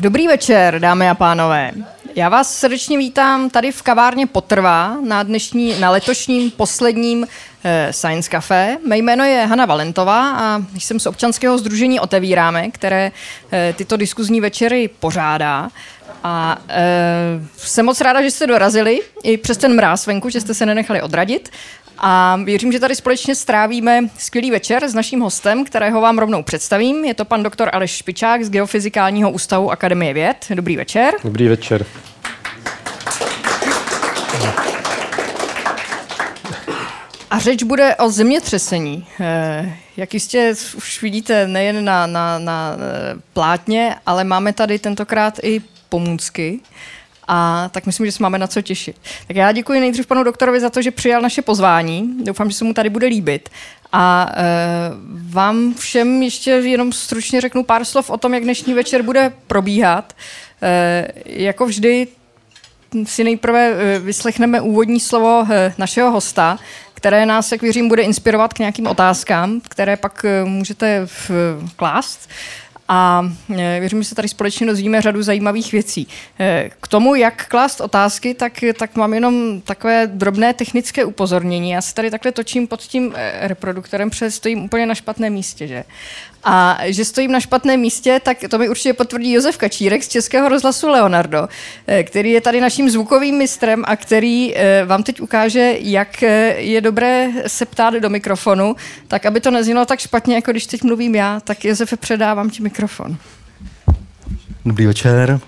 dobrý večer, dámy a pánové. Já vás srdečně vítám tady v kavárně Potrvá na, dnešní, na letošním posledním eh, Science Café. Mé jméno je Hanna Valentová a jsem z občanského združení Otevíráme, které eh, tyto diskuzní večery pořádá. A e, jsem moc ráda, že jste dorazili, i přes ten mráz venku, že jste se nenechali odradit. A věřím, že tady společně strávíme skvělý večer s naším hostem, kterého vám rovnou představím. Je to pan doktor Aleš Špičák z Geofyzikálního ústavu Akademie věd. Dobrý večer. Dobrý večer. A řeč bude o zemětřesení. Eh, jak jistě už vidíte nejen na, na, na eh, plátně, ale máme tady tentokrát i pomůcky. A tak myslím, že se máme na co těšit. Tak já děkuji nejdřív panu doktorovi za to, že přijal naše pozvání. Doufám, že se mu tady bude líbit. A e, vám všem ještě jenom stručně řeknu pár slov o tom, jak dnešní večer bude probíhat. E, jako vždy si nejprve e, vyslechneme úvodní slovo našeho hosta, které nás, jak věřím, bude inspirovat k nějakým otázkám, které pak můžete klást a e, věřím, že se tady společně dozvíme řadu zajímavých věcí. E, k tomu, jak klást otázky, tak, tak mám jenom takové drobné technické upozornění. Já se tady takhle točím pod tím e, reproduktorem, protože stojím úplně na špatném místě. Že? A že stojím na špatném místě, tak to mi určitě potvrdí Josef Kačírek z Českého rozhlasu Leonardo, eh, který je tady naším zvukovým mistrem a který eh, vám teď ukáže, jak eh, je dobré se ptát do mikrofonu, tak aby to neznělo tak špatně, jako když teď mluvím já, tak Josefe předávám ti mikrofon. Dobrý večer.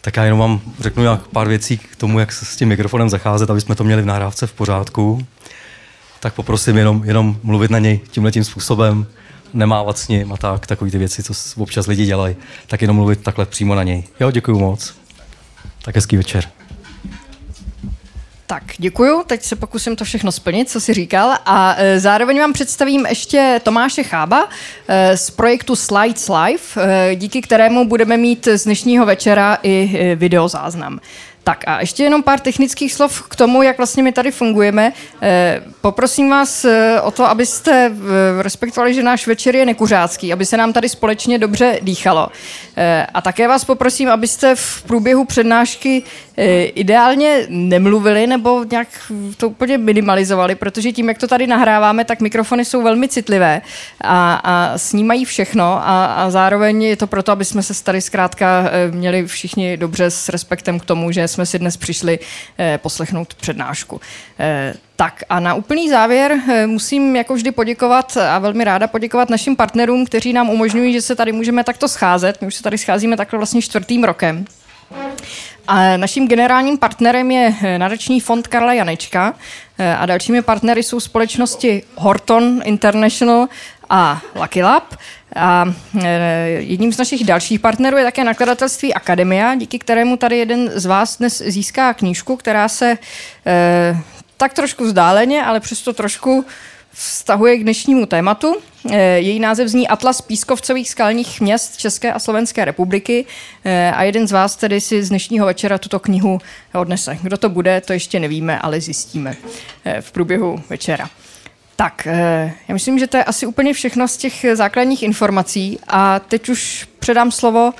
Tak já jenom vám řeknu jak pár věcí k tomu, jak se s tím mikrofonem zacházet, aby jsme to měli v nahrávce v pořádku. Tak poprosím jenom, jenom mluvit na něj tímhle tím způsobem nemávat s ním a tak, takový ty věci, co občas lidi dělají, tak jenom mluvit takhle přímo na něj. Jo, děkuji moc. Tak hezký večer. Tak, děkuju. Teď se pokusím to všechno splnit, co si říkal. A e, zároveň vám představím ještě Tomáše Chába e, z projektu Slides Live, e, díky kterému budeme mít z dnešního večera i e, videozáznam. Tak a ještě jenom pár technických slov k tomu, jak vlastně my tady fungujeme. Eh, poprosím vás eh, o to, abyste eh, respektovali, že náš večer je nekuřácký, aby se nám tady společně dobře dýchalo. A také vás poprosím, abyste v průběhu přednášky ideálně nemluvili nebo nějak to úplně minimalizovali, protože tím, jak to tady nahráváme, tak mikrofony jsou velmi citlivé a, a snímají všechno a, a zároveň je to proto, aby jsme se tady zkrátka měli všichni dobře s respektem k tomu, že jsme si dnes přišli eh, poslechnout přednášku. Eh, tak a na úplný závěr eh, musím jako vždy poděkovat a velmi ráda poděkovat našim partnerům, kteří nám umožňují, že se tady můžeme takto scházet. My už se tady scházíme takhle vlastně čtvrtým rokem. A naším generálním partnerem je nadační fond Karla Janečka a dalšími partnery jsou společnosti Horton International a Lucky Lab. A e, jedním z našich dalších partnerů je také nakladatelství Akademia, díky kterému tady jeden z vás dnes získá knížku, která se tak trošku vzdáleně, ale přesto trošku vztahuje k dnešnímu tématu. E, její název zní Atlas pískovcových skalních měst České a Slovenské republiky a jeden z vás tedy si z dnešního večera tuto knihu odnese. Kdo to bude, to ještě nevíme, ale zjistíme v průběhu večera. Tak, eh, já myslím, že to je asi úplně všechno z těch základních informací a teď už předám slovo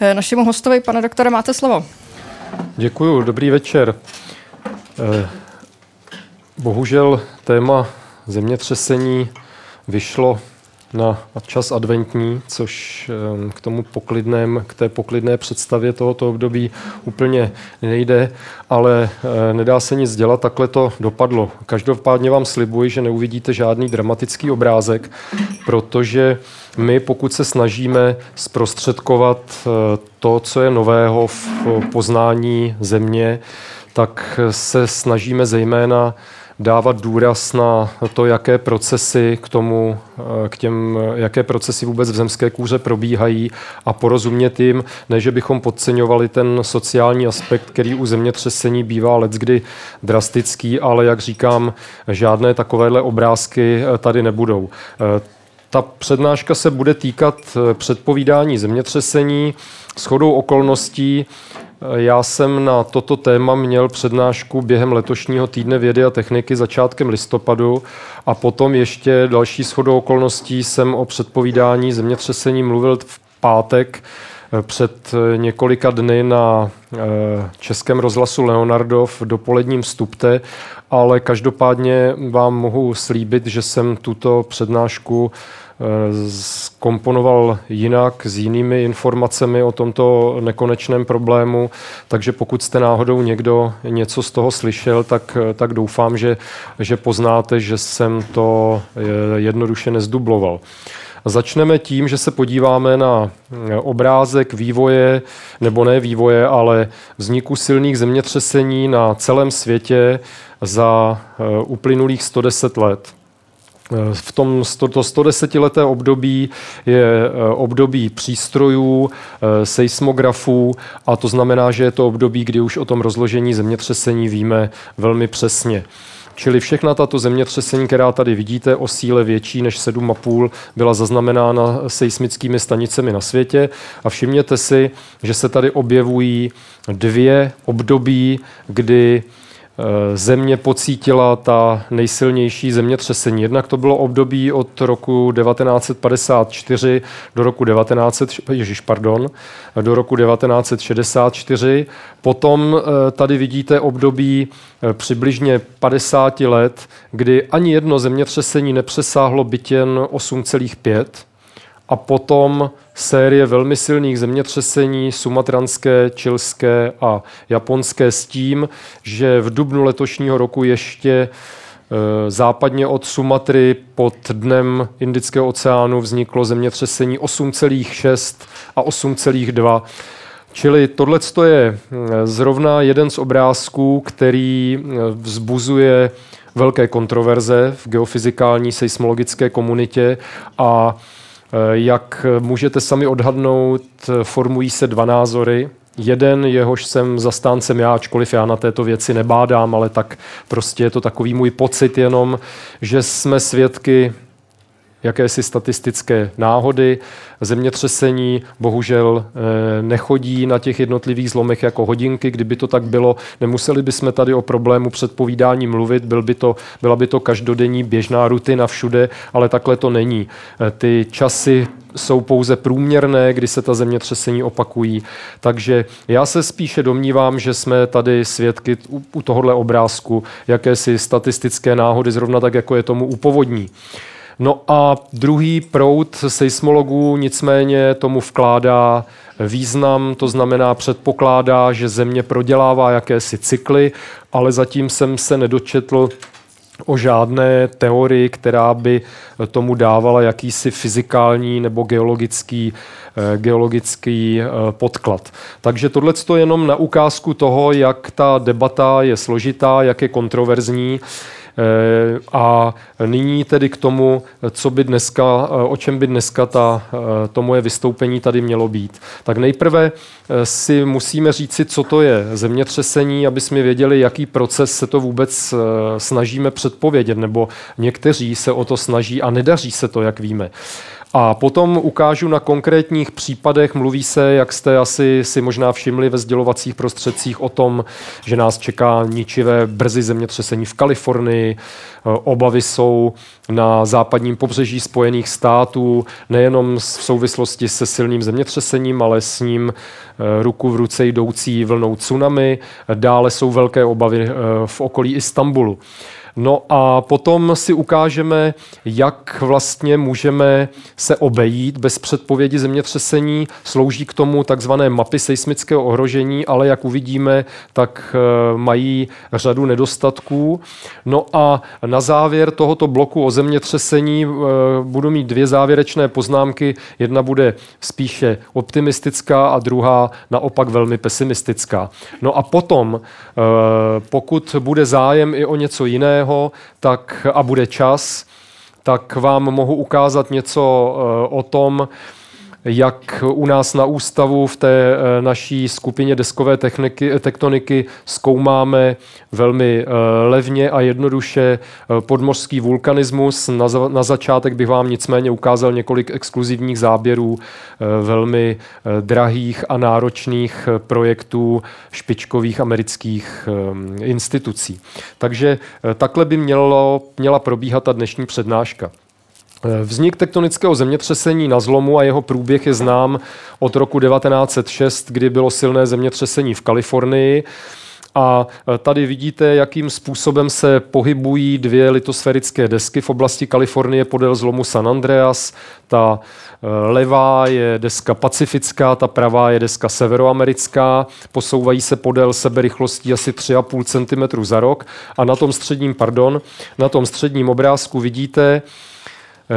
eh, našemu hostovi. Pane doktore, máte slovo. Děkuji, dobrý večer. Eh, bohužel téma zemětřesení vyšlo na čas adventní, což k tomu poklidném, k té poklidné představě tohoto období úplně nejde, ale eh, nedá se nic dělat, takhle to dopadlo. Každopádně vám slibuji, že neuvidíte žádný dramatický obrázek, protože my, pokud se snažíme zprostředkovat eh, to, co je nového v poznání země, tak se snažíme zejména dávat důraz na to, jaké procesy k tomu, eh, k těm, jaké procesy vůbec v zemské kůře probíhají a porozumět jim, ne, že bychom podceňovali ten sociální aspekt, který u zemětřesení bývá leckdy drastický, ale jak říkám, žádné takovéhle obrázky eh, tady nebudou. Eh, ta přednáška se bude týkat předpovídání zemětřesení. S chodou okolností já jsem na toto téma měl přednášku během letošního týdne vědy a techniky začátkem listopadu a potom ještě další shodou okolností jsem o předpovídání zemětřesení mluvil v pátek před několika dny na Českém rozhlasu Leonardo v dopoledním vstupte, ale každopádně vám mohu slíbit, že jsem tuto přednášku komponoval jinak, s jinými informacemi o tomto nekonečném problému, takže pokud jste náhodou někdo něco z toho slyšel, tak, tak doufám, že, že poznáte, že jsem to jednoduše nezdubloval. Začneme tím, že se podíváme na obrázek vývoje, nebo ne vývoje, ale vzniku silných zemětřesení na celém světě za uplynulých 110 let. V tom to 110 leté období je eh, období přístrojů, eh, seismografů a to znamená, že je to období, kdy už o tom rozložení zemětřesení víme velmi přesně. Čili všechna tato zemětřesení, která tady vidíte o síle větší než 7,5, byla zaznamenána seismickými stanicemi na světě. A všimněte si, že se tady objevují dvě období, kdy Eh, země pocítila ta nejsilnější zemětřesení. Jednak to bylo období od roku 1954 do roku 19, ježiš, pardon, do roku 1964. Potom eh, tady vidíte období eh, přibližně 50 let, kdy ani jedno zemětřesení nepřesáhlo bytěn 8,5 a potom série velmi silných zemětřesení sumatranské, čilské a japonské s tím, že v dubnu letošního roku ještě e, západně od Sumatry pod dnem Indického oceánu vzniklo zemětřesení 8,6 a 8,2. Čili tohle je e, zrovna jeden z obrázků, který e, vzbuzuje velké kontroverze v geofyzikální seismologické komunitě a jak můžete sami odhadnout, formují se dva názory. Jeden, jehož jsem zastáncem já, ačkoliv já na této věci nebádám, ale tak prostě je to takový můj pocit jenom, že jsme svědky jakési statistické náhody. Zemětřesení bohužel eh, nechodí na těch jednotlivých zlomech jako hodinky. Kdyby to tak bylo, nemuseli bychom tady o problému předpovídání mluvit, byl by to, byla by to každodenní běžná rutina všude, ale takhle to není. Eh, ty časy jsou pouze průměrné, kdy se ta zemětřesení opakují. Takže já se spíše domnívám, že jsme tady svědky u tohohle obrázku jakési statistické náhody, zrovna tak, jako je tomu u povodní. No a druhý proud seismologů nicméně tomu vkládá význam, to znamená předpokládá, že Země prodělává jakési cykly, ale zatím jsem se nedočetl o žádné teorii, která by tomu dávala jakýsi fyzikální nebo geologický, eh, geologický eh, podklad. Takže tohle je jenom na ukázku toho, jak ta debata je složitá, jak je kontroverzní. Eh, a nyní tedy k tomu, co by dneska, eh, o čem by dneska ta, eh, to moje vystoupení tady mělo být. Tak nejprve si musíme říci, co to je zemětřesení, aby jsme věděli, jaký proces se to vůbec snažíme předpovědět, nebo někteří se o to snaží a nedaří se to, jak víme. A potom ukážu na konkrétních případech, mluví se, jak jste asi si možná všimli ve sdělovacích prostředcích o tom, že nás čeká ničivé brzy zemětřesení v Kalifornii. Obavy jsou na západním pobřeží Spojených států, nejenom v souvislosti se silným zemětřesením, ale s ním eh, ruku v ruce jdoucí vlnou tsunami. Dále jsou velké obavy eh, v okolí Istanbulu. No a potom si ukážeme, jak vlastně můžeme se obejít bez předpovědi zemětřesení. Slouží k tomu takzvané mapy seismického ohrožení, ale jak uvidíme, tak eh, mají řadu nedostatků. No a na závěr tohoto bloku o zemětřesení eh, budu mít dvě závěrečné poznámky. Jedna bude spíše optimistická a druhá naopak velmi pesimistická. No a potom, eh, pokud bude zájem i o něco jiného, jiného, tak a bude čas, tak vám mohu ukázat něco eh, o tom, jak u nás na ústavu v té eh, naší skupině deskové techniky, tektoniky zkoumáme velmi eh, levně a jednoduše eh, podmořský vulkanismus. Na, na začátek bych vám nicméně ukázal několik exkluzivních záběrů velmi drahých a náročných projektů špičkových amerických institucí. Takže takhle by mělo, měla probíhat ta dnešní přednáška. Vznik tektonického zemětřesení na zlomu a jeho průběh je znám od roku 1906, kdy bylo silné zemětřesení v Kalifornii. A e, tady vidíte, jakým způsobem se pohybují dvě litosférické desky v oblasti Kalifornie podél zlomu San Andreas. Ta e, levá je deska pacifická, ta pravá je deska severoamerická. Posouvají se podél sebe rychlostí asi 3,5 cm za rok. A na tom středním, pardon, na tom středním obrázku vidíte,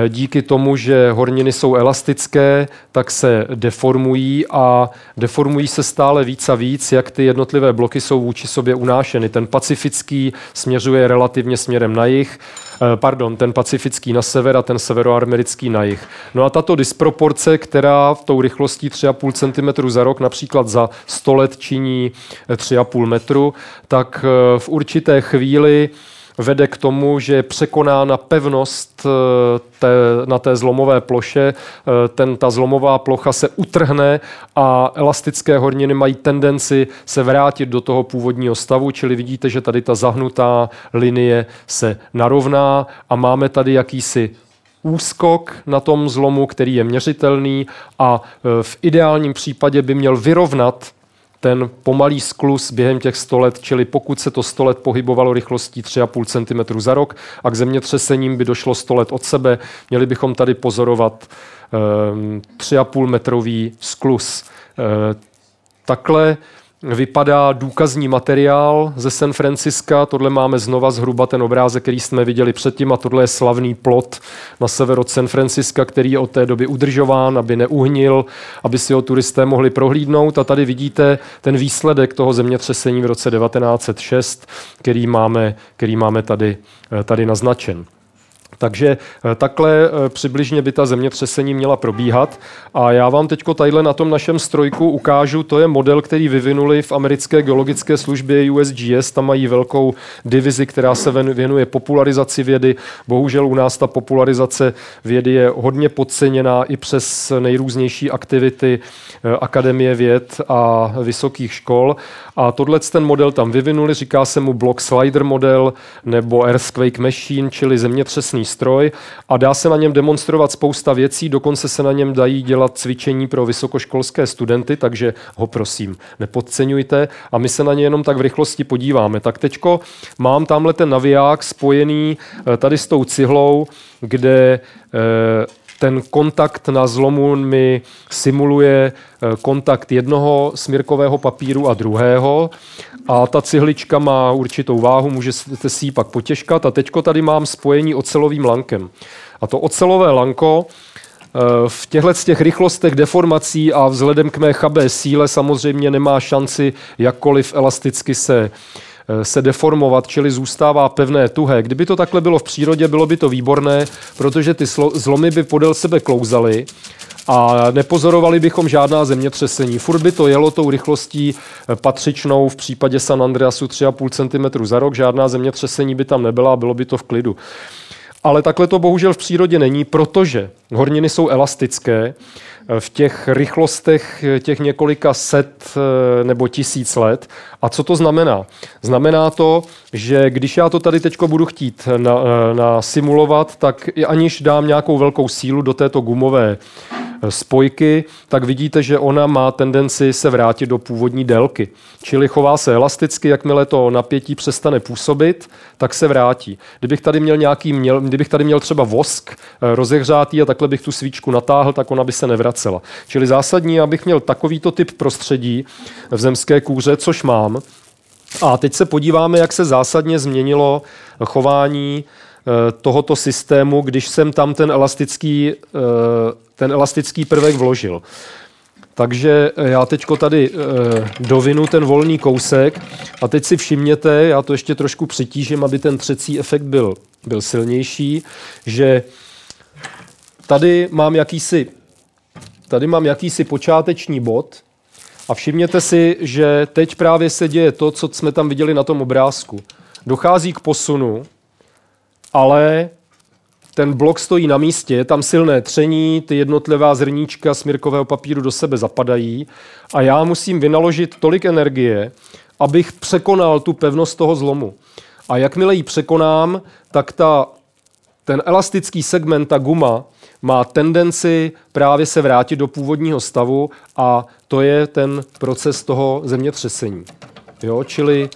díky tomu, že horniny jsou elastické, tak se deformují a deformují se stále víc a víc, jak ty jednotlivé bloky jsou vůči sobě unášeny. Ten pacifický směřuje relativně směrem na jih, eh, pardon, ten pacifický na sever a ten severoamerický na jih. No a tato disproporce, která v tou rychlostí 3,5 cm za rok například za 100 let činí 3,5 metru, tak eh, v určité chvíli vede k tomu, že je překonána pevnost eh, té, na té zlomové ploše. Eh, ten, ta zlomová plocha se utrhne a elastické horniny mají tendenci se vrátit do toho původního stavu, čili vidíte, že tady ta zahnutá linie se narovná a máme tady jakýsi úskok na tom zlomu, který je měřitelný a eh, v ideálním případě by měl vyrovnat ten pomalý sklus během těch 100 let, čili pokud se to 100 let pohybovalo rychlostí 3,5 cm za rok a k zemětřesením by došlo 100 let od sebe, měli bychom tady pozorovat um, 3,5 metrový sklus. Uh, takhle vypadá důkazní materiál ze San Franciska. Tohle máme znova zhruba ten obrázek, který jsme viděli předtím a tohle je slavný plot na sever od San Franciska, který je od té doby udržován, aby neuhnil, aby si ho turisté mohli prohlídnout. A tady vidíte ten výsledek toho zemětřesení v roce 1906, který máme, který máme tady, tady naznačen. Takže eh, takhle eh, přibližně by ta zemětřesení měla probíhat. A já vám teď tadyhle na tom našem strojku ukážu, to je model, který vyvinuli v americké geologické službě USGS. Tam mají velkou divizi, která se věnuje popularizaci vědy. Bohužel u nás ta popularizace vědy je hodně podceněná i přes nejrůznější aktivity eh, Akademie věd a vysokých škol. A tohle ten model tam vyvinuli, říká se mu Block Slider model nebo Earthquake Machine, čili zemětřesný stroj a dá se na něm demonstrovat spousta věcí, dokonce se na něm dají dělat cvičení pro vysokoškolské studenty, takže ho prosím nepodceňujte a my se na ně jenom tak v rychlosti podíváme. Tak teďko mám tamhle ten naviják spojený eh, tady s tou cihlou, kde eh, ten kontakt na zlomu mi simuluje eh, kontakt jednoho smírkového papíru a druhého a ta cihlička má určitou váhu, můžete si ji pak potěžkat a teďko tady mám spojení ocelovým lankem. A to ocelové lanko eh, v těchto těch rychlostech deformací a vzhledem k mé chabé síle samozřejmě nemá šanci jakkoliv elasticky se Eh, se deformovat, čili zůstává pevné, tuhé. Kdyby to takhle bylo v přírodě, bylo by to výborné, protože ty zlomy by podél sebe klouzaly a nepozorovali bychom žádná zemětřesení. Furt by to jelo tou rychlostí eh, patřičnou v případě San Andreasu 3,5 cm za rok, žádná zemětřesení by tam nebyla a bylo by to v klidu. Ale takhle to bohužel v přírodě není, protože horniny jsou elastické v těch rychlostech těch několika set eh, nebo tisíc let. A co to znamená? Znamená to, že když já to tady teď budu chtít na, eh, na simulovat, tak aniž dám nějakou velkou sílu do této gumové spojky, tak vidíte, že ona má tendenci se vrátit do původní délky. Čili chová se elasticky, jakmile to napětí přestane působit, tak se vrátí. Kdybych tady měl nějaký, měl, kdybych tady měl třeba vosk eh, rozehřátý a takhle bych tu svíčku natáhl, tak ona by se nevracela. Čili zásadní, abych měl takovýto typ prostředí v zemské kůře, což mám. A teď se podíváme, jak se zásadně změnilo chování Eh, tohoto systému, když jsem tam ten elastický, eh, ten elastický prvek vložil. Takže eh, já teď tady dovinu ten volný kousek a teď si všimněte, já to ještě trošku přitížím, aby ten třecí efekt byl, byl silnější, že tady mám jakýsi, tady mám jakýsi počáteční bod a všimněte si, že teď právě se děje to, co jsme tam viděli na tom obrázku. Dochází k posunu ale ten blok stojí na místě, je tam silné tření, ty jednotlivá zrníčka smírkového papíru do sebe zapadají a já musím vynaložit tolik energie, abych překonal tu pevnost toho zlomu. A jakmile ji překonám, tak ta ten elastický segment, ta guma, má tendenci právě se vrátit do původního stavu a to je ten proces toho zemětřesení. Jo, čili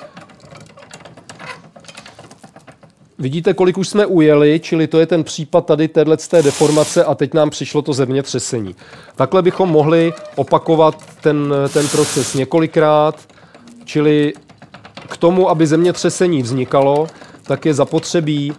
Vidíte, kolik už jsme ujeli, čili to je ten případ tady téhle deformace a teď nám přišlo to zemětřesení. Takhle bychom mohli opakovat ten, ten proces několikrát, čili k tomu, aby zemětřesení vznikalo, tak je zapotřebí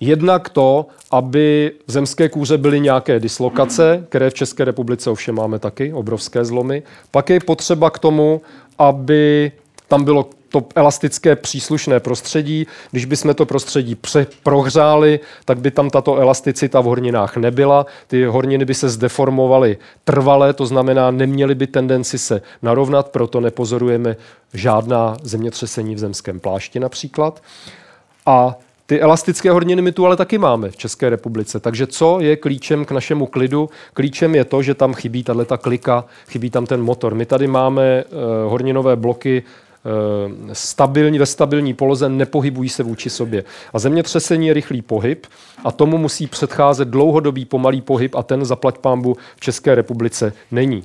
jednak to, aby v zemské kůře byly nějaké dislokace, které v České republice ovšem máme taky, obrovské zlomy. Pak je potřeba k tomu, aby tam bylo to elastické příslušné prostředí. Když bychom to prostředí prohřáli, tak by tam tato elasticita v horninách nebyla. Ty horniny by se zdeformovaly trvale, to znamená, neměly by tendenci se narovnat, proto nepozorujeme žádná zemětřesení v zemském plášti například. A ty elastické horniny my tu ale taky máme v České republice. Takže co je klíčem k našemu klidu? Klíčem je to, že tam chybí tato klika, chybí tam ten motor. My tady máme uh, horninové bloky Eh, stabilní, ve stabilní poloze nepohybují se vůči sobě. A zemětřesení je rychlý pohyb a tomu musí předcházet dlouhodobý pomalý pohyb a ten zaplať pámbu v České republice není.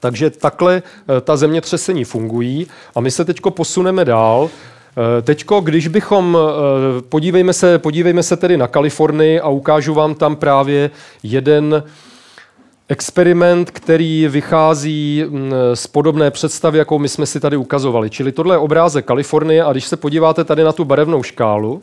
Takže takhle eh, ta zemětřesení fungují a my se teď posuneme dál. Eh, teďko, když bychom, podívejme se, podívejme se tedy na Kalifornii a ukážu vám tam právě jeden experiment, který vychází mm, z podobné představy, jakou my jsme si tady ukazovali. Čili tohle je obrázek Kalifornie a když se podíváte tady na tu barevnou škálu,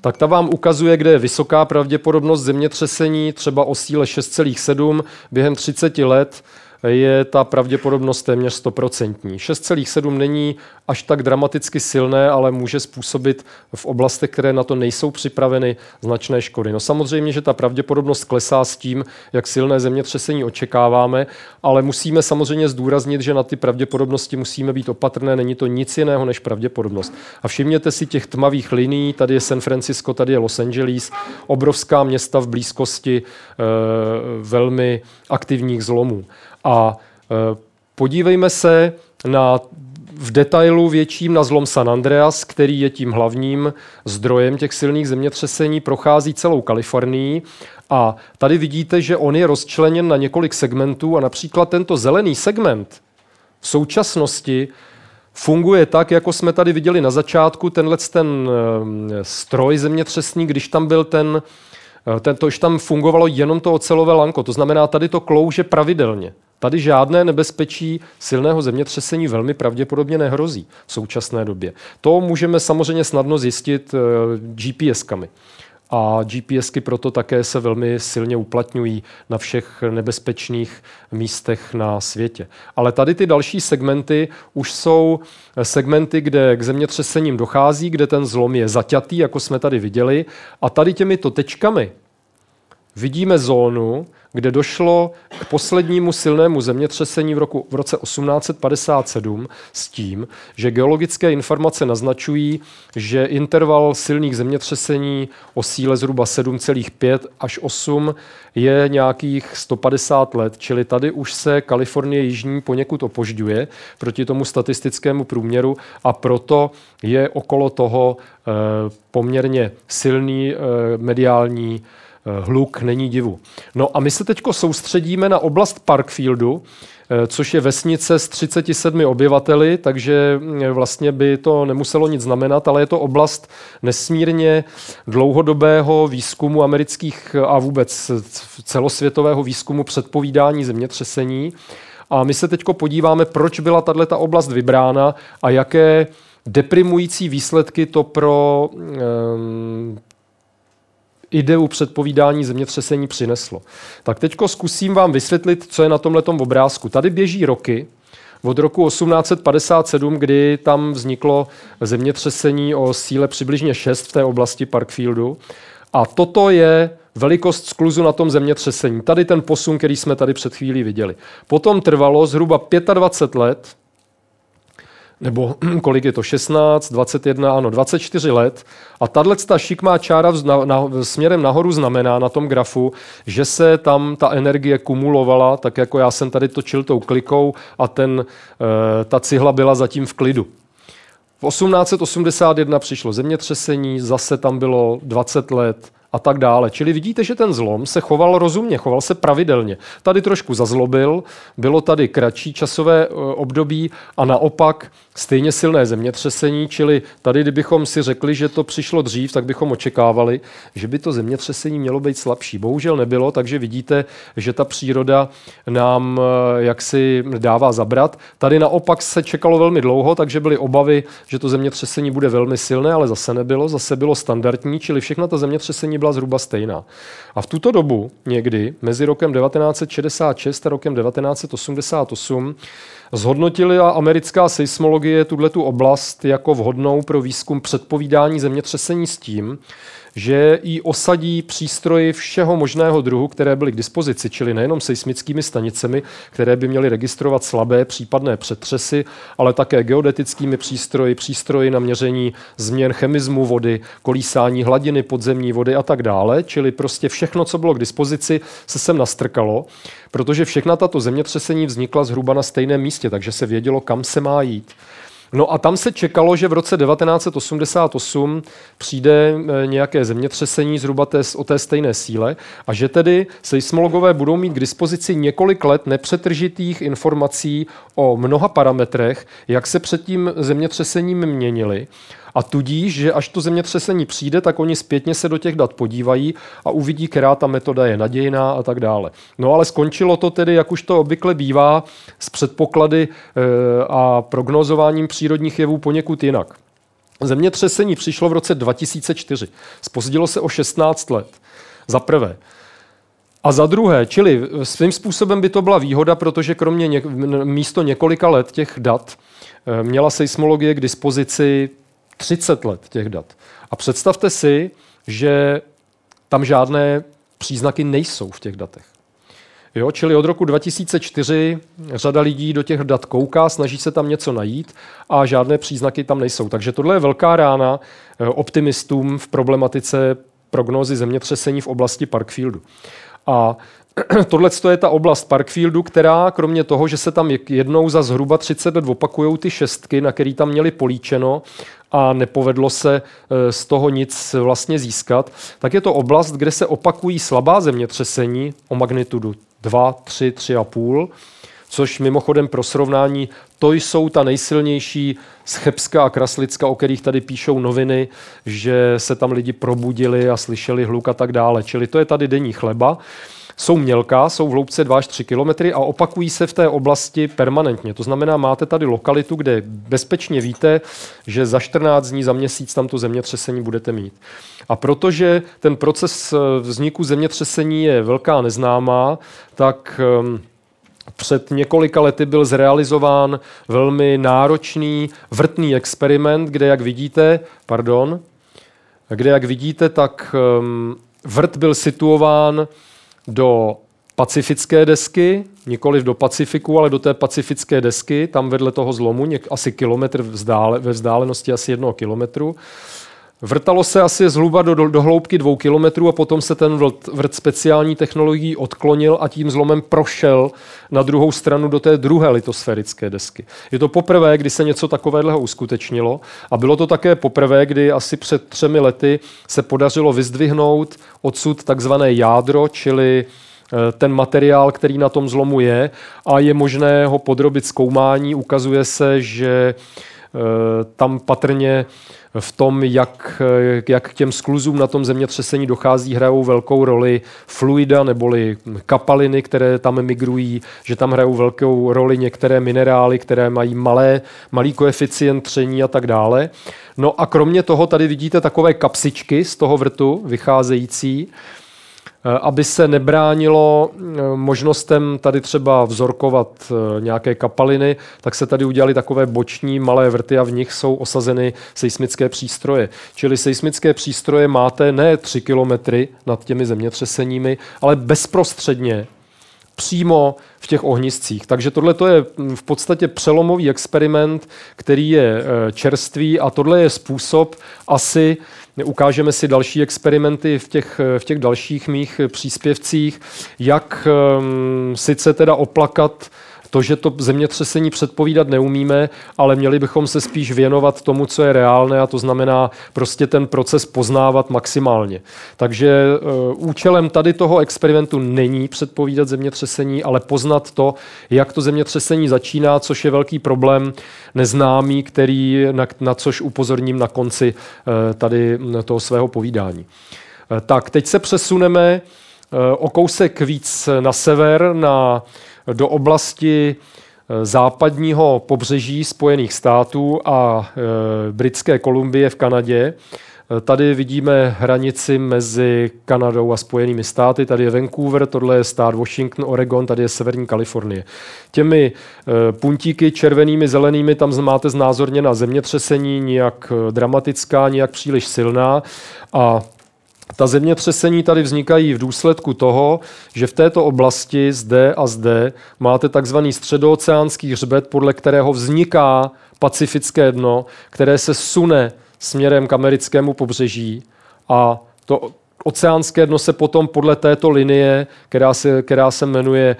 tak ta vám ukazuje, kde je vysoká pravděpodobnost zemětřesení, třeba o síle 6,7 během 30 let je ta pravděpodobnost téměř 100%. 6,7 není až tak dramaticky silné, ale může způsobit v oblastech, které na to nejsou připraveny, značné škody. No samozřejmě, že ta pravděpodobnost klesá s tím, jak silné zemětřesení očekáváme, ale musíme samozřejmě zdůraznit, že na ty pravděpodobnosti musíme být opatrné, není to nic jiného než pravděpodobnost. A všimněte si těch tmavých linií, tady je San Francisco, tady je Los Angeles, obrovská města v blízkosti e, velmi aktivních zlomů. A e, podívejme se na v detailu větším na zlom San Andreas, který je tím hlavním zdrojem těch silných zemětřesení, prochází celou Kalifornii. A tady vidíte, že on je rozčleněn na několik segmentů a například tento zelený segment v současnosti funguje tak, jako jsme tady viděli na začátku, tenhle ten e, stroj zemětřesný, když tam byl ten, e, ten to tam fungovalo jenom to ocelové lanko, to znamená, tady to klouže pravidelně. Tady žádné nebezpečí silného zemětřesení velmi pravděpodobně nehrozí v současné době. To můžeme samozřejmě snadno zjistit eh, GPS-kami. A GPSky proto také se velmi silně uplatňují na všech nebezpečných místech na světě. Ale tady ty další segmenty už jsou segmenty, kde k zemětřesením dochází, kde ten zlom je zaťatý, jako jsme tady viděli. A tady těmito tečkami vidíme zónu, kde došlo k poslednímu silnému zemětřesení v, roku, v roce 1857 s tím, že geologické informace naznačují, že interval silných zemětřesení o síle zhruba 7,5 až 8 je nějakých 150 let, čili tady už se Kalifornie jižní poněkud opožďuje proti tomu statistickému průměru a proto je okolo toho e, poměrně silný e, mediální Eh, hluk, není divu. No a my se teď soustředíme na oblast Parkfieldu, eh, což je vesnice s 37 obyvateli, takže eh, vlastně by to nemuselo nic znamenat, ale je to oblast nesmírně dlouhodobého výzkumu amerických a vůbec celosvětového výzkumu předpovídání zemětřesení. A my se teď podíváme, proč byla tato oblast vybrána a jaké deprimující výsledky to pro um, ideu předpovídání zemětřesení přineslo. Tak teď zkusím vám vysvětlit, co je na tomhle obrázku. Tady běží roky, od roku 1857, kdy tam vzniklo zemětřesení o síle přibližně 6 v té oblasti Parkfieldu. A toto je velikost skluzu na tom zemětřesení. Tady ten posun, který jsme tady před chvílí viděli. Potom trvalo zhruba 25 let, nebo kolik je to, 16, 21, ano, 24 let. A tahle ta šikmá čára na, na, směrem nahoru znamená na tom grafu, že se tam ta energie kumulovala, tak jako já jsem tady točil tou klikou a ten, e, ta cihla byla zatím v klidu. V 1881 přišlo zemětřesení, zase tam bylo 20 let, a tak dále. Čili vidíte, že ten zlom se choval rozumně, choval se pravidelně. Tady trošku zazlobil, bylo tady kratší časové e, období a naopak stejně silné zemětřesení, čili tady, kdybychom si řekli, že to přišlo dřív, tak bychom očekávali, že by to zemětřesení mělo být slabší. Bohužel nebylo, takže vidíte, že ta příroda nám e, jaksi dává zabrat. Tady naopak se čekalo velmi dlouho, takže byly obavy, že to zemětřesení bude velmi silné, ale zase nebylo, zase bylo standardní, čili všechna ta zemětřesení byla zhruba stejná. A v tuto dobu někdy, mezi rokem 1966 a rokem 1988, Zhodnotila americká seismologie tuto oblast jako vhodnou pro výzkum předpovídání zemětřesení s tím, že ji osadí přístroji všeho možného druhu, které byly k dispozici, čili nejenom seismickými stanicemi, které by měly registrovat slabé případné přetřesy, ale také geodetickými přístroji, přístroji na měření změn chemismu vody, kolísání hladiny podzemní vody a tak dále. Čili prostě všechno, co bylo k dispozici, se sem nastrkalo, protože všechna tato zemětřesení vznikla zhruba na stejném místě, takže se vědělo, kam se má jít. No a tam se čekalo, že v roce 1988 přijde eh, nějaké zemětřesení zhruba té, o té stejné síle a že tedy seismologové budou mít k dispozici několik let nepřetržitých informací o mnoha parametrech, jak se před tím zemětřesením měnily a tudíž, že až to zemětřesení přijde, tak oni zpětně se do těch dat podívají a uvidí, která ta metoda je nadějná a tak dále. No ale skončilo to tedy, jak už to obvykle bývá, s předpoklady e, a prognozováním přírodních jevů poněkud jinak. Zemětřesení přišlo v roce 2004. Spozdilo se o 16 let. Za prvé. A za druhé, čili svým způsobem by to byla výhoda, protože kromě něk- místo několika let těch dat e, měla seismologie k dispozici 30 let těch dat. A představte si, že tam žádné příznaky nejsou v těch datech. Jo, čili od roku 2004 řada lidí do těch dat kouká, snaží se tam něco najít a žádné příznaky tam nejsou. Takže tohle je velká rána eh, optimistům v problematice prognózy zemětřesení v oblasti Parkfieldu. A tohle je ta oblast Parkfieldu, která kromě toho, že se tam jednou za zhruba 30 let opakují ty šestky, na který tam měli políčeno a nepovedlo se e, z toho nic vlastně získat, tak je to oblast, kde se opakují slabá zemětřesení o magnitudu 2, 3, 3,5, což mimochodem pro srovnání, to jsou ta nejsilnější z Chebska a Kraslicka, o kterých tady píšou noviny, že se tam lidi probudili a slyšeli hluk a tak dále. Čili to je tady denní chleba jsou mělká, jsou v hloubce 2 až 3 kilometry a opakují se v té oblasti permanentně. To znamená, máte tady lokalitu, kde bezpečně víte, že za 14 dní, za měsíc tam to zemětřesení budete mít. A protože ten proces eh, vzniku zemětřesení je velká neznámá, tak ehm, před několika lety byl zrealizován velmi náročný vrtný experiment, kde, jak vidíte, pardon, kde, jak vidíte, tak um, vrt byl situován do pacifické desky, nikoli do Pacifiku, ale do té pacifické desky, tam vedle toho zlomu, něk, asi kilometr vzdále, ve vzdálenosti asi jednoho kilometru. Vrtalo se asi zhruba do, do, do hloubky dvou kilometrů a potom se ten vrt, vrt speciální technologií odklonil a tím zlomem prošel na druhou stranu do té druhé litosférické desky. Je to poprvé, kdy se něco takového uskutečnilo a bylo to také poprvé, kdy asi před třemi lety se podařilo vyzdvihnout odsud takzvané jádro, čili eh, ten materiál, který na tom zlomu je a je možné ho podrobit zkoumání. Ukazuje se, že eh, tam patrně v tom, jak, jak k těm skluzům na tom zemětřesení dochází, hrajou velkou roli fluida neboli kapaliny, které tam migrují, že tam hrajou velkou roli některé minerály, které mají malé, malý koeficient tření a tak dále. No a kromě toho tady vidíte takové kapsičky z toho vrtu vycházející, aby se nebránilo eh, možnostem tady třeba vzorkovat eh, nějaké kapaliny, tak se tady udělali takové boční malé vrty a v nich jsou osazeny seismické přístroje. Čili seismické přístroje máte ne 3 kilometry nad těmi zemětřeseními, ale bezprostředně přímo v těch ohniscích. Takže tohle je hm, v podstatě přelomový experiment, který je čerstvý a tohle je způsob asi, Ukážeme si další experimenty v těch, v těch dalších mých příspěvcích, jak um, sice teda oplakat to, že to zemětřesení předpovídat neumíme, ale měli bychom se spíš věnovat tomu, co je reálné a to znamená prostě ten proces poznávat maximálně. Takže uh, účelem tady toho experimentu není předpovídat zemětřesení, ale poznat to, jak to zemětřesení začíná, což je velký problém neznámý, který, na, na což upozorním na konci uh, tady toho svého povídání. Uh, tak, teď se přesuneme o kousek víc na sever, na, do oblasti západního pobřeží Spojených států a Britské Kolumbie v Kanadě. Tady vidíme hranici mezi Kanadou a Spojenými státy. Tady je Vancouver, tohle je stát Washington, Oregon, tady je severní Kalifornie. Těmi puntíky červenými, zelenými tam máte znázorněna zemětřesení, nijak dramatická, nijak příliš silná. A ta zemětřesení tady vznikají v důsledku toho, že v této oblasti zde a zde máte takzvaný středooceánský hřbet, podle kterého vzniká pacifické dno, které se sune směrem k americkému pobřeží. A to oceánské dno se potom podle této linie, která se, která se jmenuje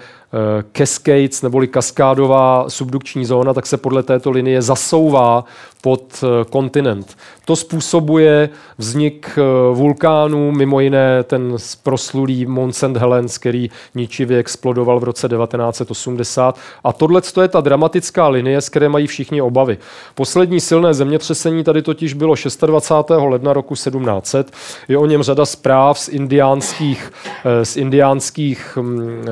cascades neboli kaskádová subdukční zóna, tak se podle této linie zasouvá pod eh, kontinent. To způsobuje vznik eh, vulkánů, mimo jiné ten proslulý Mount St. Helens, který ničivě explodoval v roce 1980. A tohle je ta dramatická linie, z které mají všichni obavy. Poslední silné zemětřesení tady totiž bylo 26. ledna roku 1700. Je o něm řada zpráv z indiánských, z indiánských hm,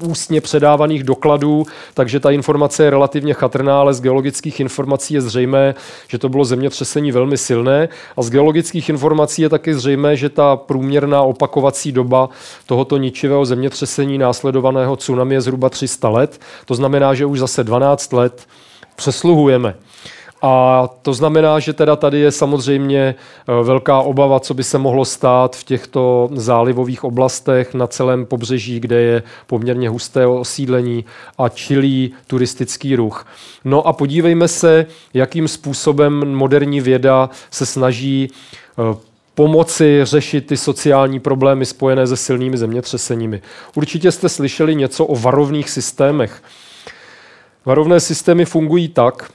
ústně předávaných dokladů, takže ta informace je relativně chatrná, ale z geologických informací je zřejmé, že to bylo zemětřesení velmi silné a z geologických informací je taky zřejmé, že ta průměrná opakovací doba tohoto ničivého zemětřesení následovaného tsunami je zhruba 300 let. To znamená, že už zase 12 let přesluhujeme. A to znamená, že teda tady je samozřejmě eh, velká obava, co by se mohlo stát v těchto zálivových oblastech na celém pobřeží, kde je poměrně husté osídlení a čilý turistický ruch. No a podívejme se, jakým způsobem moderní věda se snaží eh, pomoci řešit ty sociální problémy spojené se silnými zemětřeseními. Určitě jste slyšeli něco o varovných systémech. Varovné systémy fungují tak,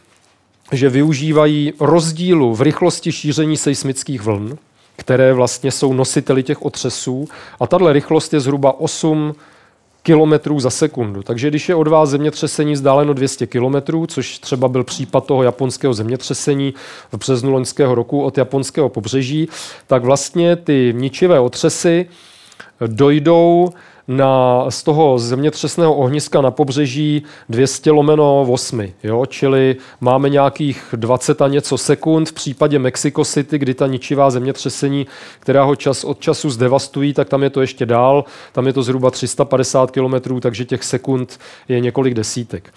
že využívají rozdílu v rychlosti šíření seismických vln, které vlastně jsou nositeli těch otřesů. A tahle rychlost je zhruba 8 kilometrů za sekundu. Takže když je od vás zemětřesení vzdáleno 200 kilometrů, což třeba byl případ toho japonského zemětřesení v březnu loňského roku od japonského pobřeží, tak vlastně ty ničivé otřesy dojdou na, z toho zemětřesného ohniska na pobřeží 200 lomeno 8, jo? čili máme nějakých 20 a něco sekund. V případě Mexico City, kdy ta ničivá zemětřesení, která ho čas od času zdevastují, tak tam je to ještě dál, tam je to zhruba 350 km, takže těch sekund je několik desítek.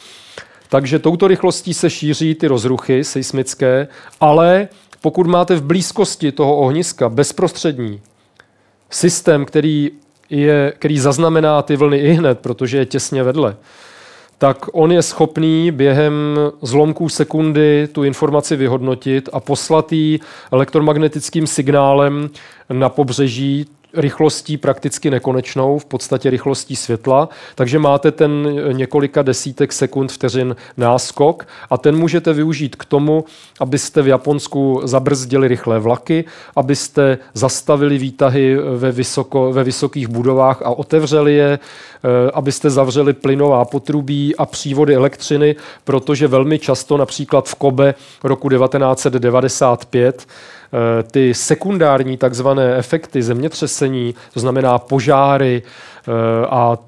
Takže touto rychlostí se šíří ty rozruchy seismické, ale pokud máte v blízkosti toho ohniska bezprostřední systém, který je, který zaznamená ty vlny i hned, protože je těsně vedle, tak on je schopný během zlomků sekundy tu informaci vyhodnotit a poslat ji elektromagnetickým signálem na pobřeží rychlostí prakticky nekonečnou, v podstatě rychlostí světla, takže máte ten několika desítek sekund vteřin náskok a ten můžete využít k tomu, abyste v Japonsku zabrzdili rychlé vlaky, abyste zastavili výtahy ve, vysoko, ve vysokých budovách a otevřeli je, eh, abyste zavřeli plynová potrubí a přívody elektřiny, protože velmi často například v Kobe roku 1995 Eh, ty sekundární takzvané efekty zemětřesení, to znamená požáry eh, a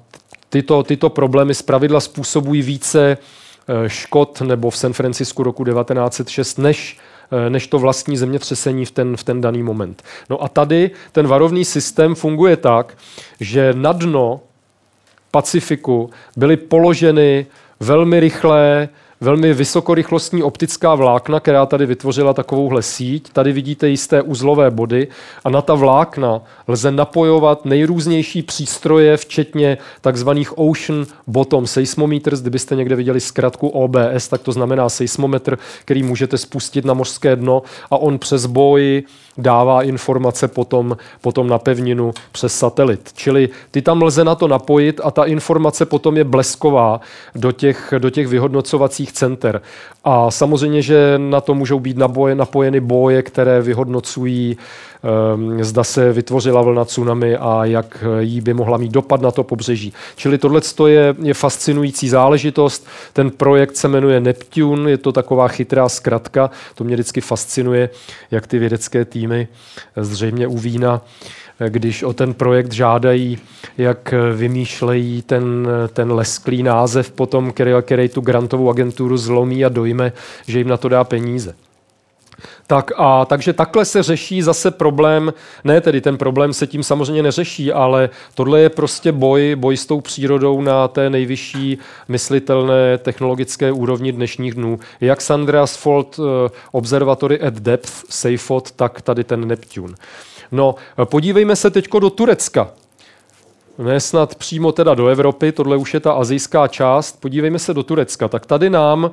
tyto, tyto problémy zpravidla způsobují více eh, škod nebo v San Francisku roku 1906 než než to vlastní zemětřesení v ten, v ten daný moment. No a tady ten varovný systém funguje tak, že na dno Pacifiku byly položeny velmi rychlé velmi vysokorychlostní optická vlákna, která tady vytvořila takovouhle síť. Tady vidíte jisté uzlové body a na ta vlákna lze napojovat nejrůznější přístroje, včetně takzvaných Ocean Bottom Seismometers. Kdybyste někde viděli zkratku OBS, tak to znamená seismometr, který můžete spustit na mořské dno a on přes boji dává informace potom, potom na pevninu přes satelit. Čili ty tam lze na to napojit a ta informace potom je blesková do těch, do těch vyhodnocovacích center. A samozřejmě, že na to můžou být naboje, napojeny boje, které vyhodnocují, zda se vytvořila vlna tsunami a jak jí by mohla mít dopad na to pobřeží. Čili tohle je, je fascinující záležitost. Ten projekt se jmenuje Neptune, je to taková chytrá zkratka. To mě vždycky fascinuje, jak ty vědecké týmy zřejmě u Vína když o ten projekt žádají, jak vymýšlejí ten, ten lesklý název potom, který, který tu grantovou agenturu zlomí a dojme, že jim na to dá peníze. Tak a takže takhle se řeší zase problém, ne tedy ten problém se tím samozřejmě neřeší, ale tohle je prostě boj, boj s tou přírodou na té nejvyšší myslitelné technologické úrovni dnešních dnů. Jak Sandras Fault eh, Observatory at Depth, SAFOT, tak tady ten Neptune. No, podívejme se teď do Turecka. Ne snad přímo teda do Evropy, tohle už je ta azijská část. Podívejme se do Turecka. Tak tady nám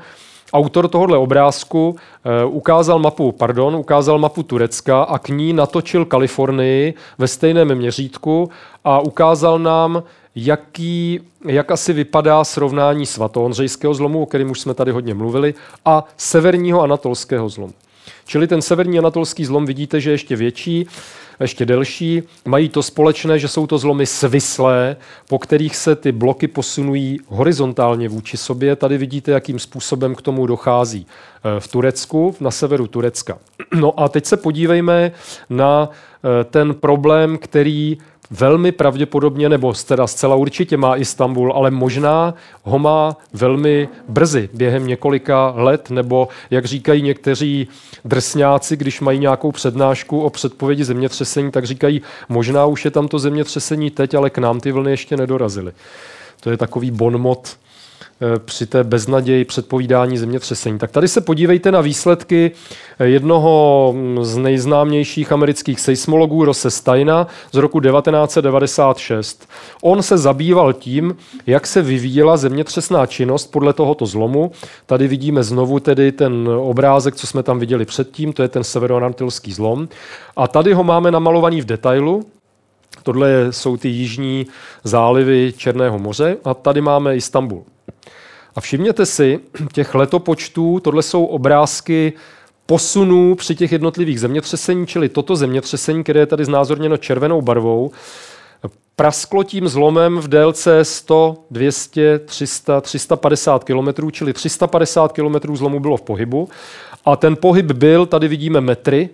autor tohohle obrázku uh, ukázal mapu, pardon, ukázal mapu Turecka a k ní natočil Kalifornii ve stejném měřítku a ukázal nám, jaký, jak asi vypadá srovnání svatohondřejského zlomu, o kterém už jsme tady hodně mluvili, a severního anatolského zlomu. Čili ten severní anatolský zlom vidíte, že je ještě větší ještě delší. Mají to společné, že jsou to zlomy svislé, po kterých se ty bloky posunují horizontálně vůči sobě. Tady vidíte, jakým způsobem k tomu dochází eh, v Turecku, na severu Turecka. No a teď se podívejme na eh, ten problém, který velmi pravděpodobně, nebo teda zcela určitě má Istanbul, ale možná ho má velmi brzy, během několika let, nebo jak říkají někteří drsňáci, když mají nějakou přednášku o předpovědi zemětřesení, tak říkají, možná už je tam to zemětřesení teď, ale k nám ty vlny ještě nedorazily. To je takový bonmot při té beznaději předpovídání zemětřesení. Tak tady se podívejte na výsledky eh, jednoho mm, z nejznámějších amerických seismologů Rose Steina z roku 1996. On se zabýval tím, jak se vyvíjela zemětřesná činnost podle tohoto zlomu. Tady vidíme znovu tedy ten obrázek, co jsme tam viděli předtím, to je ten severoantilský zlom. A tady ho máme namalovaný v detailu, Tohle jsou ty jižní zálivy Černého moře a tady máme Istanbul. A všimněte si těch letopočtů, tohle jsou obrázky posunů při těch jednotlivých zemětřesení, čili toto zemětřesení, které je tady znázorněno červenou barvou, prasklo tím zlomem v délce 100, 200, 300, 350 km, čili 350 km zlomu bylo v pohybu. A ten pohyb byl, tady vidíme metry,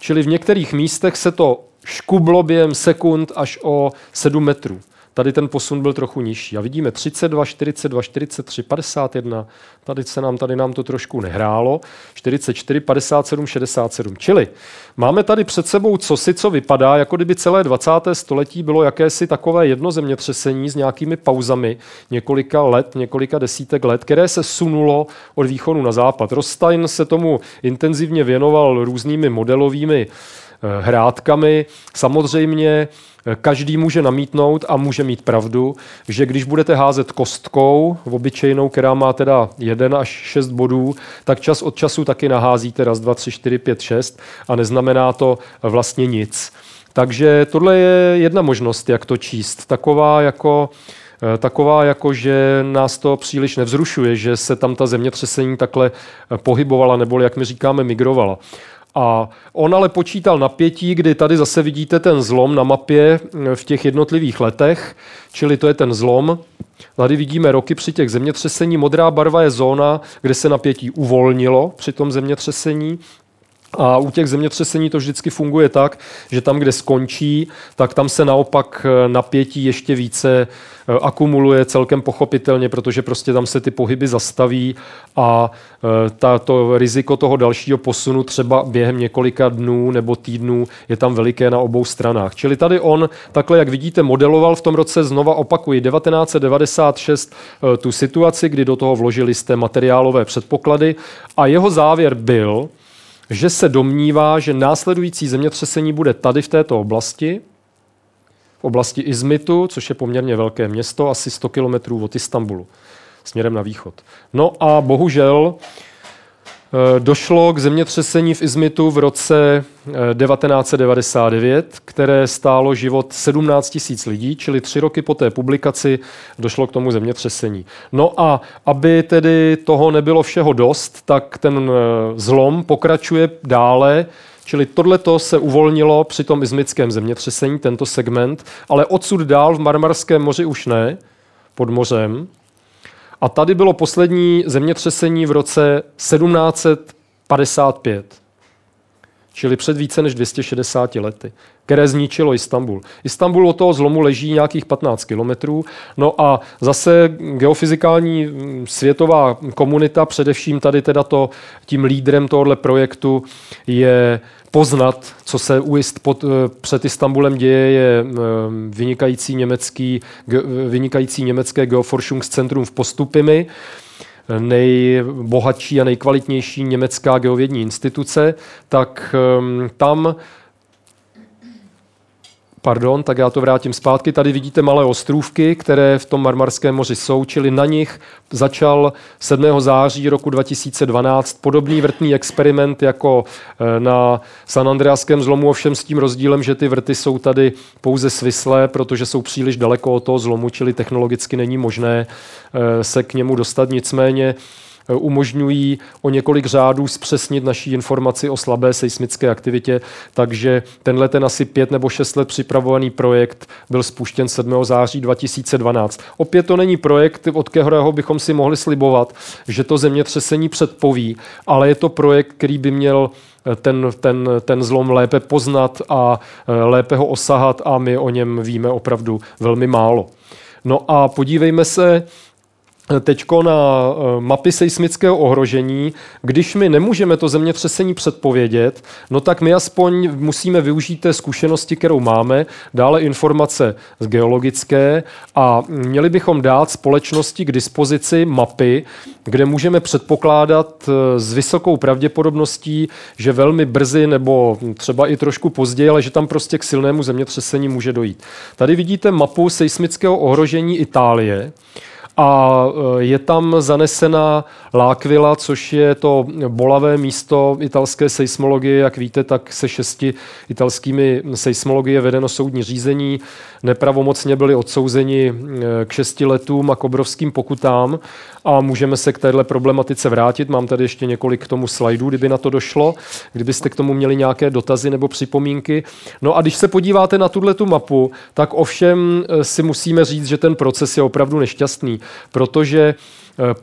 čili v některých místech se to škublo během sekund až o 7 metrů. Tady ten posun byl trochu nižší. A vidíme 32, 42, 43, 51. Tady se nám, tady nám to trošku nehrálo. 44, 57, 67. Čili máme tady před sebou cosi, co vypadá, jako kdyby celé 20. století bylo jakési takové jedno zemětřesení s nějakými pauzami několika let, několika desítek let, které se sunulo od východu na západ. Rostein se tomu intenzivně věnoval různými modelovými eh, hrádkami. Samozřejmě Každý může namítnout a může mít pravdu, že když budete házet kostkou, obyčejnou, která má teda 1 až 6 bodů, tak čas od času taky naházíte raz, dva, tři, čtyři, pět, šest a neznamená to vlastně nic. Takže tohle je jedna možnost, jak to číst. Taková jako eh, taková, jako že nás to příliš nevzrušuje, že se tam ta zemětřesení takhle eh, pohybovala, nebo jak my říkáme, migrovala. A on ale počítal napětí, kdy tady zase vidíte ten zlom na mapě eh, v těch jednotlivých letech, čili to je ten zlom. Tady vidíme roky při těch zemětřesení. Modrá barva je zóna, kde se napětí uvolnilo při tom zemětřesení. A u těch zemětřesení to vždycky funguje tak, že tam, kde skončí, tak tam se naopak eh, napětí ještě více eh, akumuluje celkem pochopitelně, protože prostě tam se ty pohyby zastaví a eh, to riziko toho dalšího posunu třeba během několika dnů nebo týdnů je tam veliké na obou stranách. Čili tady on takhle, jak vidíte, modeloval v tom roce, znova opakuji, 1996 tu situaci, kdy do toho vložili jste materiálové předpoklady a jeho závěr byl, že se domnívá, že následující zemětřesení bude tady v této oblasti, v oblasti Izmitu, což je poměrně velké město, asi 100 kilometrů od Istanbulu, směrem na východ. No a bohužel došlo k zemětřesení v Izmitu v roce 1999, eh, které stálo život 17 tisíc lidí, čili tři roky po té publikaci došlo k tomu zemětřesení. No a aby tedy toho nebylo všeho dost, tak ten eh, zlom pokračuje dále, Čili tohleto se uvolnilo při tom izmickém zemětřesení, tento segment, ale odsud dál v Marmarském moři už ne, pod mořem. A tady bylo poslední zemětřesení v roce 1755, čili před více než 260 lety, které zničilo Istanbul. Istanbul od toho zlomu leží nějakých 15 kilometrů, no a zase geofyzikální mm, světová komunita, především tady teda to, tím lídrem tohoto projektu je poznat, co se u Ist pod, eh, před Istanbulem děje, je eh, vynikající, německý, vynikající německé Geoforschungscentrum v Postupimi, nejbohatší a nejkvalitnější německá geovědní instituce, tak ehm, tam Pardon, tak já to vrátím zpátky. Tady vidíte malé ostrůvky, které v tom Marmarském moři jsou, čili na nich začal 7. září roku 2012 podobný vrtný experiment jako eh, na San Andreaském zlomu, ovšem s tím rozdílem, že ty vrty jsou tady pouze svislé, protože jsou příliš daleko od toho zlomu, čili technologicky není možné eh, se k němu dostat. Nicméně umožňují o několik řádů zpřesnit naší informaci o slabé seismické aktivitě, takže tenhle ten asi pět nebo šest let připravovaný projekt byl spuštěn 7. září 2012. Opět to není projekt, od kterého bychom si mohli slibovat, že to zemětřesení předpoví, ale je to projekt, který by měl eh, ten, ten, ten zlom lépe poznat a eh, lépe ho osahat a my o něm víme opravdu velmi málo. No a podívejme se teďko na eh, mapy seismického ohrožení, když my nemůžeme to zemětřesení předpovědět, no tak my aspoň musíme využít té zkušenosti, kterou máme, dále informace z geologické a měli bychom dát společnosti k dispozici mapy, kde můžeme předpokládat eh, s vysokou pravděpodobností, že velmi brzy nebo třeba i trošku později, ale že tam prostě k silnému zemětřesení může dojít. Tady vidíte mapu seismického ohrožení Itálie a e, je tam zanesena Lákvila, což je to bolavé místo italské seismologie. Jak víte, tak se šesti italskými seismologie vedeno soudní řízení. Nepravomocně byli odsouzeni e, k šesti letům a k obrovským pokutám a můžeme se k téhle problematice vrátit. Mám tady ještě několik k tomu slajdů, kdyby na to došlo, kdybyste k tomu měli nějaké dotazy nebo připomínky. No a když se podíváte na tuhle tu mapu, tak ovšem e, si musíme říct, že ten proces je opravdu nešťastný protože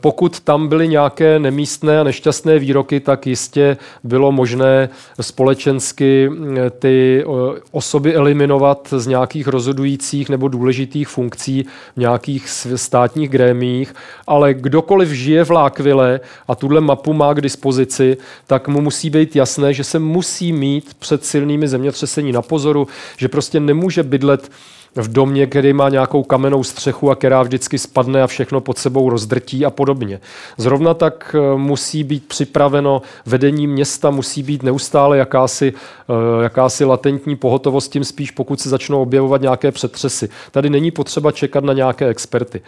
pokud tam byly nějaké nemístné a nešťastné výroky, tak jistě bylo možné společensky eh, ty eh, osoby eliminovat z nějakých rozhodujících nebo důležitých funkcí v nějakých státních grémích, ale kdokoliv žije v Lákvile a tuhle mapu má k dispozici, tak mu musí být jasné, že se musí mít před silnými zemětřesení na pozoru, že prostě nemůže bydlet v domě, který má nějakou kamennou střechu a která vždycky spadne a všechno pod sebou rozdrtí a podobně. Zrovna tak eh, musí být připraveno vedení města, musí být neustále jakási, eh, jakási latentní pohotovost, tím spíš pokud se začnou objevovat nějaké přetřesy. Tady není potřeba čekat na nějaké experty.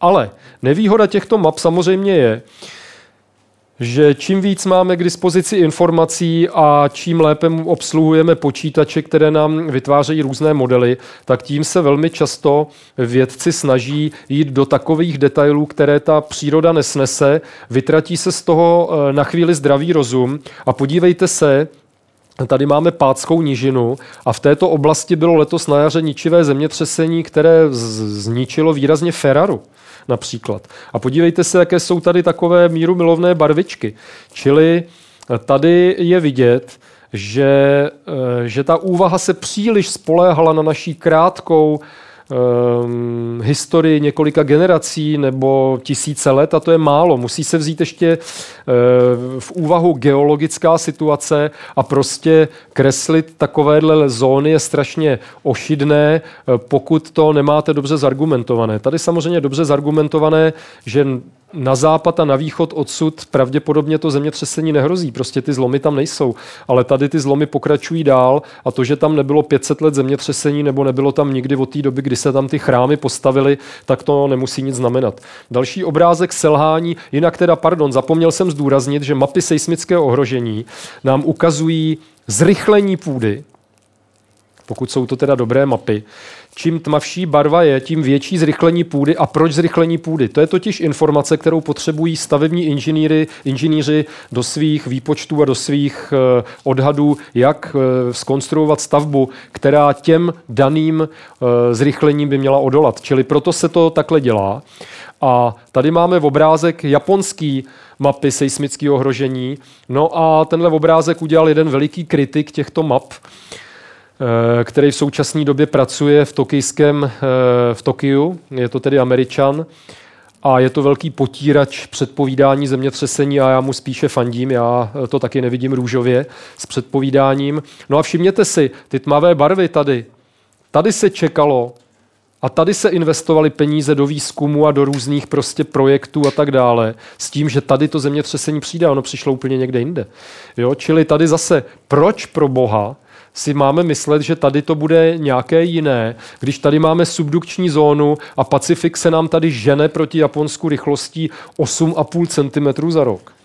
Ale nevýhoda těchto map samozřejmě je, že čím víc máme k dispozici informací a čím lépe obsluhujeme počítače, které nám vytvářejí různé modely, tak tím se velmi často vědci snaží jít do takových detailů, které ta příroda nesnese, vytratí se z toho eh, na chvíli zdravý rozum a podívejte se, Tady máme Pátskou nížinu a v této oblasti bylo letos na jaře ničivé zemětřesení, které zničilo výrazně Ferraru například. A podívejte se, jaké jsou tady takové míru milovné barvičky. Čili tady je vidět, že, že ta úvaha se příliš spoléhala na naší krátkou um, historii několika generací nebo tisíce let a to je málo. Musí se vzít ještě uh, v úvahu geologická situace a prostě kreslit takovéhle zóny je strašně ošidné, uh, pokud to nemáte dobře zargumentované. Tady samozřejmě dobře zargumentované, že na západ a na východ odsud pravděpodobně to zemětřesení nehrozí, prostě ty zlomy tam nejsou, ale tady ty zlomy pokračují dál a to, že tam nebylo 500 let zemětřesení nebo nebylo tam nikdy od té doby, kdy se tam ty chrámy postavily, tak to nemusí nic znamenat. Další obrázek selhání, jinak teda, pardon, zapomněl jsem zdůraznit, že mapy seismického ohrožení nám ukazují zrychlení půdy, pokud jsou to teda dobré mapy, čím tmavší barva je, tím větší zrychlení půdy. A proč zrychlení půdy? To je totiž informace, kterou potřebují stavební inženýry, inženýři do svých výpočtů a do svých uh, odhadů, jak skonstruovat stavbu, která těm daným uh, zrychlením by měla odolat. Čili proto se to takhle dělá. A tady máme obrázek japonský mapy seismického ohrožení. No a tenhle obrázek udělal jeden veliký kritik těchto map. Eh, který v současné době pracuje v tokijském, eh, v Tokiu, je to tedy američan, a je to velký potírač předpovídání zemětřesení a já mu spíše fandím, já to taky nevidím růžově s předpovídáním. No a všimněte si, ty tmavé barvy tady, tady se čekalo a tady se investovaly peníze do výzkumu a do různých prostě projektů a tak dále, s tím, že tady to zemětřesení přijde, ono přišlo úplně někde jinde. Jo? Čili tady zase, proč pro Boha si máme myslet, že tady to bude nějaké jiné, když tady máme subdukční zónu a Pacifik se nám tady žene proti Japonsku rychlostí 8,5 cm za rok.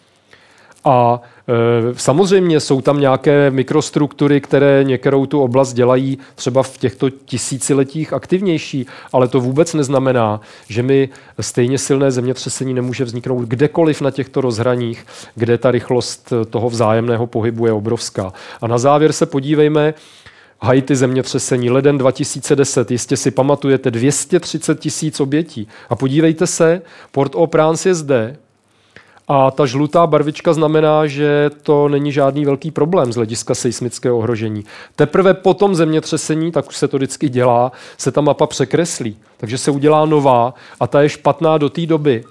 A e, samozřejmě jsou tam nějaké mikrostruktury, které některou tu oblast dělají třeba v těchto tisíciletích aktivnější, ale to vůbec neznamená, že mi stejně silné zemětřesení nemůže vzniknout kdekoliv na těchto rozhraních, kde ta rychlost toho vzájemného pohybu je obrovská. A na závěr se podívejme, Haiti zemětřesení, leden 2010, jistě si pamatujete, 230 tisíc obětí. A podívejte se, Port-au-Prince je zde, a ta žlutá barvička znamená, že to není žádný velký problém z hlediska seismického ohrožení. Teprve po tom zemětřesení, tak už se to vždycky dělá, se ta mapa překreslí. Takže se udělá nová a ta je špatná do té doby.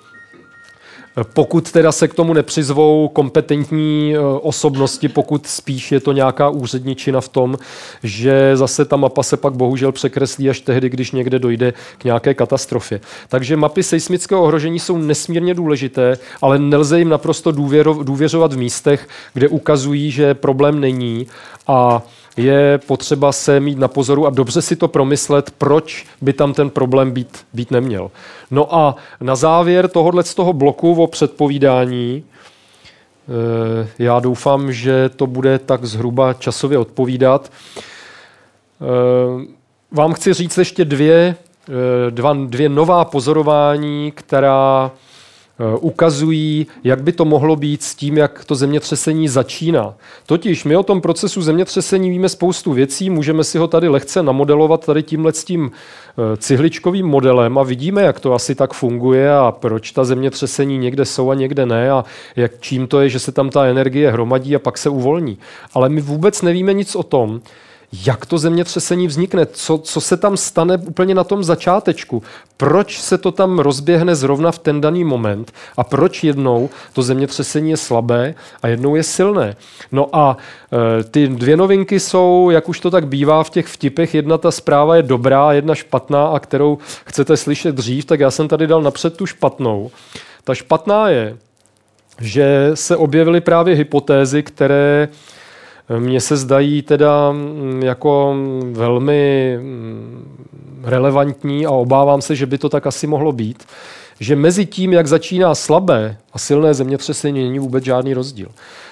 Pokud teda se k tomu nepřizvou kompetentní e, osobnosti, pokud spíš je to nějaká úředničina v tom, že zase ta mapa se pak bohužel překreslí až tehdy, když někde dojde k nějaké katastrofě. Takže mapy seismického ohrožení jsou nesmírně důležité, ale nelze jim naprosto důvěřovat v místech, kde ukazují, že problém není a je potřeba se mít na pozoru a dobře si to promyslet, proč by tam ten problém být, být neměl. No a na závěr tohohle z toho bloku o předpovídání, eh, já doufám, že to bude tak zhruba časově odpovídat. Eh, vám chci říct ještě dvě, eh, dva, dvě nová pozorování, která ukazují, jak by to mohlo být s tím, jak to zemětřesení začíná. Totiž my o tom procesu zemětřesení víme spoustu věcí, můžeme si ho tady lehce namodelovat tady tímhle s tím eh, cihličkovým modelem a vidíme, jak to asi tak funguje a proč ta zemětřesení někde jsou a někde ne a jak, čím to je, že se tam ta energie hromadí a pak se uvolní. Ale my vůbec nevíme nic o tom, jak to zemětřesení vznikne, co, co se tam stane úplně na tom začátečku, proč se to tam rozběhne zrovna v ten daný moment a proč jednou to zemětřesení je slabé a jednou je silné. No a e, ty dvě novinky jsou, jak už to tak bývá v těch vtipech, jedna ta zpráva je dobrá, jedna špatná a kterou chcete slyšet dřív, tak já jsem tady dal napřed tu špatnou. Ta špatná je, že se objevily právě hypotézy, které mně se zdají teda mm, jako velmi mm, relevantní a obávám se, že by to tak asi mohlo být, že mezi tím, jak začíná slabé a silné zemětřesení, není vůbec žádný rozdíl.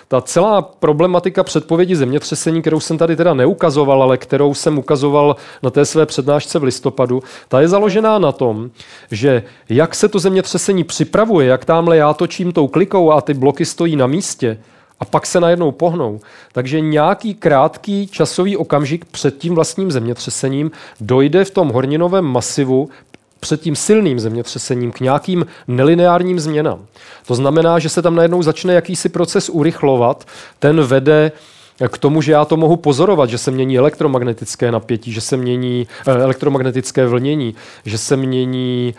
Ta celá problematika předpovědi zemětřesení, kterou jsem tady teda neukazoval, ale kterou jsem ukazoval na té své přednášce v listopadu, ta je založená na tom, že jak se to zemětřesení připravuje, jak tamhle já točím tou klikou a ty bloky stojí na místě, a pak se najednou pohnou. Takže nějaký krátký časový okamžik před tím vlastním zemětřesením dojde v tom horninovém masivu před tím silným zemětřesením k nějakým nelineárním změnám. To znamená, že se tam najednou začne jakýsi proces urychlovat, ten vede k tomu, že já to mohu pozorovat, že se mění elektromagnetické napětí, že se mění eh, elektromagnetické vlnění, že se mění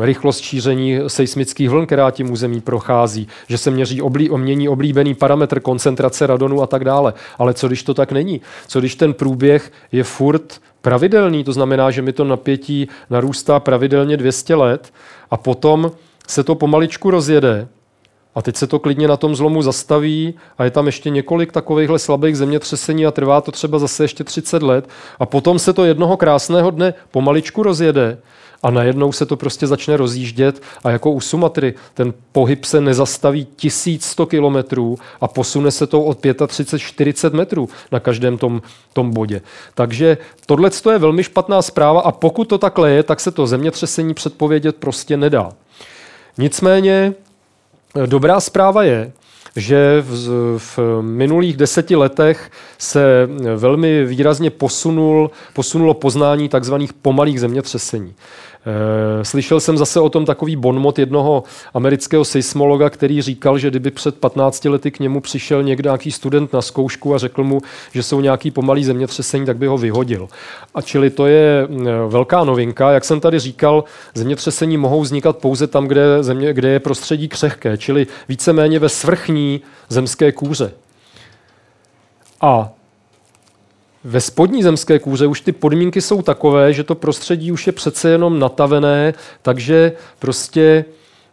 rychlost šíření seismických vln, která tím území prochází, že se měří oblí, mění oblíbený parametr koncentrace radonu a tak dále. Ale co když to tak není? Co když ten průběh je furt pravidelný, to znamená, že mi to napětí narůstá pravidelně 200 let a potom se to pomaličku rozjede a teď se to klidně na tom zlomu zastaví a je tam ještě několik takovýchhle slabých zemětřesení a trvá to třeba zase ještě 30 let a potom se to jednoho krásného dne pomaličku rozjede a najednou se to prostě začne rozjíždět a jako u Sumatry ten pohyb se nezastaví 1100 kilometrů a posune se to od 35-40 metrů na každém tom, tom bodě. Takže tohle je velmi špatná zpráva a pokud to takhle je, tak se to zemětřesení předpovědět prostě nedá. Nicméně dobrá zpráva je, že v, v minulých deseti letech se velmi výrazně posunul, posunulo poznání takzvaných pomalých zemětřesení. Eh, slyšel jsem zase o tom takový bonmot jednoho amerického seismologa, který říkal, že kdyby před 15 lety k němu přišel někdo nějaký student na zkoušku a řekl mu, že jsou nějaký pomalý zemětřesení, tak by ho vyhodil. A čili to je eh, velká novinka. Jak jsem tady říkal, zemětřesení mohou vznikat pouze tam, kde, země, kde je prostředí křehké, čili víceméně ve svrchní zemské kůře. A ve spodní zemské kůře už ty podmínky jsou takové, že to prostředí už je přece jenom natavené, takže prostě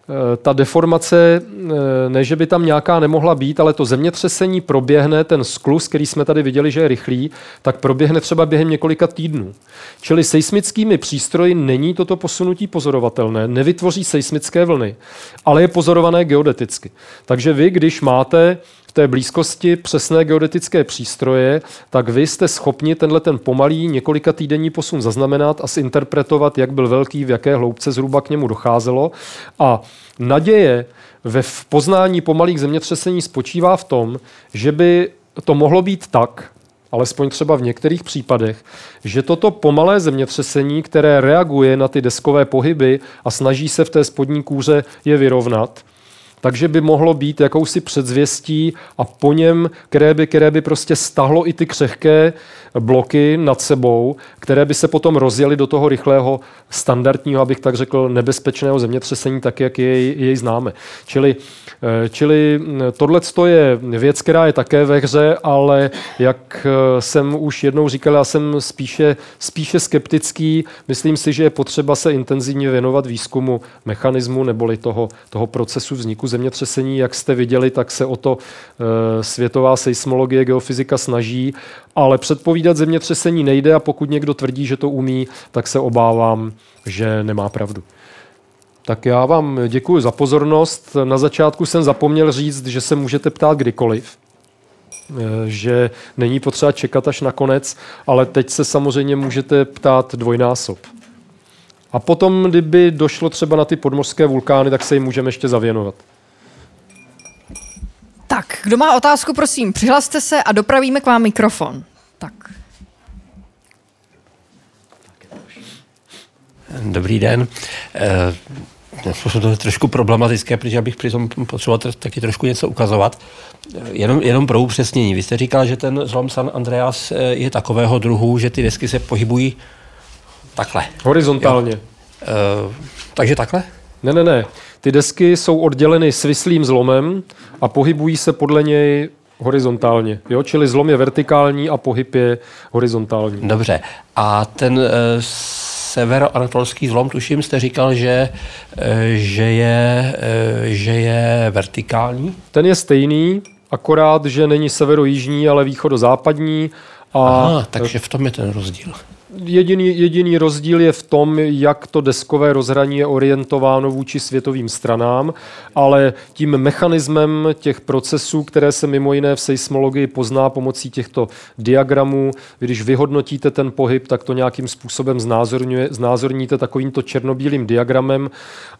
eh, ta deformace, eh, ne, že by tam nějaká nemohla být, ale to zemětřesení proběhne, ten sklus, který jsme tady viděli, že je rychlý, tak proběhne třeba během několika týdnů. Čili seismickými přístroji není toto posunutí pozorovatelné, nevytvoří seismické vlny, ale je pozorované geodeticky. Takže vy, když máte té blízkosti přesné geodetické přístroje, tak vy jste schopni tenhle ten pomalý několika týdenní posun zaznamenat a zinterpretovat, jak byl velký, v jaké hloubce zhruba k němu docházelo. A naděje ve poznání pomalých zemětřesení spočívá v tom, že by to mohlo být tak, alespoň třeba v některých případech, že toto pomalé zemětřesení, které reaguje na ty deskové pohyby a snaží se v té spodní kůře je vyrovnat, takže by mohlo být jakousi předzvěstí a po něm, které by, které by prostě stahlo i ty křehké bloky nad sebou, které by se potom rozjeli do toho rychlého standardního, abych tak řekl, nebezpečného zemětřesení, tak jak jej, jej známe. Čili, eh, čili eh, tohle je věc, která je také ve hře, ale jak eh, jsem už jednou říkal, já jsem spíše, spíše skeptický. Myslím si, že je potřeba se intenzivně věnovat výzkumu mechanismu neboli toho, toho procesu vzniku zemětřesení. Jak jste viděli, tak se o to světová seismologie, geofyzika snaží, ale předpovídat zemětřesení nejde a pokud někdo tvrdí, že to umí, tak se obávám, že nemá pravdu. Tak já vám děkuji za pozornost. Na začátku jsem zapomněl říct, že se můžete ptát kdykoliv že není potřeba čekat až na konec, ale teď se samozřejmě můžete ptát dvojnásob. A potom, kdyby došlo třeba na ty podmořské vulkány, tak se jim můžeme ještě zavěnovat. Tak, kdo má otázku, prosím, přihlaste se a dopravíme k vám mikrofon. Tak. Dobrý den. Eh, to je trošku problematické, protože bych při tom potřeboval taky trošku něco ukazovat. Jenom, jenom pro upřesnění. Vy jste říkal, že ten zlom San Andreas eh, je takového druhu, že ty desky se pohybují takhle. Horizontálně. Jo. E, takže takhle? Ne, ne, ne. Ty desky jsou odděleny svislým zlomem a pohybují se podle něj horizontálně. Jo? Čili zlom je vertikální a pohyb je horizontální. Dobře. A ten e, severoanatolský zlom, tuším, jste říkal, že, e, že, je, e, že je vertikální? Ten je stejný, akorát, že není severo-jižní, ale východo-západní. A Aha, takže v tom je ten rozdíl. Jediný, jediný rozdíl je v tom, jak to deskové rozhraní je orientováno vůči světovým stranám, ale tím mechanismem těch procesů, které se mimo jiné v seismologii pozná pomocí těchto diagramů, když vyhodnotíte ten pohyb, tak to nějakým způsobem znázorníte takovýmto černobílým diagramem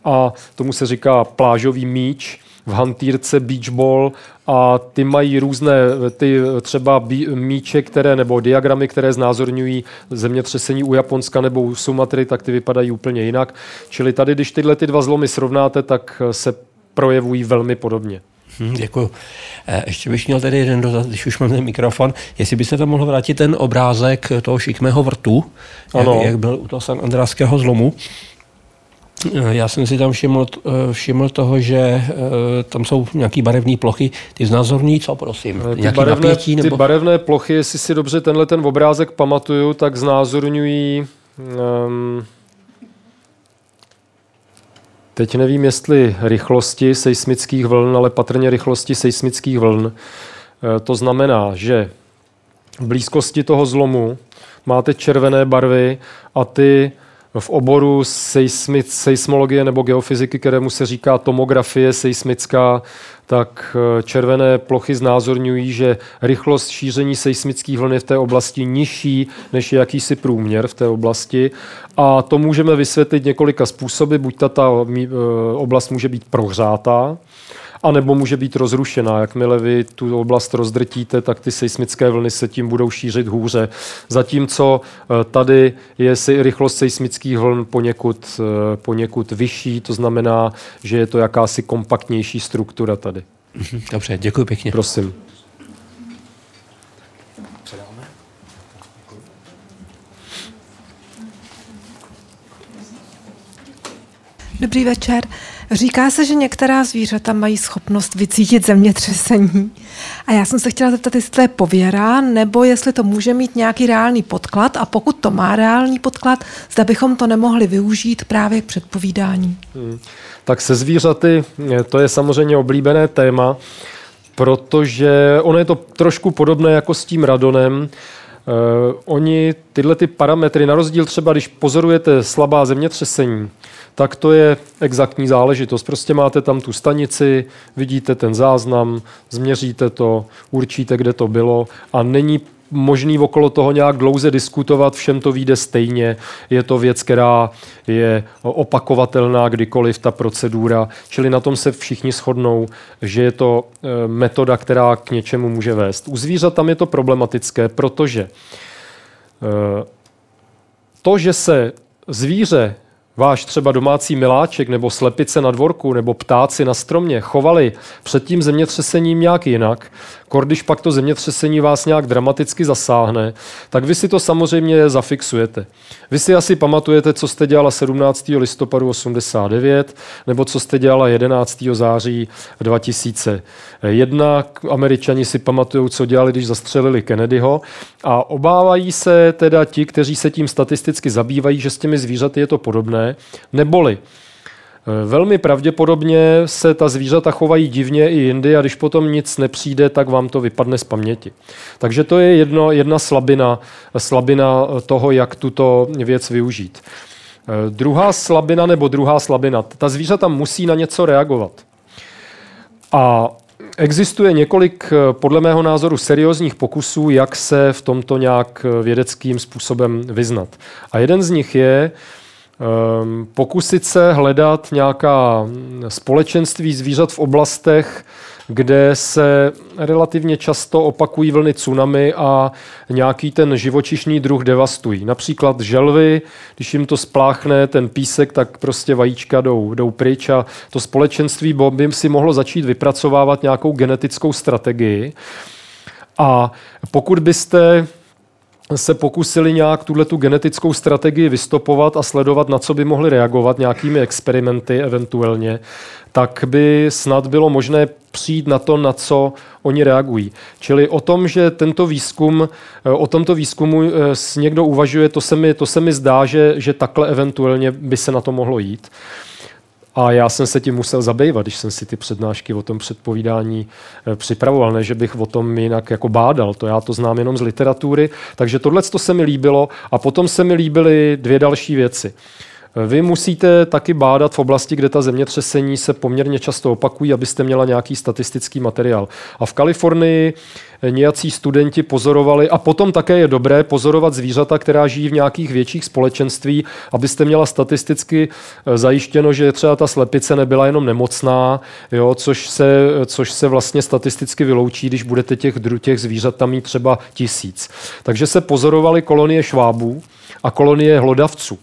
a tomu se říká plážový míč v hantýrce beach ball a ty mají různé ty třeba míče, které nebo diagramy, které znázorňují zemětřesení u Japonska nebo u Sumatry, tak ty vypadají úplně jinak. Čili tady, když tyhle ty dva zlomy srovnáte, tak se projevují velmi podobně. Hmm, děkuji. Eh, ještě bych měl tady jeden dotaz, když už mám ten mikrofon. Jestli byste tam mohl vrátit ten obrázek toho šikmého vrtu, ano. Jak, jak byl u toho San Andráského zlomu. Eh, já jsem si tam všiml, eh, všiml toho, že tam jsou nějaké barevné plochy. Ty znázorní co, prosím? Ty barevné, napětí, nebo... ty barevné plochy, jestli si dobře tenhle ten obrázek pamatuju, tak znázorňují um, Teď nevím, jestli rychlosti seismických vln, ale patrně rychlosti seismických vln. To znamená, že v blízkosti toho zlomu máte červené barvy a ty v oboru seismi, seismologie nebo geofyziky, kterému se říká tomografie seismická, tak eh, červené plochy znázorňují, že rychlost šíření seismických vln je v té oblasti nižší než je jakýsi průměr v té oblasti. A to můžeme vysvětlit několika způsoby. Buď ta, ta eh, oblast může být prohřátá, anebo může být rozrušená. Jakmile vy tu oblast rozdrtíte, tak ty seismické vlny se tím budou šířit hůře. Zatímco eh, tady je si rychlost seismických vln poněkud, eh, poněkud vyšší, to znamená, že je to jakási kompaktnější struktura tady. Mhm, dobře, děkuji pěkně. Prosím. Dobrý večer. Říká se, že některá zvířata mají schopnost vycítit zemětřesení. A já jsem se chtěla zeptat, jestli to je pověra, nebo jestli to může mít nějaký reálný podklad. A pokud to má reálný podklad, zda bychom to nemohli využít právě k předpovídání. Hmm. Tak se zvířaty, eh, to je samozřejmě oblíbené téma, protože ono je to trošku podobné jako s tím radonem. Uh, oni tyhle ty parametry, na rozdíl třeba, když pozorujete slabá zemětřesení, tak to je exaktní záležitost. Prostě máte tam tu stanici, vidíte ten záznam, změříte to, určíte, kde to bylo a není možný okolo toho nějak dlouze diskutovat, všem to vyjde stejně. Je to věc, která je opakovatelná kdykoliv ta procedura, čili na tom se všichni shodnou, že je to eh, metoda, která k něčemu může vést. U zvířat tam je to problematické, protože eh, to, že se zvíře váš třeba domácí miláček nebo slepice na dvorku nebo ptáci na stromě chovali před tím zemětřesením nějak jinak, kor když pak to zemětřesení vás nějak dramaticky zasáhne, tak vy si to samozřejmě zafixujete. Vy si asi pamatujete, co jste dělala 17. listopadu 89 nebo co jste dělala 11. září 2001. Američani si pamatují, co dělali, když zastřelili Kennedyho a obávají se teda ti, kteří se tím statisticky zabývají, že s těmi zvířaty je to podobné, neboli Velmi pravděpodobně se ta zvířata chovají divně i jindy a když potom nic nepřijde, tak vám to vypadne z paměti. Takže to je jedno, jedna slabina, slabina toho, jak tuto věc využít. Eh, druhá slabina nebo druhá slabina, ta zvířata musí na něco reagovat. A existuje několik, eh, podle mého názoru, seriózních pokusů, jak se v tomto nějak vědeckým způsobem vyznat. A jeden z nich je, pokusit se hledat nějaká společenství zvířat v oblastech, kde se relativně často opakují vlny tsunami a nějaký ten živočišný druh devastují. Například želvy, když jim to spláchne ten písek, tak prostě vajíčka jdou, jdou pryč a to společenství by si mohlo začít vypracovávat nějakou genetickou strategii. A pokud byste se pokusili nějak tuhle tu genetickou strategii vystopovat a sledovat, na co by mohli reagovat nějakými experimenty eventuálně, tak by snad bylo možné přijít na to, na co oni reagují. Čili o tom, že tento výzkum, o tomto výzkumu eh, někdo uvažuje, to se mi, to se mi zdá, že, že takhle eventuálně by se na to mohlo jít. A já jsem se tím musel zabývat, když jsem si ty přednášky o tom předpovídání eh, připravoval, ne, že bych o tom jinak jako bádal, to já to znám jenom z literatury. Takže tohle to se mi líbilo a potom se mi líbily dvě další věci. Vy musíte taky bádat v oblasti, kde ta zemětřesení se poměrně často opakují, abyste měla nějaký statistický materiál. A v Kalifornii nějací studenti pozorovali, a potom také je dobré pozorovat zvířata, která žijí v nějakých větších společenství, abyste měla statisticky eh, zajištěno, že třeba ta slepice nebyla jenom nemocná, jo, což, se, což se vlastně statisticky vyloučí, když budete těch, těch zvířat tam mít třeba tisíc. Takže se pozorovaly kolonie švábů a kolonie hlodavců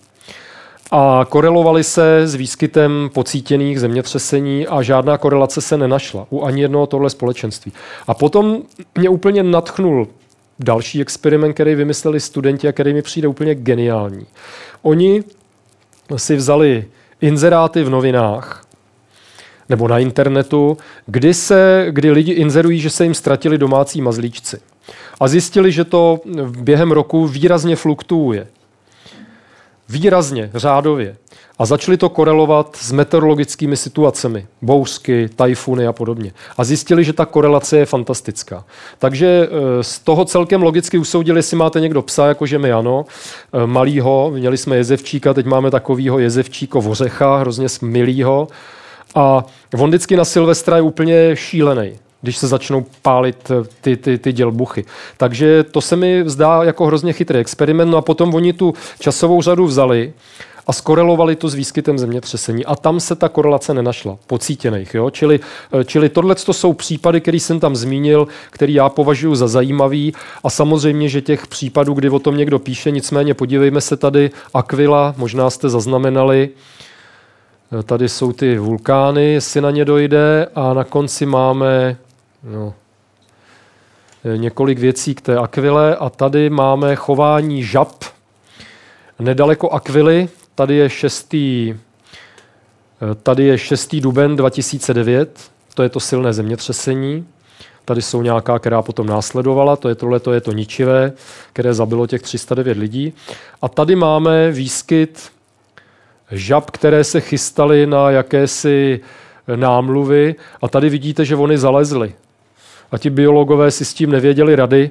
a korelovali se s výskytem pocítěných zemětřesení a žádná korelace se nenašla u ani jednoho tohle společenství. A potom mě úplně natchnul další experiment, který vymysleli studenti a který mi přijde úplně geniální. Oni si vzali inzeráty v novinách nebo na internetu, kdy, se, kdy lidi inzerují, že se jim ztratili domácí mazlíčci. A zjistili, že to během roku výrazně fluktuuje. Výrazně, řádově. A začali to korelovat s meteorologickými situacemi, bouřky, tajfuny a podobně. A zjistili, že ta korelace je fantastická. Takže e, z toho celkem logicky usoudili, jestli máte někdo psa, jakože my ano, e, malýho, měli jsme jezevčíka, teď máme takovýho jezevčíko vořecha, hrozně milýho. A on vždycky na Silvestra je úplně šílený když se začnou pálit eh, ty, ty, ty dělbuchy. Takže to se mi zdá jako hrozně chytrý experiment. No a potom oni tu časovou řadu vzali a skorelovali to s výskytem zemětřesení. A tam se ta korelace nenašla, pocítěných. Jo? Čili, eh, čili tohle to jsou případy, které jsem tam zmínil, který já považuji za zajímavý. A samozřejmě, že těch případů, kdy o tom někdo píše, nicméně podívejme se tady, Aquila, možná jste zaznamenali, eh, Tady jsou ty vulkány, jestli na ně dojde, a na konci máme No. Několik věcí k té akvile a tady máme chování žab nedaleko akvily. Tady je 6. Tady je 6. duben 2009, to je to silné zemětřesení. Tady jsou nějaká, která potom následovala, to je tohle, to je to ničivé, které zabilo těch 309 lidí. A tady máme výskyt žab, které se chystaly na jakési námluvy a tady vidíte, že oni zalezly a ti biologové si s tím nevěděli rady.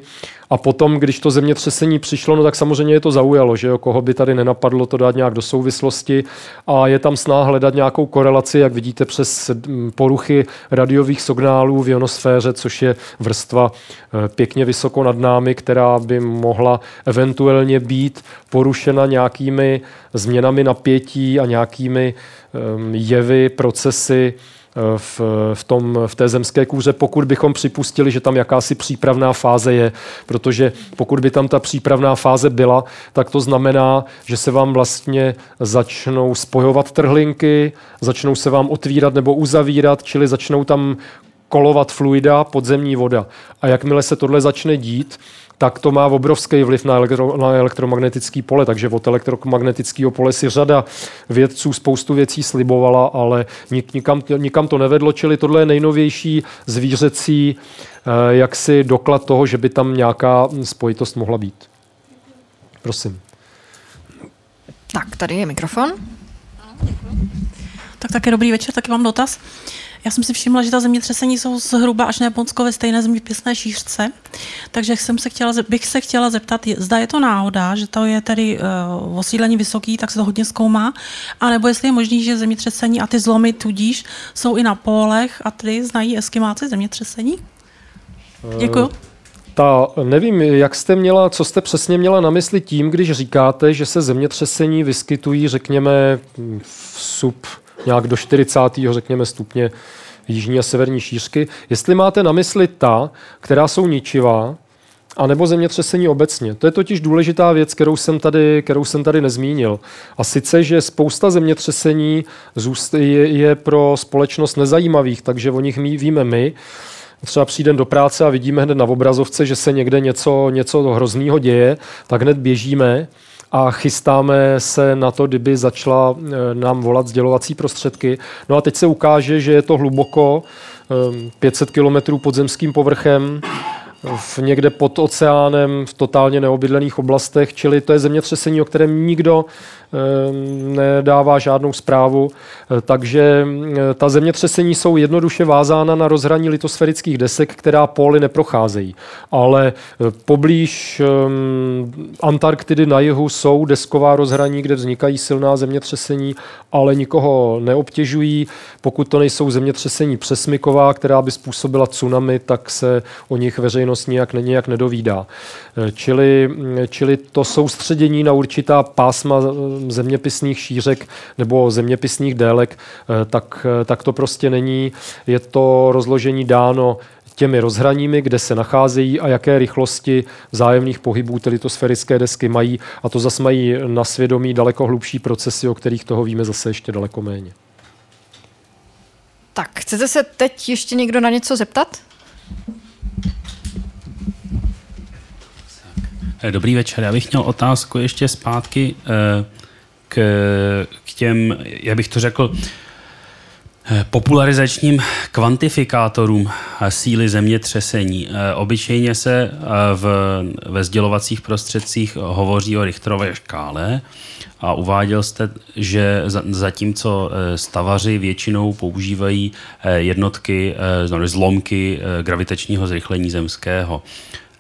A potom, když to zemětřesení přišlo, no tak samozřejmě je to zaujalo, že jo, koho by tady nenapadlo to dát nějak do souvislosti a je tam snaha hledat nějakou korelaci, jak vidíte, přes poruchy radiových signálů v ionosféře, což je vrstva eh, pěkně vysoko nad námi, která by mohla eventuálně být porušena nějakými změnami napětí a nějakými ehm, jevy, procesy, v, v, tom, v té zemské kůře, pokud bychom připustili, že tam jakási přípravná fáze je, protože pokud by tam ta přípravná fáze byla, tak to znamená, že se vám vlastně začnou spojovat trhlinky, začnou se vám otvírat nebo uzavírat, čili začnou tam kolovat fluida, podzemní voda. A jakmile se tohle začne dít, tak to má obrovský vliv na, elektro, na elektromagnetický pole. Takže od elektromagnetického pole si řada vědců spoustu věcí slibovala, ale nik, nikam, nikam to nevedlo, čili tohle je nejnovější zvířecí eh, jaksi doklad toho, že by tam nějaká spojitost mohla být. Prosím. Tak, tady je mikrofon. Tak také dobrý večer, taky mám dotaz. Já jsem si všimla, že ta zemětřesení jsou zhruba až na Japonsko ve stejné zeměpisné šířce, takže jsem se chtěla, bych se chtěla zeptat, zda je to náhoda, že to je tedy uh, osídlení vysoký, tak se to hodně zkoumá, anebo jestli je možný, že zemětřesení a ty zlomy tudíž jsou i na polech a tedy znají eskimáci zemětřesení? Děkuji. Uh ta, nevím, jak jste měla, co jste přesně měla na mysli tím, když říkáte, že se zemětřesení vyskytují, řekněme, v sub nějak do 40. řekněme stupně jižní a severní šířky. Jestli máte na mysli ta, která jsou ničivá, a nebo zemětřesení obecně. To je totiž důležitá věc, kterou jsem tady, kterou jsem tady nezmínil. A sice, že spousta zemětřesení je, pro společnost nezajímavých, takže o nich my, víme my. Třeba přijdeme do práce a vidíme hned na obrazovce, že se někde něco, něco hrozného děje, tak hned běžíme a chystáme se na to, kdyby začala eh, nám volat sdělovací prostředky. No a teď se ukáže, že je to hluboko, 500 eh, kilometrů pod zemským povrchem v někde pod oceánem, v totálně neobydlených oblastech, čili to je zemětřesení, o kterém nikdo nedává žádnou zprávu, eh, takže eh, ta zemětřesení jsou jednoduše vázána na rozhraní litosférických desek, která póly neprocházejí. Ale eh, poblíž ehm, Antarktidy na jihu jsou desková rozhraní, kde vznikají silná zemětřesení, ale nikoho neobtěžují. Pokud to nejsou zemětřesení přesmyková, která by způsobila tsunami, tak se o nich veřejnost nijak, nijak nedovídá. Čili, čili to soustředění na určitá pásma zeměpisných šířek nebo zeměpisných délek, eh, tak, eh, tak to prostě není. Je to rozložení dáno těmi rozhraními, kde se nacházejí a jaké rychlosti vzájemných pohybů ty litosférické desky mají. A to zase mají na svědomí daleko hlubší procesy, o kterých toho víme zase ještě daleko méně. Tak, chcete se teď ještě někdo na něco zeptat? Dobrý večer, já bych měl otázku ještě zpátky. Eh, k, k těm, jak bych to řekl, popularizačním kvantifikátorům síly zemětřesení. Obyčejně se v, ve sdělovacích prostředcích hovoří o Richterové škále a uváděl jste, že zatímco stavaři většinou používají jednotky, zlomky gravitačního zrychlení zemského.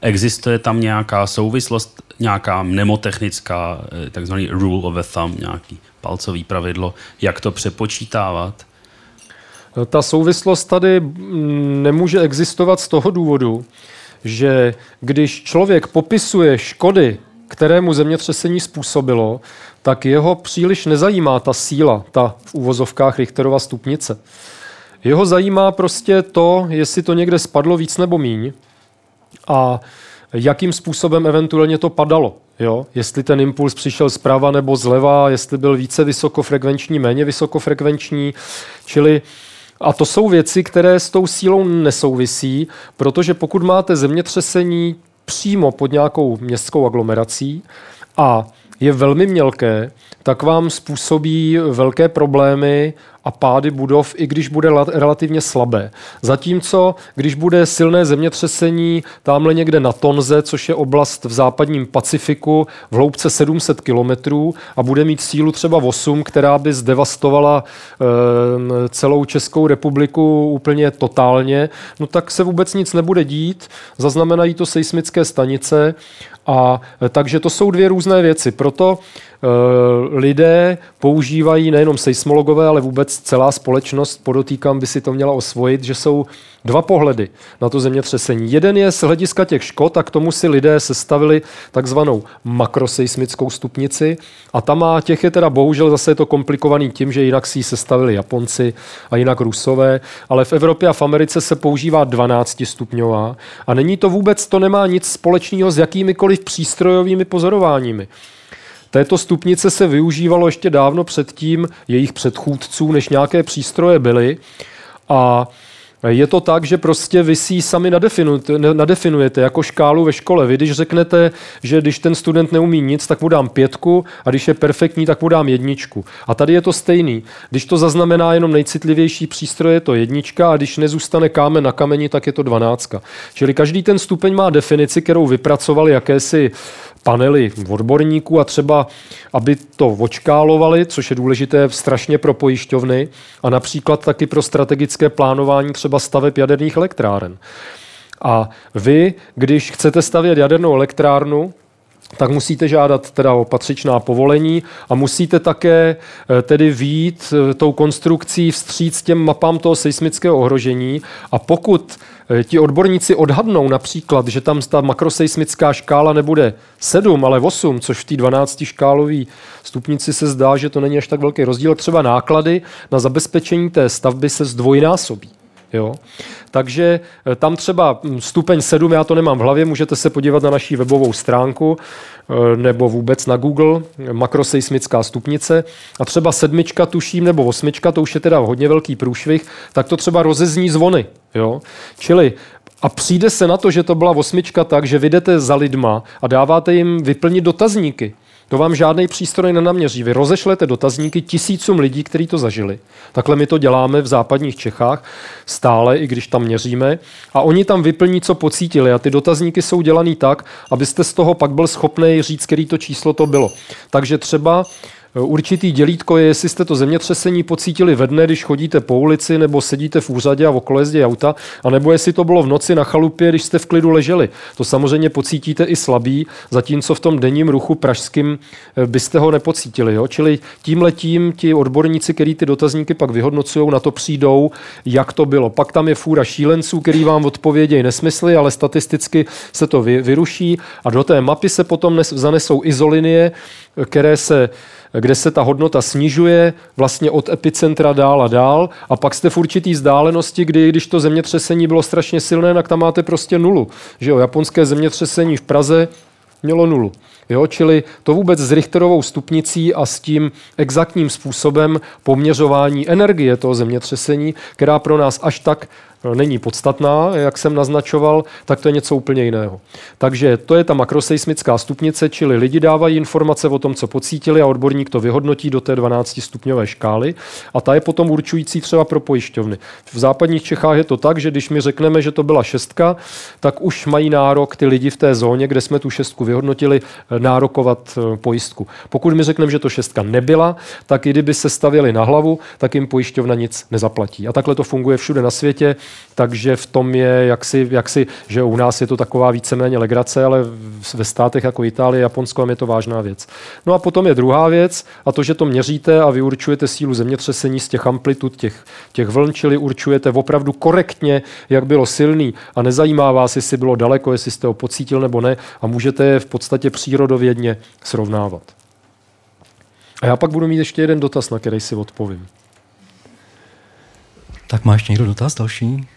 Existuje tam nějaká souvislost, nějaká mnemotechnická, eh, takzvaný rule of a thumb, nějaký palcový pravidlo, jak to přepočítávat? No, ta souvislost tady nemůže existovat z toho důvodu, že když člověk popisuje škody, které mu zemětřesení způsobilo, tak jeho příliš nezajímá ta síla, ta v úvozovkách Richterova stupnice. Jeho zajímá prostě to, jestli to někde spadlo víc nebo míň a jakým způsobem eventuálně to padalo. Jo? Jestli ten impuls přišel zprava nebo zleva, jestli byl více vysokofrekvenční, méně vysokofrekvenční, čili a to jsou věci, které s tou sílou nesouvisí, protože pokud máte zemětřesení přímo pod nějakou městskou aglomerací a je velmi mělké, tak vám způsobí velké problémy a pády budov, i když bude relativně slabé. Zatímco, když bude silné zemětřesení tamhle někde na Tonze, což je oblast v západním Pacifiku v hloubce 700 kilometrů a bude mít sílu třeba 8, která by zdevastovala e, celou Českou republiku úplně totálně, no tak se vůbec nic nebude dít. Zaznamenají to seismické stanice a e, takže to jsou dvě různé věci. Proto e, lidé používají nejenom seismologové, ale vůbec celá společnost, podotýkám, by si to měla osvojit, že jsou dva pohledy na to zemětřesení. Jeden je z hlediska těch škod a k tomu si lidé sestavili takzvanou makroseismickou stupnici a tam má těch je teda bohužel zase je to komplikovaný tím, že jinak si ji sestavili Japonci a jinak Rusové, ale v Evropě a v Americe se používá 12 stupňová a není to vůbec, to nemá nic společného s jakýmikoliv přístrojovými pozorováními. Této stupnice se využívalo ještě dávno předtím jejich předchůdců, než nějaké přístroje byly. A je to tak, že prostě vy si ji sami nadefinujete, jako škálu ve škole. Vy když řeknete, že když ten student neumí nic, tak mu dám pětku a když je perfektní, tak mu dám jedničku. A tady je to stejný. Když to zaznamená jenom nejcitlivější přístroj, je to jednička a když nezůstane kámen na kameni, tak je to dvanáctka. Čili každý ten stupeň má definici, kterou vypracovali jakési panely odborníků a třeba, aby to očkálovali, což je důležité strašně pro pojišťovny a například taky pro strategické plánování třeba staveb jaderných elektráren. A vy, když chcete stavět jadernou elektrárnu, tak musíte žádat teda o patřičná povolení a musíte také eh, tedy výjít eh, tou konstrukcí vstříc těm mapám toho seismického ohrožení a pokud eh, ti odborníci odhadnou například, že tam ta makroseismická škála nebude 7, ale 8, což v té 12 škálové stupnici se zdá, že to není až tak velký rozdíl, třeba náklady na zabezpečení té stavby se zdvojnásobí. Jo? Takže eh, tam třeba hm, stupeň 7, já to nemám v hlavě, můžete se podívat na naší webovou stránku eh, nebo vůbec na Google, makroseismická stupnice. A třeba sedmička, tuším, nebo osmička, to už je teda hodně velký průšvih, tak to třeba rozezní zvony. Jo? Čili a přijde se na to, že to byla osmička tak, že vydete za lidma a dáváte jim vyplnit dotazníky. To vám žádný přístroj nenaměří. Vy rozešlete dotazníky tisícům lidí, kteří to zažili. Takhle my to děláme v západních Čechách stále, i když tam měříme. A oni tam vyplní, co pocítili. A ty dotazníky jsou dělaný tak, abyste z toho pak byl schopný říct, který to číslo to bylo. Takže třeba Určitý dělítko je, jestli jste to zemětřesení pocítili ve dne, když chodíte po ulici nebo sedíte v úřadě a okolo jezdí auta, anebo jestli to bylo v noci na chalupě, když jste v klidu leželi. To samozřejmě pocítíte i slabý, zatímco v tom denním ruchu pražským eh, byste ho nepocítili. Jo? Čili tím letím ti odborníci, který ty dotazníky pak vyhodnocují, na to přijdou, jak to bylo. Pak tam je fůra šílenců, který vám odpovědějí nesmysly, ale statisticky se to vyruší a do té mapy se potom zanesou izolinie, které se kde se ta hodnota snižuje vlastně od epicentra dál a dál a pak jste v určitý vzdálenosti, kdy když to zemětřesení bylo strašně silné, tak tam máte prostě nulu. Že jo, japonské zemětřesení v Praze mělo nulu. Jo, čili to vůbec s Richterovou stupnicí a s tím exaktním způsobem poměřování energie toho zemětřesení, která pro nás až tak není podstatná, jak jsem naznačoval, tak to je něco úplně jiného. Takže to je ta makroseismická stupnice, čili lidi dávají informace o tom, co pocítili a odborník to vyhodnotí do té 12 stupňové škály a ta je potom určující třeba pro pojišťovny. V západních Čechách je to tak, že když mi řekneme, že to byla šestka, tak už mají nárok ty lidi v té zóně, kde jsme tu šestku vyhodnotili, nárokovat eh, pojistku. Pokud mi řekneme, že to šestka nebyla, tak i kdyby se stavili na hlavu, tak jim pojišťovna nic nezaplatí. A takhle to funguje všude na světě takže v tom je jaksi, jaksi, že u nás je to taková víceméně legrace, ale ve státech jako Itálie, Japonsko je to vážná věc. No a potom je druhá věc a to, že to měříte a vy určujete sílu zemětřesení z těch amplitud, těch, těch vln, čili určujete opravdu korektně, jak bylo silný a nezajímá vás, jestli bylo daleko, jestli jste ho pocítil nebo ne a můžete je v podstatě přírodovědně srovnávat. A já pak budu mít ještě jeden dotaz, na který si odpovím. Tak má ještě někdo dotaz další?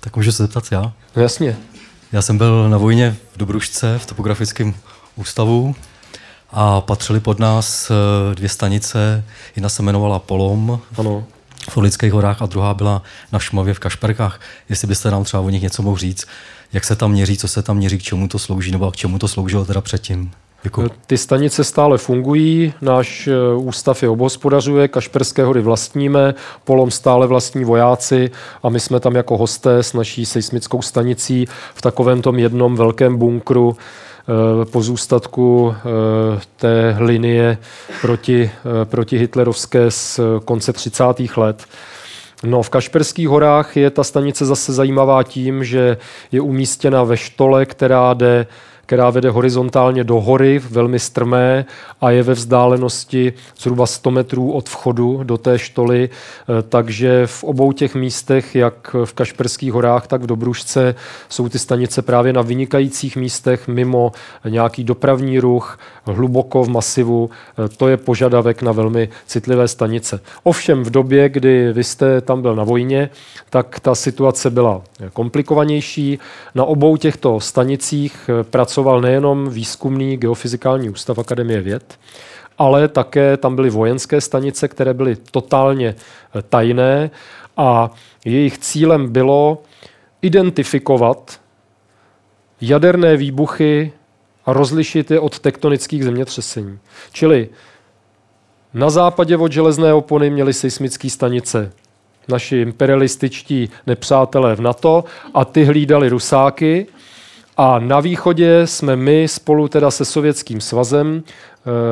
Tak můžu se zeptat já? No jasně. Já jsem byl na vojně v Dobrušce, v topografickém ústavu a patřili pod nás eh, dvě stanice. Jedna se jmenovala Polom ano. v Orlických horách a druhá byla na Šmavě v Kašperkách. Jestli byste nám třeba o nich něco mohl říct, jak se tam měří, co se tam měří, k čemu to slouží, nebo k čemu to sloužilo teda předtím. Děkuji. Eh, ty stanice stále fungují, náš eh, ústav je obhospodařuje, Kašperské hory vlastníme, Polom stále vlastní vojáci a my jsme tam jako hosté s naší seismickou stanicí v takovém tom jednom velkém bunkru eh, pozůstatku té linie proti, proti hitlerovské z konce 30. let. No, v Kašperských horách je ta stanice zase zajímavá tím, že je umístěna ve štole, která jde která vede horizontálně do hory, velmi strmé a je ve vzdálenosti zhruba 100 metrů od vchodu do té štoly. Eh, takže v obou těch místech, jak v Kašperských horách, tak v Dobrušce, jsou ty stanice právě na vynikajících místech mimo nějaký dopravní ruch, hluboko v masivu. Eh, to je požadavek na velmi citlivé stanice. Ovšem v době, kdy vy jste tam byl na vojně, tak ta situace byla komplikovanější. Na obou těchto stanicích eh, pracoval nejenom výzkumný geofyzikální ústav Akademie věd, ale také tam byly vojenské stanice, které byly totálně eh, tajné a jejich cílem bylo identifikovat jaderné výbuchy a rozlišit je od tektonických zemětřesení. Čili na západě od železné opony měly seismické stanice naši imperialističtí nepřátelé v NATO a ty hlídali Rusáky. A na východě jsme my spolu teda se Sovětským svazem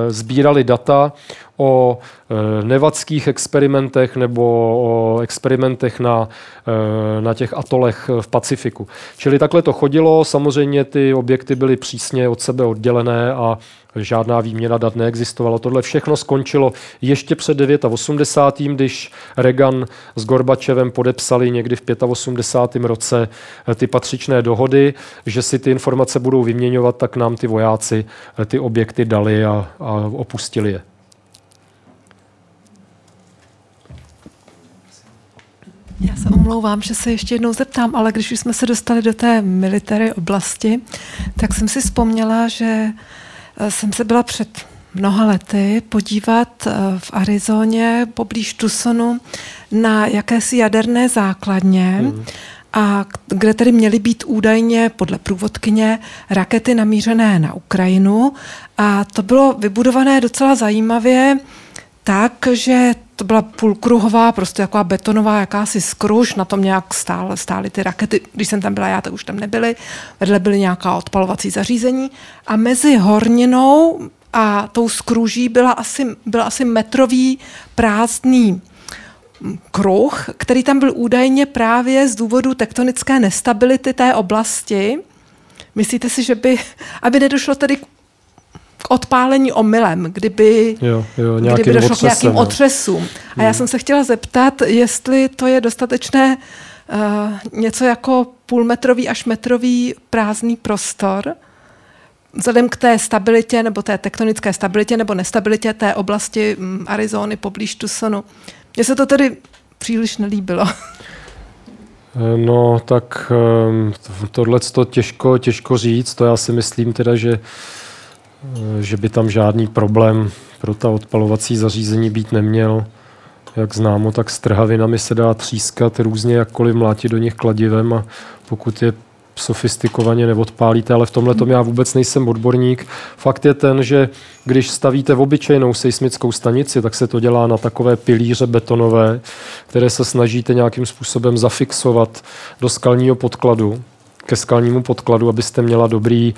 sbírali data o e, nevadských experimentech nebo o experimentech na, e, na těch atolech v Pacifiku. Čili takhle to chodilo, samozřejmě ty objekty byly přísně od sebe oddělené a žádná výměna dat neexistovala. Tohle všechno skončilo ještě před 89. když Reagan s Gorbačevem podepsali někdy v 85. roce ty patřičné dohody, že si ty informace budou vyměňovat, tak nám ty vojáci ty objekty dali a, a opustili je. Já se omlouvám, že se ještě jednou zeptám, ale když už jsme se dostali do té military oblasti, tak jsem si vzpomněla, že eh, jsem se byla před mnoha lety podívat eh, v Arizoně poblíž Tucsonu na jakési jaderné základně. Mm. A kde tedy měly být údajně podle průvodkyně rakety namířené na Ukrajinu. A to bylo vybudované docela zajímavě tak, že to byla půlkruhová, prostě taková betonová jakási skruž, na tom nějak stál, stály ty rakety, když jsem tam byla já, tak už tam nebyly, vedle byly nějaká odpalovací zařízení. A mezi horninou a tou skruží byla asi, byl asi metrový prázdný kruh, který tam byl údajně právě z důvodu tektonické nestability té oblasti. Myslíte si, že by, aby nedošlo tedy k odpálení omylem, kdyby, jo, jo, kdyby došlo k nějakým jo. otřesům. A já hmm. jsem se chtěla zeptat, jestli to je dostatečné uh, něco jako půlmetrový až metrový prázdný prostor, vzhledem k té stabilitě nebo té tektonické stabilitě nebo nestabilitě té oblasti um, Arizony poblíž Tucsonu. Mně se to tedy příliš nelíbilo. Eh, no, tak ehm, tohle to těžko, těžko říct. To já si myslím teda, že Eh, že by tam žádný problém pro ta odpalovací zařízení být neměl. Jak známo, tak s trhavinami se dá třískat různě, jakkoliv mlátit do nich kladivem a pokud je sofistikovaně neodpálíte, ale v tomhle tom já vůbec nejsem odborník. Fakt je ten, že když stavíte v obyčejnou seismickou stanici, tak se to dělá na takové pilíře betonové, které se snažíte nějakým způsobem zafixovat do skalního podkladu, ke skalnímu podkladu, abyste měla dobrý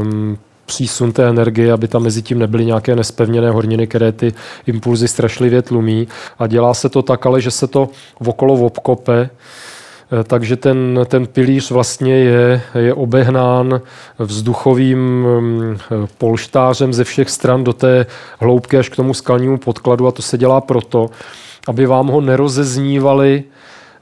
um, přísun té energie, aby tam mezi tím nebyly nějaké nespevněné horniny, které ty impulzy strašlivě tlumí. A dělá se to tak, ale že se to okolo obkope, takže ten, ten pilíř vlastně je, je obehnán vzduchovým mm, polštářem ze všech stran do té hloubky až k tomu skalnímu podkladu a to se dělá proto, aby vám ho nerozeznívali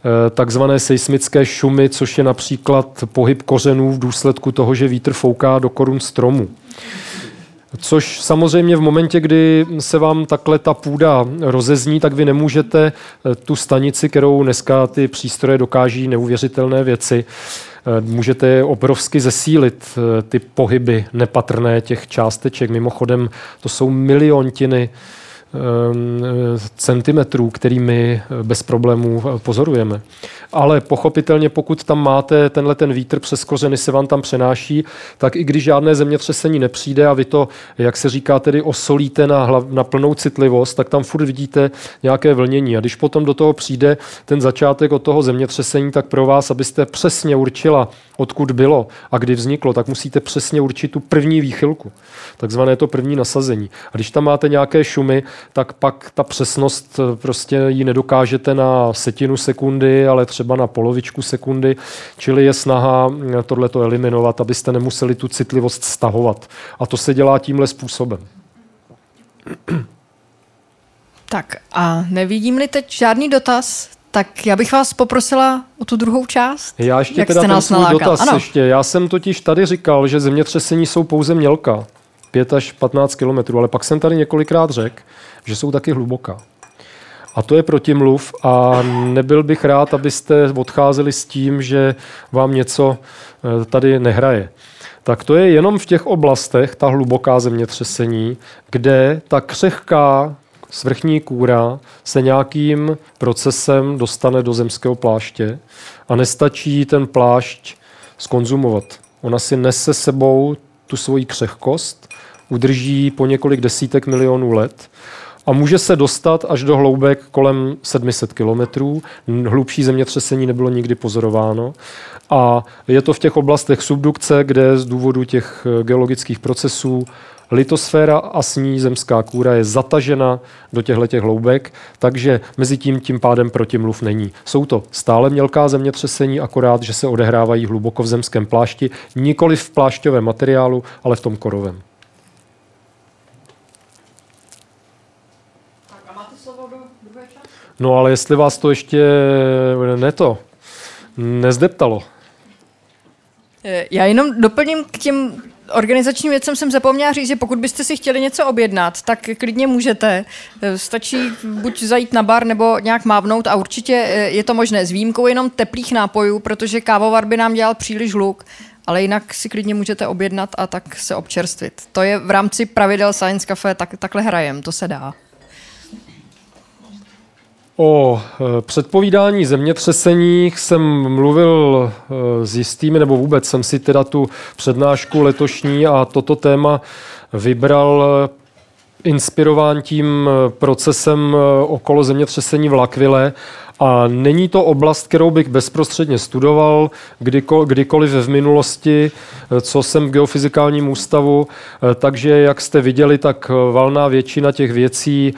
Eh, takzvané seismické šumy, což je například pohyb kořenů v důsledku toho, že vítr fouká do korun stromu. Což samozřejmě v momentě, kdy se vám takhle ta půda rozezní, tak vy nemůžete eh, tu stanici, kterou dneska ty přístroje dokáží neuvěřitelné věci, eh, můžete obrovsky zesílit ty pohyby nepatrné těch částeček. Mimochodem, to jsou miliontiny Ehm, centimetrů, kterými bez problémů pozorujeme. Ale pochopitelně, pokud tam máte tenhle ten vítr přes kořeny se vám tam přenáší, tak i když žádné zemětřesení nepřijde a vy to, jak se říká, tedy osolíte na, hlav, na plnou citlivost, tak tam furt vidíte nějaké vlnění. A když potom do toho přijde ten začátek od toho zemětřesení, tak pro vás, abyste přesně určila, odkud bylo a kdy vzniklo, tak musíte přesně určit tu první výchylku, takzvané to první nasazení. A když tam máte nějaké šumy, tak pak ta přesnost eh, prostě ji nedokážete na setinu sekundy, ale třeba na polovičku sekundy, čili je snaha eh, tohleto eliminovat, abyste nemuseli tu citlivost stahovat. A to se dělá tímhle způsobem. Tak a nevidím-li teď žádný dotaz, tak já bych vás poprosila o tu druhou část. Já ještě Jak teda ten svůj dotaz ano. ještě. Já jsem totiž tady říkal, že zemětřesení jsou pouze mělka. 5 až 15 kilometrů, ale pak jsem tady několikrát řekl, že jsou taky hluboká. A to je protimluv a nebyl bych rád, abyste odcházeli s tím, že vám něco eh, tady nehraje. Tak to je jenom v těch oblastech, ta hluboká zemětřesení, kde ta křehká svrchní kůra se nějakým procesem dostane do zemského pláště a nestačí ten plášť skonzumovat. Ona si nese sebou tu svoji křehkost, udrží po několik desítek milionů let a může se dostat až do hloubek kolem 700 kilometrů. Hlubší zemětřesení nebylo nikdy pozorováno. A je to v těch oblastech subdukce, kde z důvodu těch eh, geologických procesů litosféra a s ní zemská kůra je zatažena do těchto hloubek, takže mezi tím tím pádem protimluv není. Jsou to stále mělká zemětřesení, akorát, že se odehrávají hluboko v zemském plášti, nikoli v plášťovém materiálu, ale v tom korovém. No ale jestli vás to ještě ne to, nezdeptalo. Eh, já jenom doplním k těm organizačním věcem jsem zapomněla říct, že pokud byste si chtěli něco objednat, tak klidně můžete. Eh, stačí buď zajít na bar nebo nějak mávnout a určitě eh, je to možné s výjimkou jenom teplých nápojů, protože kávovar by nám dělal příliš hluk, ale jinak si klidně můžete objednat a tak se občerstvit. To je v rámci pravidel Science Cafe, tak, takhle hrajem, to se dá. O eh, předpovídání zemětřesení jsem mluvil eh, s jistými, nebo vůbec jsem si teda tu přednášku letošní a toto téma vybral inspirován tím procesem okolo zemětřesení v Lakvile. A není to oblast, kterou bych bezprostředně studoval kdykoliv v minulosti, co jsem v geofyzikálním ústavu, takže jak jste viděli, tak valná většina těch věcí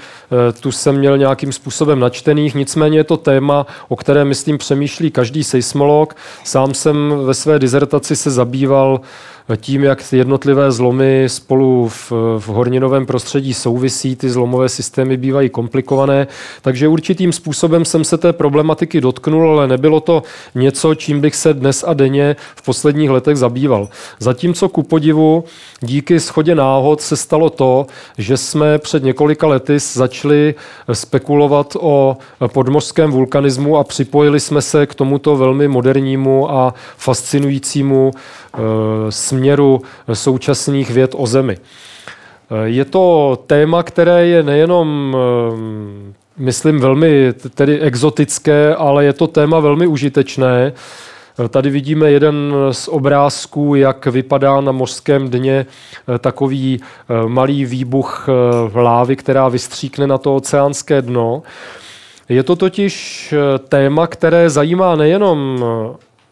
tu jsem měl nějakým způsobem načtených, nicméně je to téma, o kterém, myslím, přemýšlí každý seismolog. Sám jsem ve své dizertaci se zabýval tím, jak jednotlivé zlomy spolu v, v horninovém prostředí souvisí, ty zlomové systémy bývají komplikované, takže určitým způsobem jsem se té problematiky dotknul, ale nebylo to něco, čím bych se dnes a denně v posledních letech zabýval. Zatímco ku podivu díky schodě náhod se stalo to, že jsme před několika lety začali spekulovat o podmořském vulkanismu a připojili jsme se k tomuto velmi modernímu a fascinujícímu směru současných věd o Zemi. Eh, je to téma, které je nejenom eh, myslím, velmi tedy exotické, ale je to téma velmi užitečné. Tady vidíme jeden z obrázků, jak vypadá na mořském dně takový malý výbuch lávy, která vystříkne na to oceánské dno. Je to totiž téma, které zajímá nejenom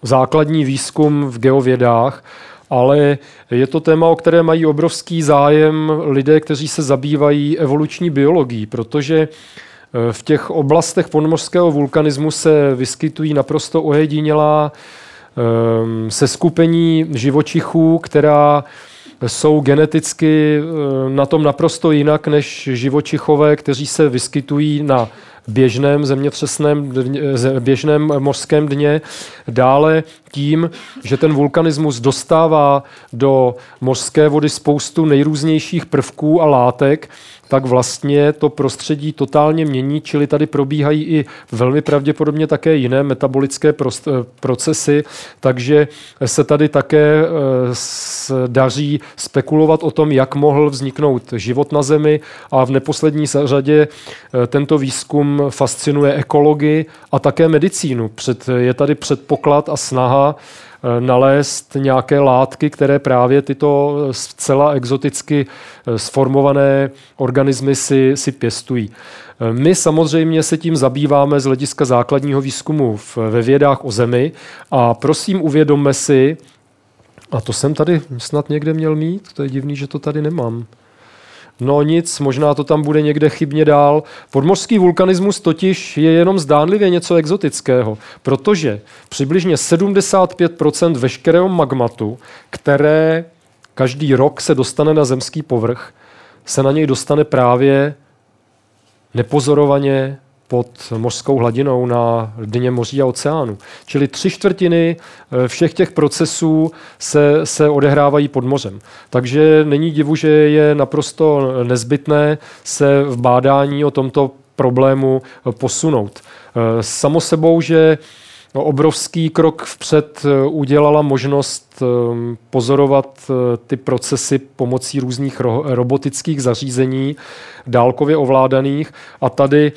základní výzkum v geovědách, ale je to téma, o které mají obrovský zájem lidé, kteří se zabývají evoluční biologií, protože eh, v těch oblastech podmořského vulkanismu se vyskytují naprosto ojedinělá ehm, seskupení živočichů, která jsou geneticky eh, na tom naprosto jinak než živočichové, kteří se vyskytují na běžném zemětřesném, běžném mořském dně. Dále tím, že ten vulkanismus dostává do mořské vody spoustu nejrůznějších prvků a látek, tak vlastně to prostředí totálně mění, čili tady probíhají i velmi pravděpodobně také jiné metabolické procesy, takže se tady také eh, daří spekulovat o tom, jak mohl vzniknout život na Zemi a v neposlední řadě eh, tento výzkum fascinuje ekologii a také medicínu. Před, je tady předpoklad a snaha Eh, nalézt nějaké látky, které právě tyto eh, zcela exoticky eh, sformované organismy si, si pěstují. My samozřejmě se tím zabýváme z hlediska základního výzkumu ve vědách o Zemi a prosím uvědomme si, a to jsem tady snad někde měl mít, to je divný, že to tady nemám. No nic, možná to tam bude někde chybně dál. Podmořský vulkanismus totiž je jenom zdánlivě něco exotického, protože přibližně 75% veškerého magmatu, které každý rok se dostane na zemský povrch, se na něj dostane právě nepozorovaně pod mořskou hladinou na dně moří a oceánu. Čili tři čtvrtiny eh, všech těch procesů se, se odehrávají pod mořem. Takže není divu, že je naprosto nezbytné se v bádání o tomto problému posunout. Eh, samo sebou, že No, obrovský krok vpřed eh, udělala možnost ehm, pozorovat eh, ty procesy pomocí různých robotických zařízení, dálkově ovládaných. A tady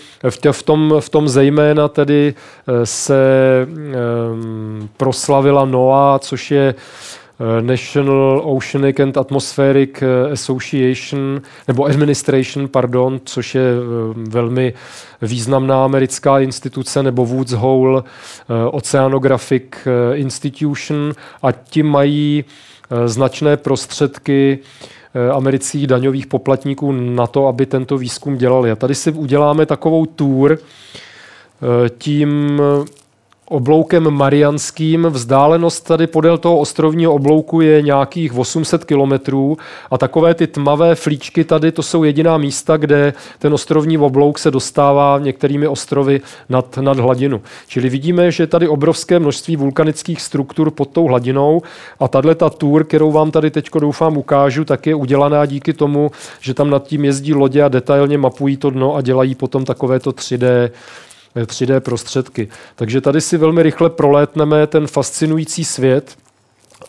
v tom, v tom zejména tedy eh, se ehm, proslavila NOAA, což je Eh, National Oceanic and Atmospheric eh, Association, nebo Administration, pardon, což je eh, velmi významná americká instituce, nebo Woods Hole Oceanographic Institution a ti mají značné prostředky amerických daňových poplatníků na to, aby tento výzkum dělali. A tady si uděláme takovou tour tím obloukem marianským. Vzdálenost tady podél toho ostrovního oblouku je nějakých 800 kilometrů a takové ty tmavé flíčky tady, to jsou jediná místa, kde ten ostrovní oblouk se dostává některými ostrovy nad, nad hladinu. Čili vidíme, že tady obrovské množství vulkanických struktur pod tou hladinou a tahle ta tour, kterou vám tady teď doufám ukážu, tak je udělaná díky tomu, že tam nad tím jezdí lodě a detailně mapují to dno a dělají potom takovéto 3D 3D prostředky. Takže tady si velmi rychle prolétneme ten fascinující svět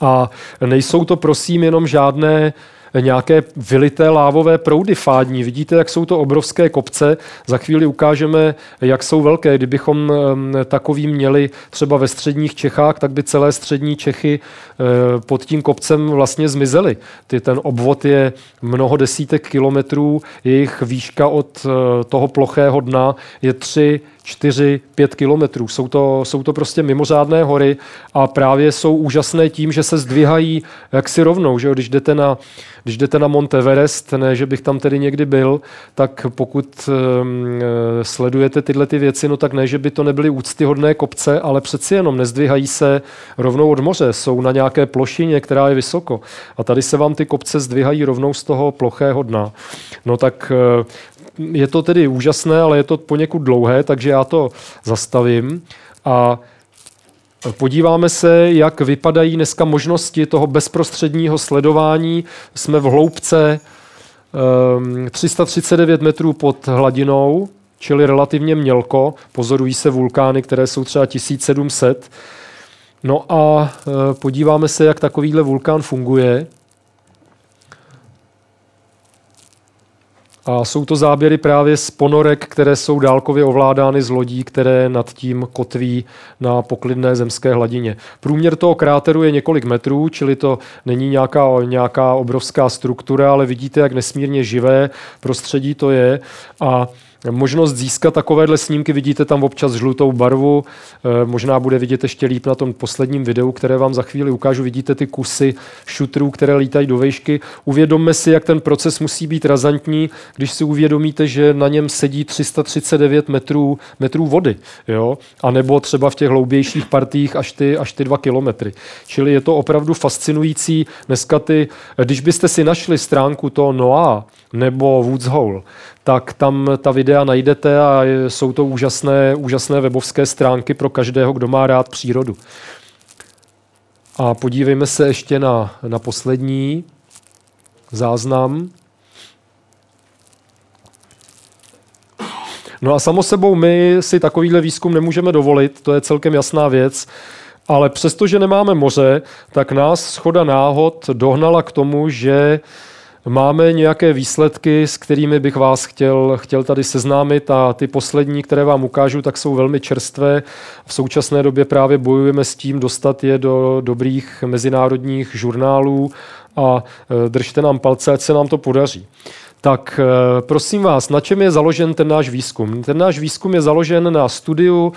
a nejsou to prosím jenom žádné nějaké vylité lávové proudy fádní. Vidíte, jak jsou to obrovské kopce. Za chvíli ukážeme, jak jsou velké. Kdybychom takový měli třeba ve středních Čechách, tak by celé střední Čechy eh, pod tím kopcem vlastně zmizely. Ty, ten obvod je mnoho desítek kilometrů, jejich výška od eh, toho plochého dna je 3, 4, 5 kilometrů. Jsou to, jsou to prostě mimořádné hory a právě jsou úžasné tím, že se zdvihají jaksi rovnou. Že Když, jdete na, když jdete na Mount Everest, ne, že bych tam tedy někdy byl, tak pokud um, sledujete tyhle ty věci, no tak ne, že by to nebyly úctyhodné kopce, ale přeci jenom nezdvihají se rovnou od moře. Jsou na nějaké plošině, která je vysoko. A tady se vám ty kopce zdvihají rovnou z toho plochého dna. No tak uh, je to tedy úžasné, ale je to poněkud dlouhé, takže já to zastavím a Podíváme se, jak vypadají dneska možnosti toho bezprostředního sledování. Jsme v hloubce 339 ehm, metrů pod hladinou, čili relativně mělko. Pozorují se vulkány, které jsou třeba 1700. No a e, podíváme se, jak takovýhle vulkán funguje. A jsou to záběry právě z ponorek, které jsou dálkově ovládány z lodí, které nad tím kotví na poklidné zemské hladině. Průměr toho kráteru je několik metrů, čili to není nějaká, nějaká obrovská struktura, ale vidíte, jak nesmírně živé prostředí to je. A možnost získat takovéhle snímky. Vidíte tam občas žlutou barvu, eh, možná bude vidět ještě líp na tom posledním videu, které vám za chvíli ukážu. Vidíte ty kusy šutrů, které lítají do vejšky. Uvědomme si, jak ten proces musí být razantní, když si uvědomíte, že na něm sedí 339 metrů, metrů vody, jo? a nebo třeba v těch hloubějších partích až ty, až ty dva kilometry. Čili je to opravdu fascinující. Dneska ty, když byste si našli stránku to Noah nebo Woods Hole, tak tam ta videa najdete a jsou to úžasné, úžasné webovské stránky pro každého, kdo má rád přírodu. A podívejme se ještě na, na poslední záznam. No a samo sebou my si takovýhle výzkum nemůžeme dovolit, to je celkem jasná věc, ale přestože nemáme moře, tak nás schoda náhod dohnala k tomu, že Máme nějaké výsledky, s kterými bych vás chtěl, chtěl tady seznámit a ty poslední, které vám ukážu, tak jsou velmi čerstvé. V současné době právě bojujeme s tím dostat je do dobrých mezinárodních žurnálů a e, držte nám palce, ať se nám to podaří. Tak e, prosím vás, na čem je založen ten náš výzkum? Ten náš výzkum je založen na studiu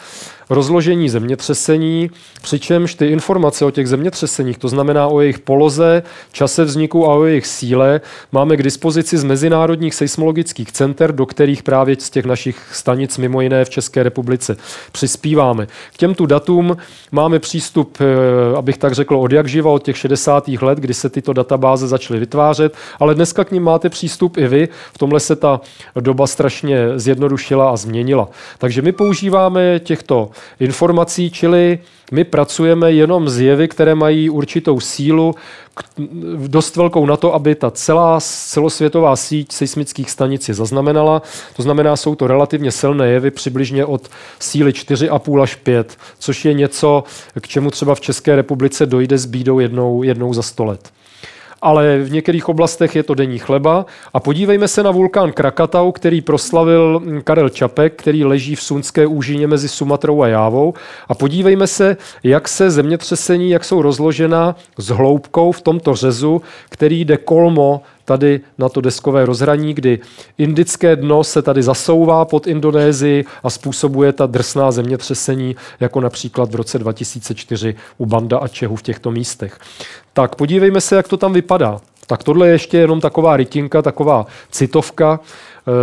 rozložení zemětřesení, přičemž ty informace o těch zemětřeseních, to znamená o jejich poloze, čase vzniku a o jejich síle, máme k dispozici z mezinárodních seismologických center, do kterých právě z těch našich stanic mimo jiné v České republice přispíváme. K těmto datům máme přístup, eh, abych tak řekl, od jak živa, od těch 60. let, kdy se tyto databáze začaly vytvářet, ale dneska k ním máte přístup i vy. V tomhle se ta doba strašně zjednodušila a změnila. Takže my používáme těchto informací, čili my pracujeme jenom s jevy, které mají určitou sílu, dost velkou na to, aby ta celá celosvětová síť seismických stanic je zaznamenala. To znamená, jsou to relativně silné jevy, přibližně od síly 4,5 až 5, což je něco, k čemu třeba v České republice dojde s bídou jednou, jednou za 100 let ale v některých oblastech je to denní chleba. A podívejme se na vulkán Krakatau, který proslavil Karel Čapek, který leží v Sunské úžině mezi Sumatrou a Jávou. A podívejme se, jak se zemětřesení, jak jsou rozložena s hloubkou v tomto řezu, který jde kolmo tady na to deskové rozhraní, kdy indické dno se tady zasouvá pod Indonésii a způsobuje ta drsná zemětřesení, jako například v roce 2004 u Banda a Čehu v těchto místech. Tak podívejme se, jak to tam vypadá. Tak tohle je ještě jenom taková rytinka, taková citovka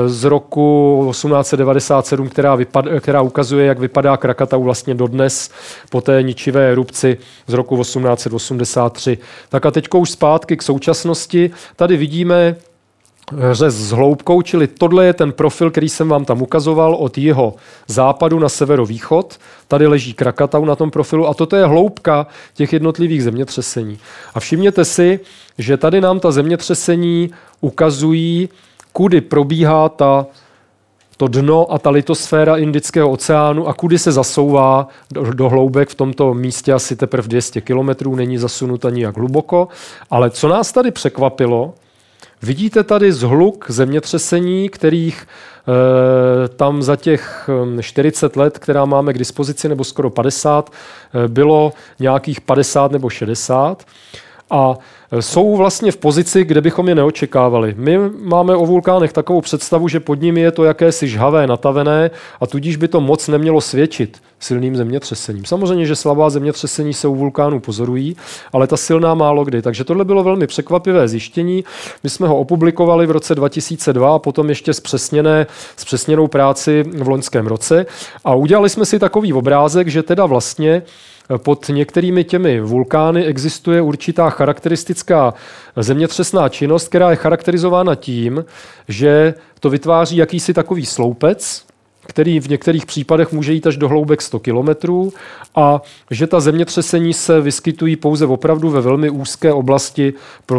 z roku 1897, která, vypad, která ukazuje, jak vypadá Krakatau vlastně dodnes po té ničivé erupci z roku 1883. Tak a teďko už zpátky k současnosti. Tady vidíme řez s hloubkou, čili tohle je ten profil, který jsem vám tam ukazoval od jeho západu na severovýchod. Tady leží Krakatau na tom profilu a toto je hloubka těch jednotlivých zemětřesení. A všimněte si, že tady nám ta zemětřesení ukazují, kudy probíhá ta to dno a ta litosféra Indického oceánu a kudy se zasouvá do, do hloubek v tomto místě asi teprve 200 kilometrů, není zasunuta nijak hluboko. Ale co nás tady překvapilo, Vidíte tady zhluk zemětřesení, kterých e, tam za těch 40 let, která máme k dispozici, nebo skoro 50, e, bylo nějakých 50 nebo 60. A jsou vlastně v pozici, kde bychom je neočekávali. My máme o vulkánech takovou představu, že pod nimi je to jakési žhavé, natavené a tudíž by to moc nemělo svědčit silným zemětřesením. Samozřejmě, že slabá zemětřesení se u vulkánů pozorují, ale ta silná málo kdy. Takže tohle bylo velmi překvapivé zjištění. My jsme ho opublikovali v roce 2002 a potom ještě zpřesněné, zpřesněnou práci v loňském roce. A udělali jsme si takový obrázek, že teda vlastně pod některými těmi vulkány existuje určitá charakteristická zemětřesná činnost, která je charakterizována tím, že to vytváří jakýsi takový sloupec, který v některých případech může jít až do hloubek 100 kilometrů a že ta zemětřesení se vyskytují pouze opravdu ve velmi úzké oblasti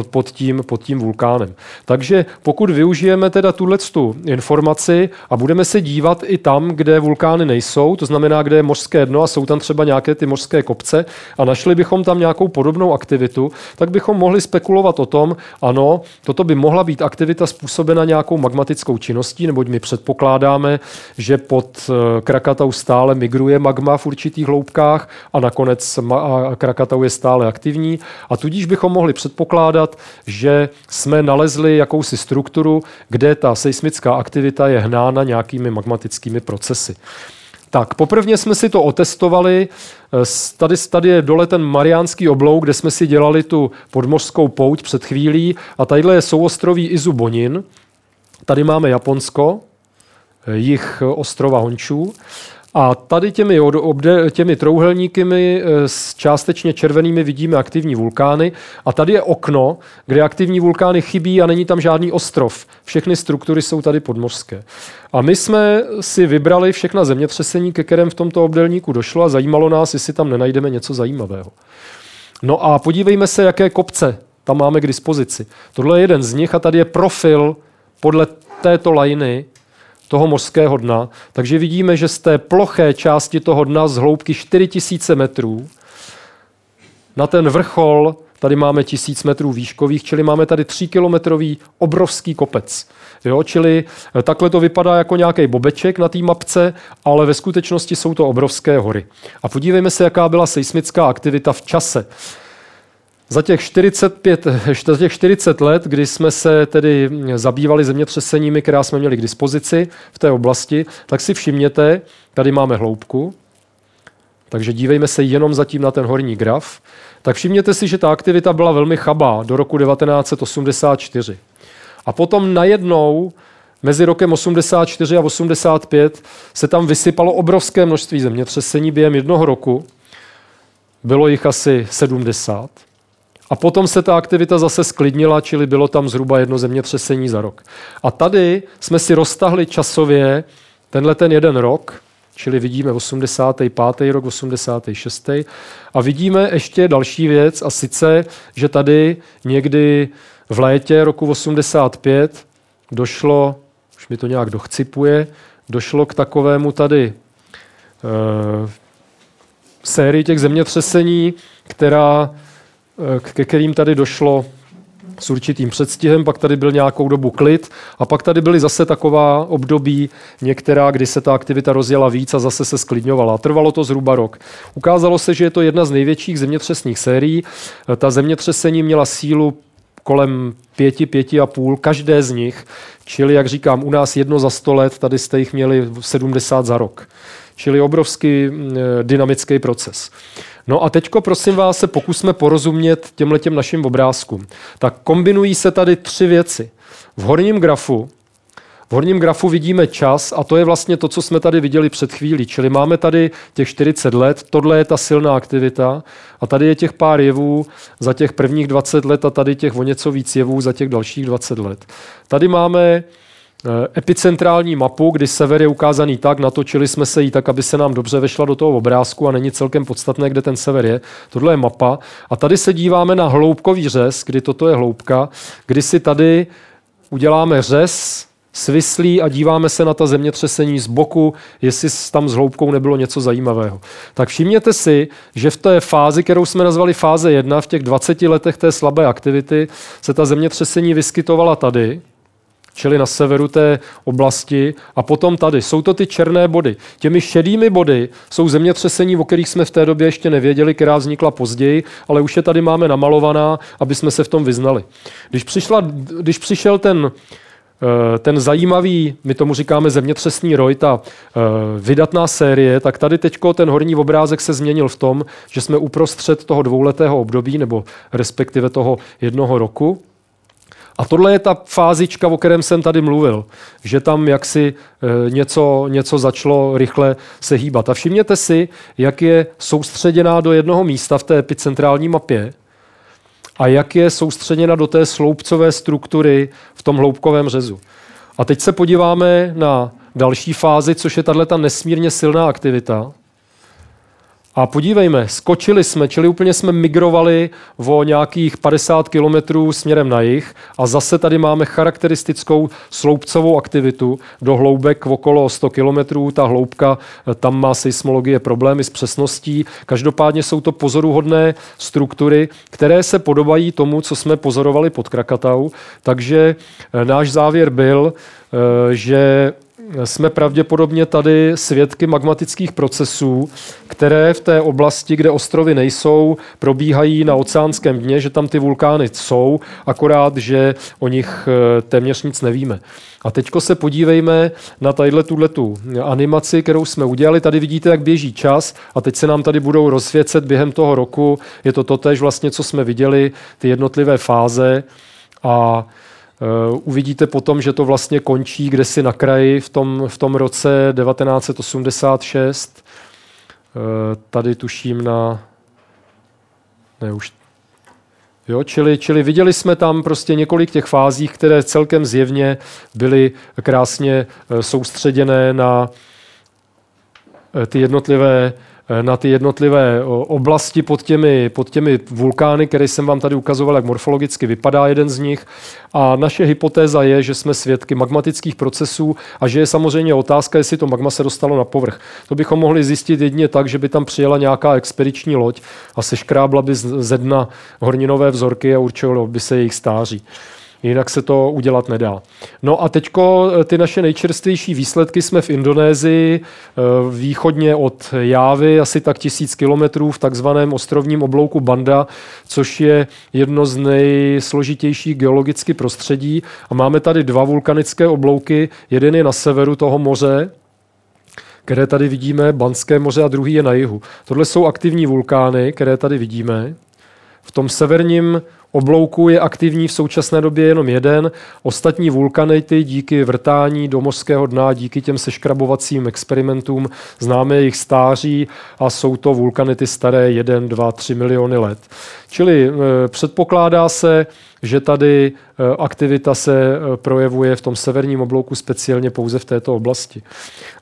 pod tím, pod tím vulkánem. Takže pokud využijeme teda tuhle informaci a budeme se dívat i tam, kde vulkány nejsou, to znamená, kde je mořské dno a jsou tam třeba nějaké ty mořské kopce a našli bychom tam nějakou podobnou aktivitu, tak bychom mohli spekulovat o tom, ano, toto by mohla být aktivita způsobena nějakou magmatickou činností, neboť my předpokládáme, že že pod eh, Krakatau stále migruje magma v určitých hloubkách a nakonec Krakatau je stále aktivní. A tudíž bychom mohli předpokládat, že jsme nalezli jakousi strukturu, kde ta seismická aktivita je hnána nějakými magmatickými procesy. Tak, poprvně jsme si to otestovali. Eh, tady, tady je dole ten Mariánský oblouk, kde jsme si dělali tu podmořskou pouť před chvílí. A tadyhle je souostroví Izu Bonin. Tady máme Japonsko, jich ostrova Hončů. A tady těmi, obde, těmi trouhelníky s částečně červenými vidíme aktivní vulkány. A tady je okno, kde aktivní vulkány chybí a není tam žádný ostrov. Všechny struktury jsou tady podmořské. A my jsme si vybrali všechna zemětřesení, ke kterém v tomto obdelníku došlo a zajímalo nás, jestli tam nenajdeme něco zajímavého. No a podívejme se, jaké kopce tam máme k dispozici. Tohle je jeden z nich a tady je profil podle této lajny toho mořského dna. Takže vidíme, že z té ploché části toho dna z hloubky 4000 metrů na ten vrchol tady máme 1000 metrů výškových, čili máme tady 3 kilometrový obrovský kopec. Jo, čili eh, takhle to vypadá jako nějaký bobeček na té mapce, ale ve skutečnosti jsou to obrovské hory. A podívejme se, jaká byla seismická aktivita v čase. Za těch, 45, za těch 40 let, kdy jsme se tedy zabývali zemětřeseními, která jsme měli k dispozici v té oblasti, tak si všimněte, tady máme hloubku, takže dívejme se jenom zatím na ten horní graf. Tak všimněte si, že ta aktivita byla velmi chabá do roku 1984. A potom najednou mezi rokem 84 a 85 se tam vysypalo obrovské množství zemětřesení během jednoho roku. Bylo jich asi 70. A potom se ta aktivita zase sklidnila, čili bylo tam zhruba jedno zemětřesení za rok. A tady jsme si roztahli časově tenhle ten jeden rok, čili vidíme 85. rok, 86. A vidíme ještě další věc, a sice, že tady někdy v létě roku 85 došlo, už mi to nějak dochcipuje, došlo k takovému tady e, sérii těch zemětřesení, která ke kterým tady došlo s určitým předstihem, pak tady byl nějakou dobu klid a pak tady byly zase taková období některá, kdy se ta aktivita rozjela víc a zase se sklidňovala. Trvalo to zhruba rok. Ukázalo se, že je to jedna z největších zemětřesných sérií. Ta zemětřesení měla sílu kolem pěti, pěti a půl, každé z nich. Čili, jak říkám, u nás jedno za sto let, tady jste jich měli 70 za rok. Čili obrovský mm, dynamický proces. No a teďko prosím vás se pokusme porozumět těmhle těm našim obrázkům. Tak kombinují se tady tři věci. V horním grafu v horním grafu vidíme čas a to je vlastně to, co jsme tady viděli před chvílí. Čili máme tady těch 40 let, tohle je ta silná aktivita a tady je těch pár jevů za těch prvních 20 let a tady těch o něco víc jevů za těch dalších 20 let. Tady máme Eh, epicentrální mapu, kdy sever je ukázaný tak, natočili jsme se jí tak, aby se nám dobře vešla do toho obrázku a není celkem podstatné, kde ten sever je. Tohle je mapa. A tady se díváme na hloubkový řez, kdy toto je hloubka, kdy si tady uděláme řez svislí a díváme se na ta zemětřesení z boku, jestli tam s hloubkou nebylo něco zajímavého. Tak všimněte si, že v té fázi, kterou jsme nazvali fáze 1, v těch 20 letech té slabé aktivity, se ta zemětřesení vyskytovala tady, čili na severu té oblasti, a potom tady. Jsou to ty černé body. Těmi šedými body jsou zemětřesení, o kterých jsme v té době ještě nevěděli, která vznikla později, ale už je tady máme namalovaná, aby jsme se v tom vyznali. Když, přišla, když přišel ten eh, ten zajímavý, my tomu říkáme zemětřesný roj, ta eh, vydatná série, tak tady teďko ten horní obrázek se změnil v tom, že jsme uprostřed toho dvouletého období, nebo respektive toho jednoho roku, a tohle je ta fázička, o kterém jsem tady mluvil, že tam jaksi e, něco, něco začalo rychle se hýbat. A všimněte si, jak je soustředěná do jednoho místa v té epicentrální mapě a jak je soustředěna do té sloupcové struktury v tom hloubkovém řezu. A teď se podíváme na další fázi, což je tahle nesmírně silná aktivita. A podívejme, skočili jsme, čili úplně jsme migrovali o nějakých 50 kilometrů směrem na jih a zase tady máme charakteristickou sloupcovou aktivitu do hloubek okolo 100 kilometrů. Ta hloubka, tam má seismologie problémy s přesností. Každopádně jsou to pozoruhodné struktury, které se podobají tomu, co jsme pozorovali pod Krakatau. Takže eh, náš závěr byl, eh, že jsme pravděpodobně tady svědky magmatických procesů, které v té oblasti, kde ostrovy nejsou, probíhají na oceánském dně, že tam ty vulkány jsou, akorát, že o nich eh, téměř nic nevíme. A teďko se podívejme na tadyhle tu animaci, kterou jsme udělali. Tady vidíte, jak běží čas a teď se nám tady budou rozsvěcet během toho roku. Je to totéž vlastně, co jsme viděli, ty jednotlivé fáze. A uvidíte potom, že to vlastně končí kde si na kraji v tom, v tom roce 1986. Uh, eh, tady tuším na... Ne, už... Jo, čili, čili viděli jsme tam prostě několik těch fází, které celkem zjevně byly krásně eh, soustředěné na ty jednotlivé Eh, na ty jednotlivé oblasti pod těmi, pod těmi vulkány, které jsem vám tady ukazoval, jak morfologicky vypadá jeden z nich. A naše hypotéza je, že jsme svědky magmatických procesů a že je samozřejmě otázka, jestli to magma se dostalo na povrch. To bychom mohli zjistit jedině tak, že by tam přijela nějaká expediční loď a seškrábla by ze dna horninové vzorky a určilo by se jejich stáří. Jinak se to udělat nedá. No a teďko eh, ty naše nejčerstvější výsledky jsme v Indonésii, eh, východně od Jávy, asi tak tisíc kilometrů v takzvaném ostrovním oblouku Banda, což je jedno z nejsložitějších geologicky prostředí. A máme tady dva vulkanické oblouky. Jeden je na severu toho moře, které tady vidíme, Banské moře a druhý je na jihu. Tohle jsou aktivní vulkány, které tady vidíme. V tom severním oblouku je aktivní v současné době jenom jeden. Ostatní vulkanity díky vrtání do mořského dna, díky těm seškrabovacím experimentům známe jejich stáří a jsou to vulkanity staré 1, 2, 3 miliony let. Čili e, předpokládá se, že tady e, aktivita se e, projevuje v tom severním oblouku speciálně pouze v této oblasti.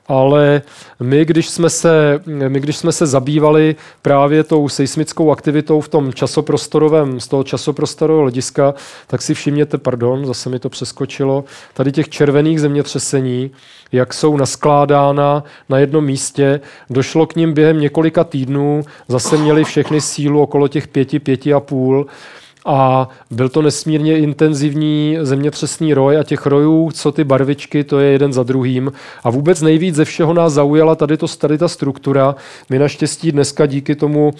Ale my, když jsme se, my, když jsme se zabývali právě tou seismickou aktivitou v tom časoprostorovém, z toho časoprostorového hlediska, tak si všimněte, pardon, zase mi to přeskočilo, tady těch červených zemětřesení, jak jsou naskládána na jednom místě. Došlo k ním během několika týdnů, zase měli všechny sílu okolo těch pěti, pěti a půl a byl to nesmírně intenzivní zemětřesný roj a těch rojů, co ty barvičky, to je jeden za druhým. A vůbec nejvíc ze všeho nás zaujala tady, to, tady ta struktura. My naštěstí dneska díky tomu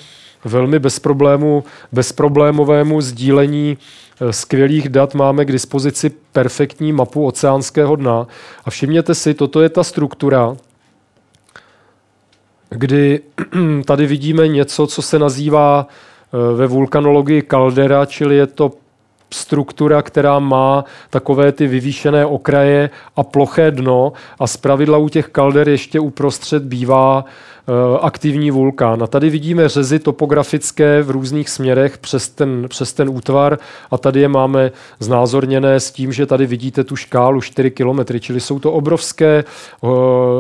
velmi bez problému, bezproblémovému sdílení eh, skvělých dat máme k dispozici perfektní mapu oceánského dna. A všimněte si, toto je ta struktura, kdy tady vidíme něco, co se nazývá Eh, ve vulkanologii kaldera, čili je to struktura, která má takové ty vyvýšené okraje a ploché dno a zpravidla u těch kalder ještě uprostřed bývá aktivní vulkán. A tady vidíme řezy topografické v různých směrech přes ten, přes ten útvar a tady je máme znázorněné s tím, že tady vidíte tu škálu 4 km, čili jsou to obrovské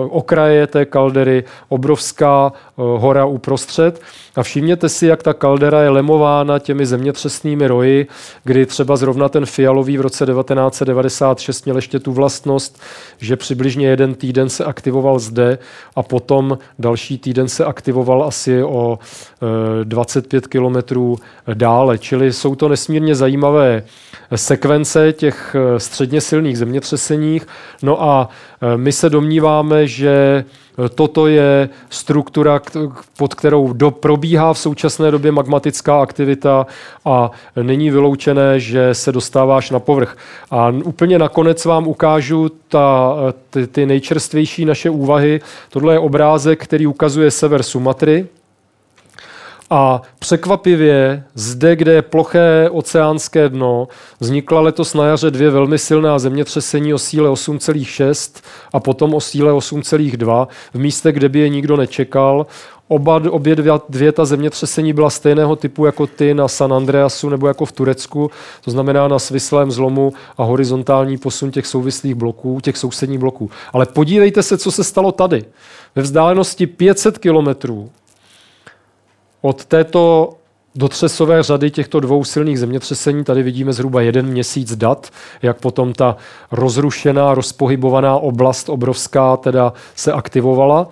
okraje té kaldery, obrovská hora uprostřed. A všimněte si, jak ta kaldera je lemována těmi zemětřesnými roji, kdy třeba zrovna ten fialový v roce 1996 měl ještě tu vlastnost, že přibližně jeden týden se aktivoval zde a potom další týden se aktivoval asi o 25 e, kilometrů dále. Čili jsou to nesmírně zajímavé sekvence těch e, středně silných zemětřeseních. No a e, my se domníváme, že Toto je struktura, pod kterou do, probíhá v současné době magmatická aktivita a není vyloučené, že se dostáváš na povrch. A úplně nakonec vám ukážu ta, ty, ty nejčerstvější naše úvahy. Tohle je obrázek, který ukazuje sever Sumatry, a překvapivě zde, kde je ploché oceánské dno, vznikla letos na jaře dvě velmi silná zemětřesení o síle 8,6 a potom o síle 8,2 v místě, kde by je nikdo nečekal. Oba, obě dvě, dvě ta zemětřesení byla stejného typu jako ty na San Andreasu nebo jako v Turecku, to znamená na svislém zlomu a horizontální posun těch souvislých bloků, těch sousedních bloků. Ale podívejte se, co se stalo tady. Ve vzdálenosti 500 kilometrů od této dotřesové řady těchto dvou silných zemětřesení tady vidíme zhruba jeden měsíc dat, jak potom ta rozrušená, rozpohybovaná oblast obrovská teda se aktivovala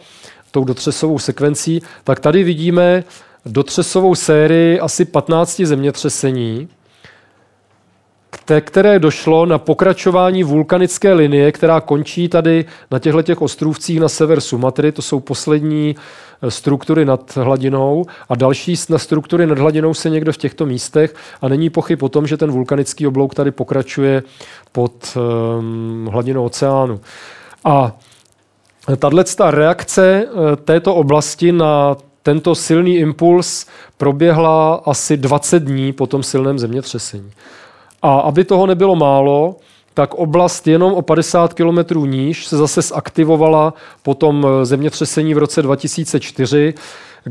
tou dotřesovou sekvencí, tak tady vidíme dotřesovou sérii asi 15 zemětřesení, které došlo na pokračování vulkanické linie, která končí tady na těchto těch ostrůvcích na sever Sumatry. To jsou poslední eh, struktury nad hladinou a další na struktury nad hladinou se někdo v těchto místech a není pochyb o tom, že ten vulkanický oblouk tady pokračuje pod um, hladinou oceánu. A tahle reakce eh, této oblasti na tento silný impuls proběhla asi 20 dní po tom silném zemětřesení. A aby toho nebylo málo, tak oblast jenom o 50 km níž se zase zaktivovala po tom eh, zemětřesení v roce 2004,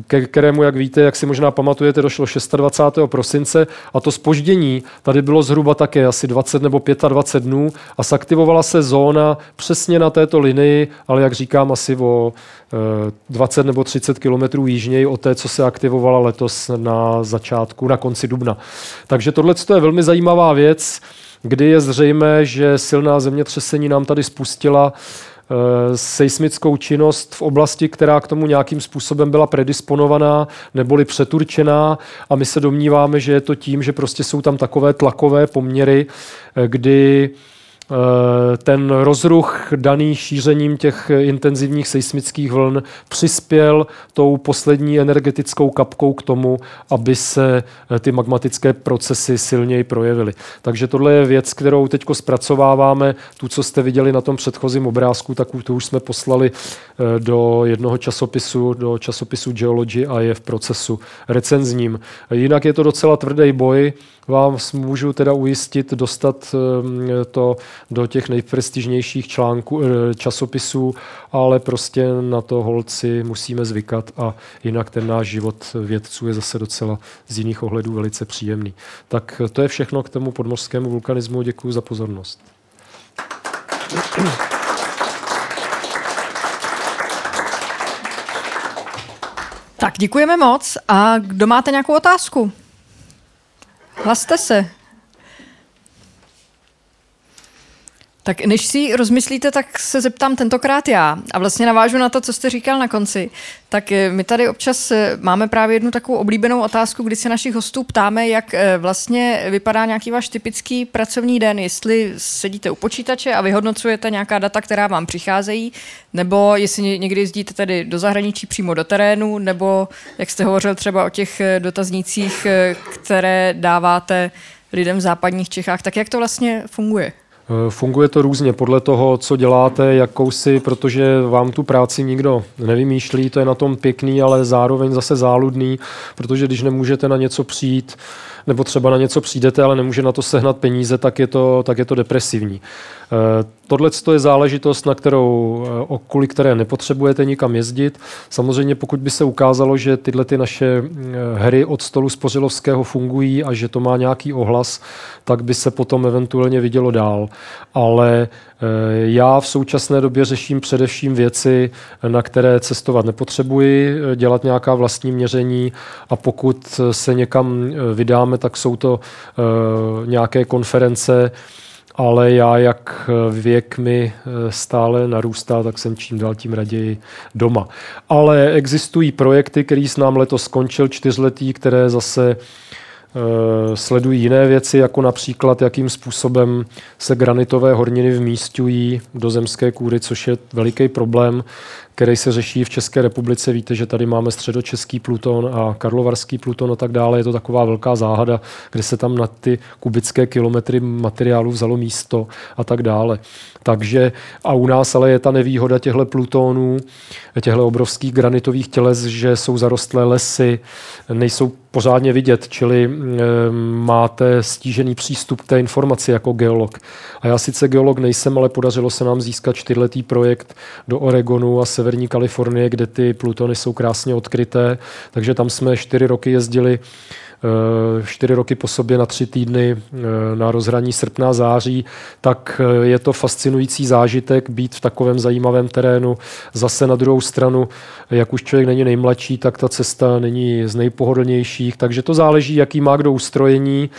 ke kterému, jak víte, jak si možná pamatujete, došlo 26. prosince a to spoždění tady bylo zhruba také asi 20 nebo 25 dnů a zaktivovala se zóna přesně na této linii, ale jak říkám, asi o 20 eh, nebo 30 kilometrů jižněji od té, co se aktivovala letos na začátku, na konci dubna. Takže tohle je velmi zajímavá věc, kdy je zřejmé, že silná zemětřesení nám tady spustila Eh, seismickou činnost v oblasti, která k tomu nějakým způsobem byla predisponovaná neboli přeturčená a my se domníváme, že je to tím, že prostě jsou tam takové tlakové poměry, eh, kdy ten rozruch daný šířením těch intenzivních seismických vln přispěl tou poslední energetickou kapkou k tomu, aby se eh, ty magmatické procesy silněji projevily. Takže tohle je věc, kterou teď zpracováváme. Tu, co jste viděli na tom předchozím obrázku, tak tu už jsme poslali eh, do jednoho časopisu, do časopisu Geology a je v procesu recenzním. Jinak je to docela tvrdý boj, vám můžu teda ujistit dostat to do těch nejprestižnějších článků, eh, časopisů, ale prostě na to holci musíme zvykat a jinak ten náš život vědců je zase docela z jiných ohledů velice příjemný. Tak to je všechno k tomu podmořskému vulkanismu. Děkuji za pozornost. Tak děkujeme moc. A kdo máte nějakou otázku? Hlaste se. Tak než si rozmyslíte, tak se zeptám tentokrát já. A vlastně navážu na to, co jste říkal na konci. Tak eh, my tady občas eh, máme právě jednu takovou oblíbenou otázku, kdy se našich hostů ptáme, jak eh, vlastně vypadá nějaký váš typický pracovní den, jestli sedíte u počítače a vyhodnocujete nějaká data, která vám přicházejí, nebo jestli někdy jezdíte tedy do zahraničí přímo do terénu, nebo jak jste hovořil třeba o těch dotaznících, které dáváte lidem v západních Čechách, tak jak to vlastně funguje? Eh, funguje to různě podle toho, co děláte, jakou si, protože vám tu práci nikdo nevymýšlí, to je na tom pěkný, ale zároveň zase záludný, protože když nemůžete na něco přijít, nebo třeba na něco přijdete, ale nemůže na to sehnat peníze, tak je to, tak je to depresivní. Eh, tohle je záležitost, na kterou, kvůli které nepotřebujete nikam jezdit. Samozřejmě pokud by se ukázalo, že tyhle ty naše hry od stolu Spořilovského fungují a že to má nějaký ohlas, tak by se potom eventuálně vidělo dál. Ale já v současné době řeším především věci, na které cestovat nepotřebuji, dělat nějaká vlastní měření a pokud se někam vydáme, tak jsou to nějaké konference, ale já, jak věk mi stále narůstá, tak jsem čím dál tím raději doma. Ale existují projekty, který s nám letos skončil čtyřletý, které zase Eh, sledují jiné věci, jako například, jakým způsobem se granitové horniny vmístují do zemské kůry, což je veliký problém, který se řeší v České republice. Víte, že tady máme středočeský pluton a karlovarský pluton a tak dále. Je to taková velká záhada, kde se tam na ty kubické kilometry materiálu vzalo místo a tak dále. Takže a u nás ale je ta nevýhoda těchto plutonů, těchto obrovských granitových těles, že jsou zarostlé lesy, nejsou pořádně vidět, čili e, máte stížený přístup k té informaci jako geolog. A já sice geolog nejsem, ale podařilo se nám získat čtyřletý projekt do Oregonu a severní Kalifornie, kde ty plutony jsou krásně odkryté, takže tam jsme čtyři roky jezdili Eh, čtyři roky po sobě na tři týdny eh, na rozhraní srpna září, tak eh, je to fascinující zážitek být v takovém zajímavém terénu. Zase na druhou stranu, jak už člověk není nejmladší, tak ta cesta není z nejpohodlnějších, takže to záleží, jaký má kdo ustrojení.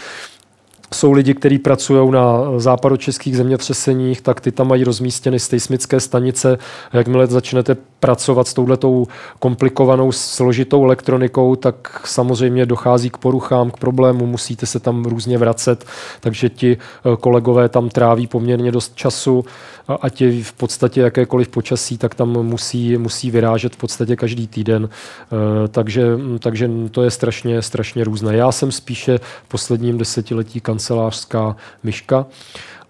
Jsou lidi, kteří pracují na západočeských zemětřeseních, tak ty tam mají rozmístěny seismické stanice. Jakmile začnete pracovat s touhletou komplikovanou, složitou elektronikou, tak samozřejmě dochází k poruchám, k problému, musíte se tam různě vracet, takže ti eh, kolegové tam tráví poměrně dost času, ať je v podstatě jakékoliv počasí, tak tam musí, musí vyrážet v podstatě každý týden, eh, takže, takže to je strašně, strašně různé. Já jsem spíše v posledním desetiletí kancelářská myška,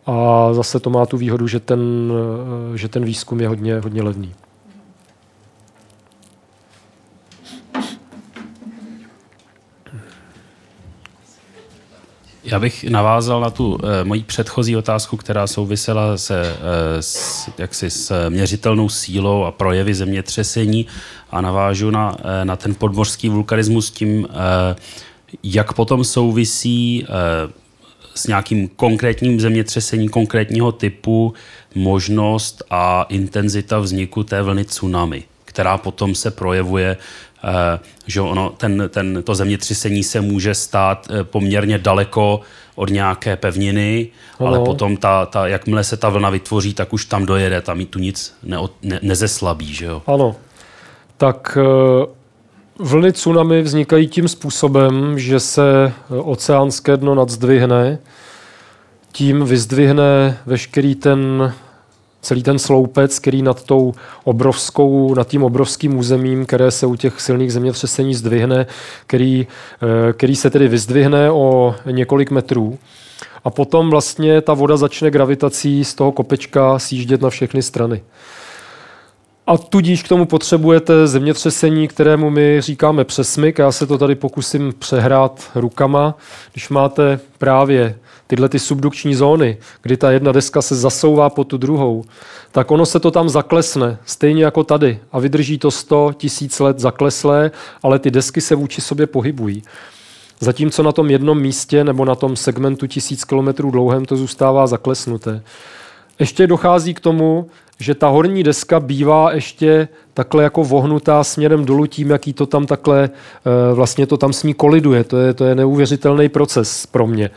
a zase to má tu výhodu, že ten, eh, že ten výzkum je hodně, hodně levný. Já bych navázal na tu e, moji předchozí otázku, která souvisela se, e, s, jaksi s měřitelnou sílou a projevy zemětřesení a navážu na, e, na ten podmořský vulkanismus tím, e, jak potom souvisí e, s nějakým konkrétním zemětřesení konkrétního typu možnost a intenzita vzniku té vlny tsunami, která potom se projevuje Eh, že ono, ten, ten, to zemětřesení se může stát eh, poměrně daleko od nějaké pevniny, ano. ale potom, ta, ta, jakmile se ta vlna vytvoří, tak už tam dojede, tam tu nic ne, ne, nezeslabí. Že jo? Ano. Tak eh, vlny tsunami vznikají tím způsobem, že se oceánské dno nadzdvihne, tím vyzdvihne veškerý ten celý ten sloupec, který nad tou obrovskou, nad tím obrovským územím, které se u těch silných zemětřesení zdvihne, který, eh, který se tedy vyzdvihne o několik metrů. A potom vlastně ta voda začne gravitací z toho kopečka sjíždět na všechny strany. A tudíž k tomu potřebujete zemětřesení, kterému my říkáme přesmyk. Já se to tady pokusím přehrát rukama. Když máte právě tyhle ty subdukční zóny, kdy ta jedna deska se zasouvá po tu druhou, tak ono se to tam zaklesne, stejně jako tady. A vydrží to 100 tisíc let zakleslé, ale ty desky se vůči sobě pohybují. Zatímco na tom jednom místě nebo na tom segmentu tisíc kilometrů dlouhém to zůstává zaklesnuté. Ještě dochází k tomu, že ta horní deska bývá ještě takhle jako vohnutá směrem dolů tím, jaký to tam takhle, eh, vlastně to tam s ní koliduje. To je, to je neuvěřitelný proces pro mě.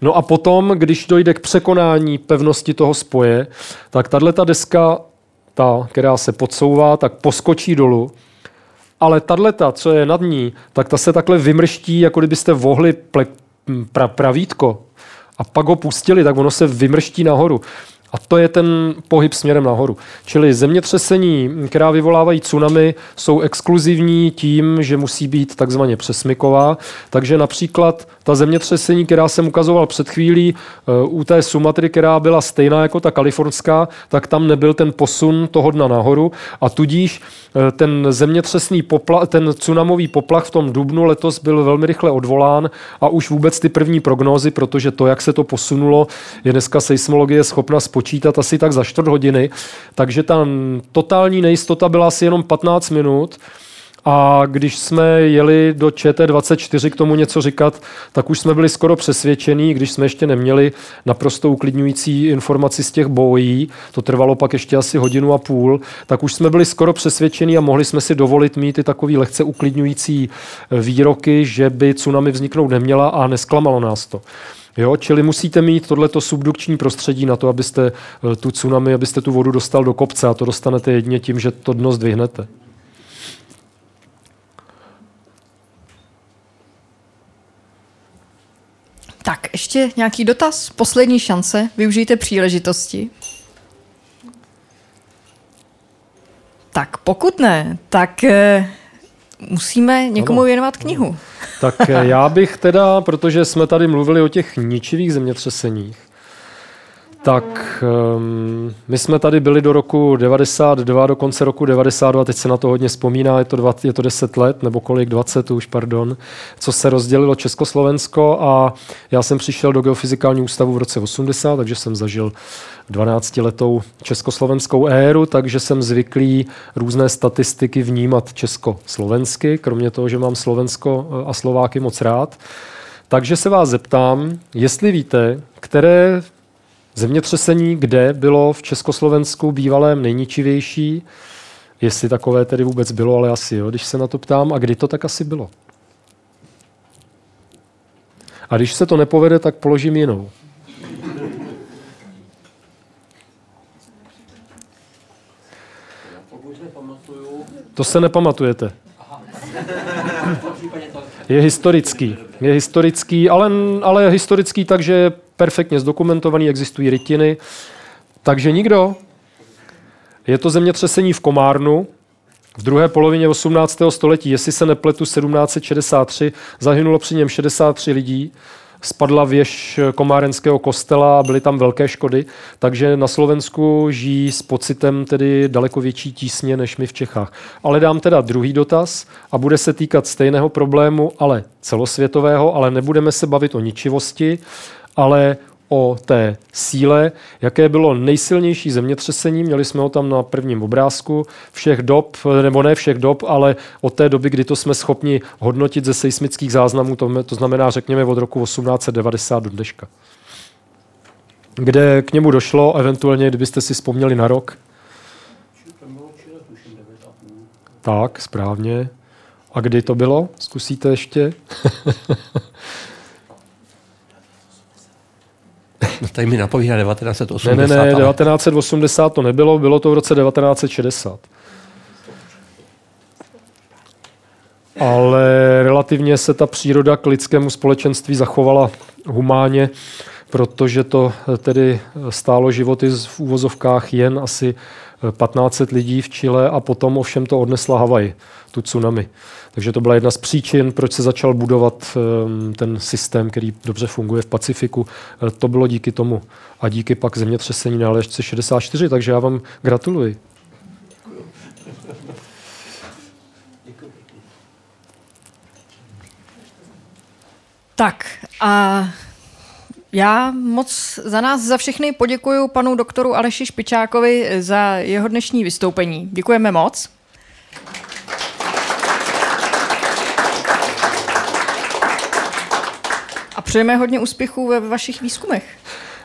No a potom, když dojde k překonání pevnosti toho spoje, tak tahle ta deska, ta, která se podsouvá, tak poskočí dolů. Ale tahle, co je nad ní, tak ta se takhle vymrští, jako kdybyste vohli ple, pra, pravítko a pak ho pustili, tak ono se vymrští nahoru. A to je ten pohyb směrem nahoru. Čili zemětřesení, která vyvolávají tsunami, jsou exkluzivní tím, že musí být takzvaně přesmyková. Takže například ta zemětřesení, která jsem ukazoval před chvílí eh, u té Sumatry, která byla stejná jako ta kalifornská, tak tam nebyl ten posun toho dna nahoru a tudíž eh, ten zemětřesný poplach, ten tsunamový poplach v tom dubnu letos byl velmi rychle odvolán a už vůbec ty první prognózy, protože to, jak se to posunulo, je dneska seismologie schopna spočítat spočítat asi tak za čtvrt hodiny, takže ta totální nejistota byla asi jenom 15 minut. A když jsme jeli do ČT24 k tomu něco říkat, tak už jsme byli skoro přesvědčení, když jsme ještě neměli naprosto uklidňující informaci z těch bojí, to trvalo pak ještě asi hodinu a půl, tak už jsme byli skoro přesvědčení a mohli jsme si dovolit mít i takový lehce uklidňující výroky, že by tsunami vzniknout neměla a nesklamalo nás to. Jo, čili musíte mít tohleto subdukční prostředí na to, abyste eh, tu tsunami, abyste tu vodu dostal do kopce a to dostanete jedině tím, že to dno zdvihnete. Tak, ještě nějaký dotaz? Poslední šance. Využijte příležitosti. Tak pokud ne, tak e, musíme někomu ano. věnovat knihu. Tak eh, já bych teda, protože jsme tady mluvili o těch ničivých zemětřeseních, tak um, my jsme tady byli do roku 92, do konce roku 92, teď se na to hodně vzpomíná, je to, dva, je to 10 let, nebo kolik, 20 už, pardon, co se rozdělilo Československo a já jsem přišel do Geofyzikálního ústavu v roce 80, takže jsem zažil 12-letou československou éru, takže jsem zvyklý různé statistiky vnímat československy, kromě toho, že mám Slovensko a Slováky moc rád. Takže se vás zeptám, jestli víte, které zemětřesení, kde bylo v Československu bývalém nejničivější, jestli takové tedy vůbec bylo, ale asi jo, když se na to ptám, a kdy to tak asi bylo. A když se to nepovede, tak položím jinou. To se nepamatujete. Je historický. Je historický, ale, ale historický tak, že perfektně zdokumentovaný, existují rytiny. Takže nikdo. Je to zemětřesení v Komárnu, v druhé polovině 18. století, jestli se nepletu, 1763, zahynulo při něm 63 lidí spadla věž komárenského kostela a byly tam velké škody, takže na Slovensku žijí s pocitem tedy daleko větší tísně než my v Čechách. Ale dám teda druhý dotaz a bude se týkat stejného problému, ale celosvětového, ale nebudeme se bavit o ničivosti, ale o té síle, jaké bylo nejsilnější zemětřesení. Měli jsme ho tam na prvním obrázku všech dob, nebo ne všech dob, ale od té doby, kdy to jsme schopni hodnotit ze seismických záznamů, to, to znamená, řekněme, od roku 1890 do dneška. Kde k němu došlo, eventuálně, kdybyste si vzpomněli na rok? Tak, správně. A kdy to bylo? Zkusíte ještě? No tady mi napovídá 1980. Ne, ne, ne, 1980 to nebylo, bylo to v roce 1960. Ale relativně se ta příroda k lidskému společenství zachovala humánně, protože to tedy stálo životy v úvozovkách jen asi 1500 lidí v Chile a potom ovšem to odnesla Havaj, tu tsunami. Takže to byla jedna z příčin, proč se začal budovat ehm, ten systém, který dobře funguje v Pacifiku. E, to bylo díky tomu. A díky pak zemětřesení na Aljašce 64, takže já vám gratuluji. Tak a já moc za nás, za všechny poděkuji panu doktoru Aleši Špičákovi za jeho dnešní vystoupení. Děkujeme moc. A přejeme hodně úspěchů ve vašich výzkumech.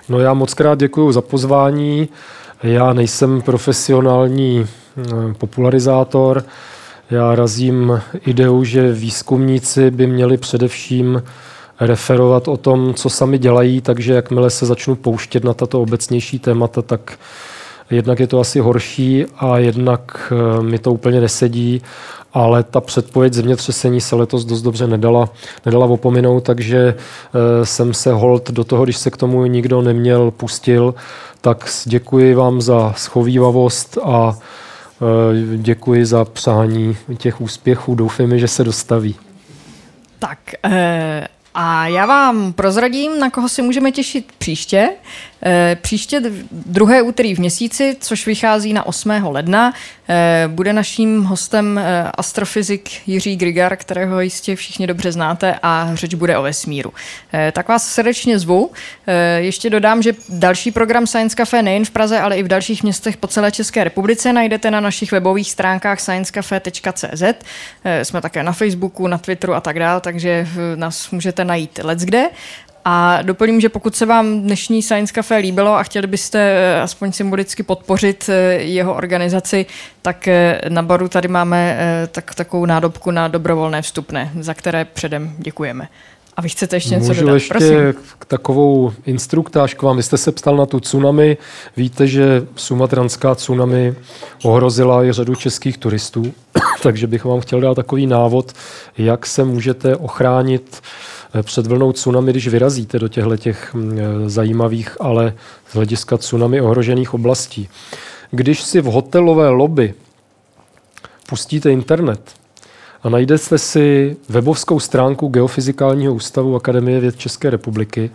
No já moc krát děkuji za pozvání. Já nejsem profesionální eh, popularizátor. Já razím ideu, že výzkumníci by měli především referovat o tom, co sami dělají, takže jakmile se začnu pouštět na tato obecnější témata, tak jednak je to asi horší a jednak eh, mi to úplně nesedí, ale ta předpověď zemětřesení se letos dost dobře nedala, nedala opominout, takže eh, jsem se hold do toho, když se k tomu nikdo neměl, pustil, tak děkuji vám za schovývavost a eh, děkuji za přání těch úspěchů. Doufejme, že se dostaví. Tak a já vám prozradím, na koho si můžeme těšit příště. Příště druhé úterý v měsíci, což vychází na 8. ledna, bude naším hostem astrofyzik Jiří Grigar, kterého jistě všichni dobře znáte a řeč bude o vesmíru. Tak vás srdečně zvu. Ještě dodám, že další program Science Café nejen v Praze, ale i v dalších městech po celé České republice najdete na našich webových stránkách sciencecafe.cz. Jsme také na Facebooku, na Twitteru a tak dále, takže nás můžete najít leckde. A doplním, že pokud se vám dnešní Science Café líbilo a chtěli byste eh, aspoň symbolicky podpořit eh, jeho organizaci, tak eh, na baru tady máme tak, takovou nádobku na dobrovolné vstupné, za které předem děkujeme. A vy chcete ještě něco Můžu dodat? ještě Prosím. takovou instruktáž k vám. Vy jste se ptal na tu tsunami. Víte, že sumatranská tsunami ohrozila i řadu českých turistů, takže bych vám chtěl dát takový návod, jak se můžete ochránit před vlnou tsunami, když vyrazíte do těchto těch zajímavých, ale z hlediska tsunami ohrožených oblastí. Když si v hotelové lobby pustíte internet, a najdete si webovskou stránku Geofyzikálního ústavu Akademie věd České republiky,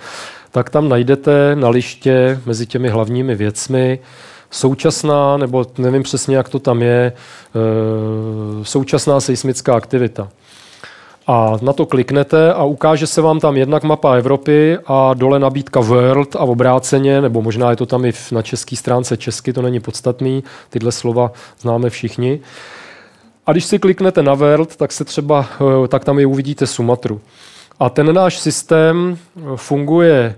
tak tam najdete na liště mezi těmi hlavními věcmi současná, nebo nevím přesně, jak to tam je, eh, současná seismická aktivita. A na to kliknete a ukáže se vám tam jednak mapa Evropy a dole nabídka World a obráceně, nebo možná je to tam i na české stránce česky, to není podstatný, tyhle slova známe všichni. A když si kliknete na World, tak, se třeba, eh, tak tam i uvidíte Sumatru. A ten náš systém eh, funguje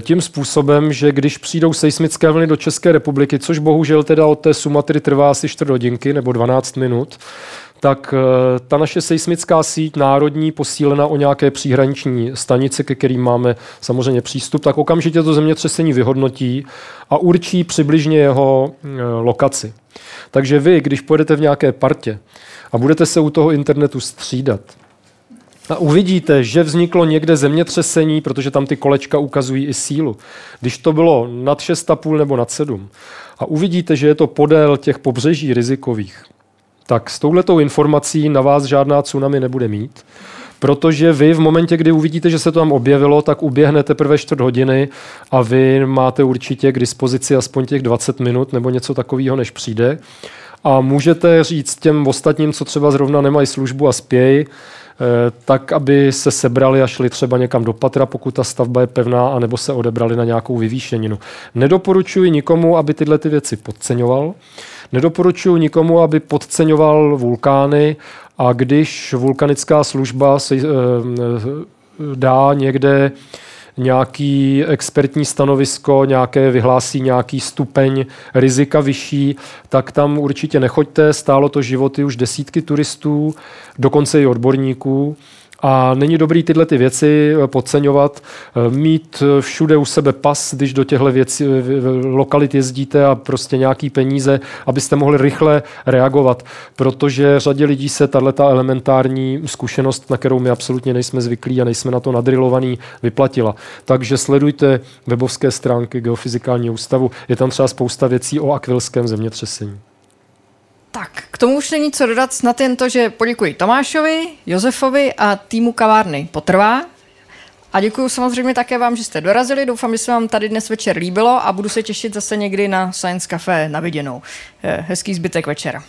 tím způsobem, že když přijdou seismické vlny do České republiky, což bohužel teda od té Sumatry trvá asi 4 hodinky nebo 12 minut, tak ta naše seismická síť národní, posílená o nějaké příhraniční stanice, ke kterým máme samozřejmě přístup, tak okamžitě to zemětřesení vyhodnotí a určí přibližně jeho lokaci. Takže vy, když pojedete v nějaké partě a budete se u toho internetu střídat, a uvidíte, že vzniklo někde zemětřesení, protože tam ty kolečka ukazují i sílu. Když to bylo nad 6,5 nebo nad 7 a uvidíte, že je to podél těch pobřeží rizikových, tak s touhletou informací na vás žádná tsunami nebude mít, protože vy v momentě, kdy uvidíte, že se to tam objevilo, tak uběhne teprve čtvrt hodiny a vy máte určitě k dispozici aspoň těch 20 minut nebo něco takového, než přijde. A můžete říct těm ostatním, co třeba zrovna nemají službu a spějí, tak, aby se sebrali a šli třeba někam do patra, pokud ta stavba je pevná, anebo se odebrali na nějakou vyvýšeninu. Nedoporučuji nikomu, aby tyhle ty věci podceňoval. Nedoporučuji nikomu, aby podceňoval vulkány a když vulkanická služba se, eh, dá někde nějaký expertní stanovisko, nějaké vyhlásí nějaký stupeň rizika vyšší, tak tam určitě nechoďte. Stálo to životy už desítky turistů, dokonce i odborníků. A není dobrý tyhle ty věci eh, podceňovat, eh, mít eh, všude u sebe pas, když do těchto věcí, lokalit jezdíte a prostě nějaký peníze, abyste mohli rychle reagovat, protože řadě lidí se tato elementární zkušenost, na kterou my absolutně nejsme zvyklí a nejsme na to nadrilovaný, vyplatila. Takže sledujte webovské stránky Geofyzikálního ústavu. Je tam třeba spousta věcí o akvilském zemětřesení. Tak, k tomu už není co dodat, snad jen to, že poděkuji Tomášovi, Josefovi a týmu kavárny Potrvá. A děkuji samozřejmě také vám, že jste dorazili. Doufám, že se vám tady dnes večer líbilo a budu se těšit zase někdy na Science Café na viděnou. Eh, hezký zbytek večera.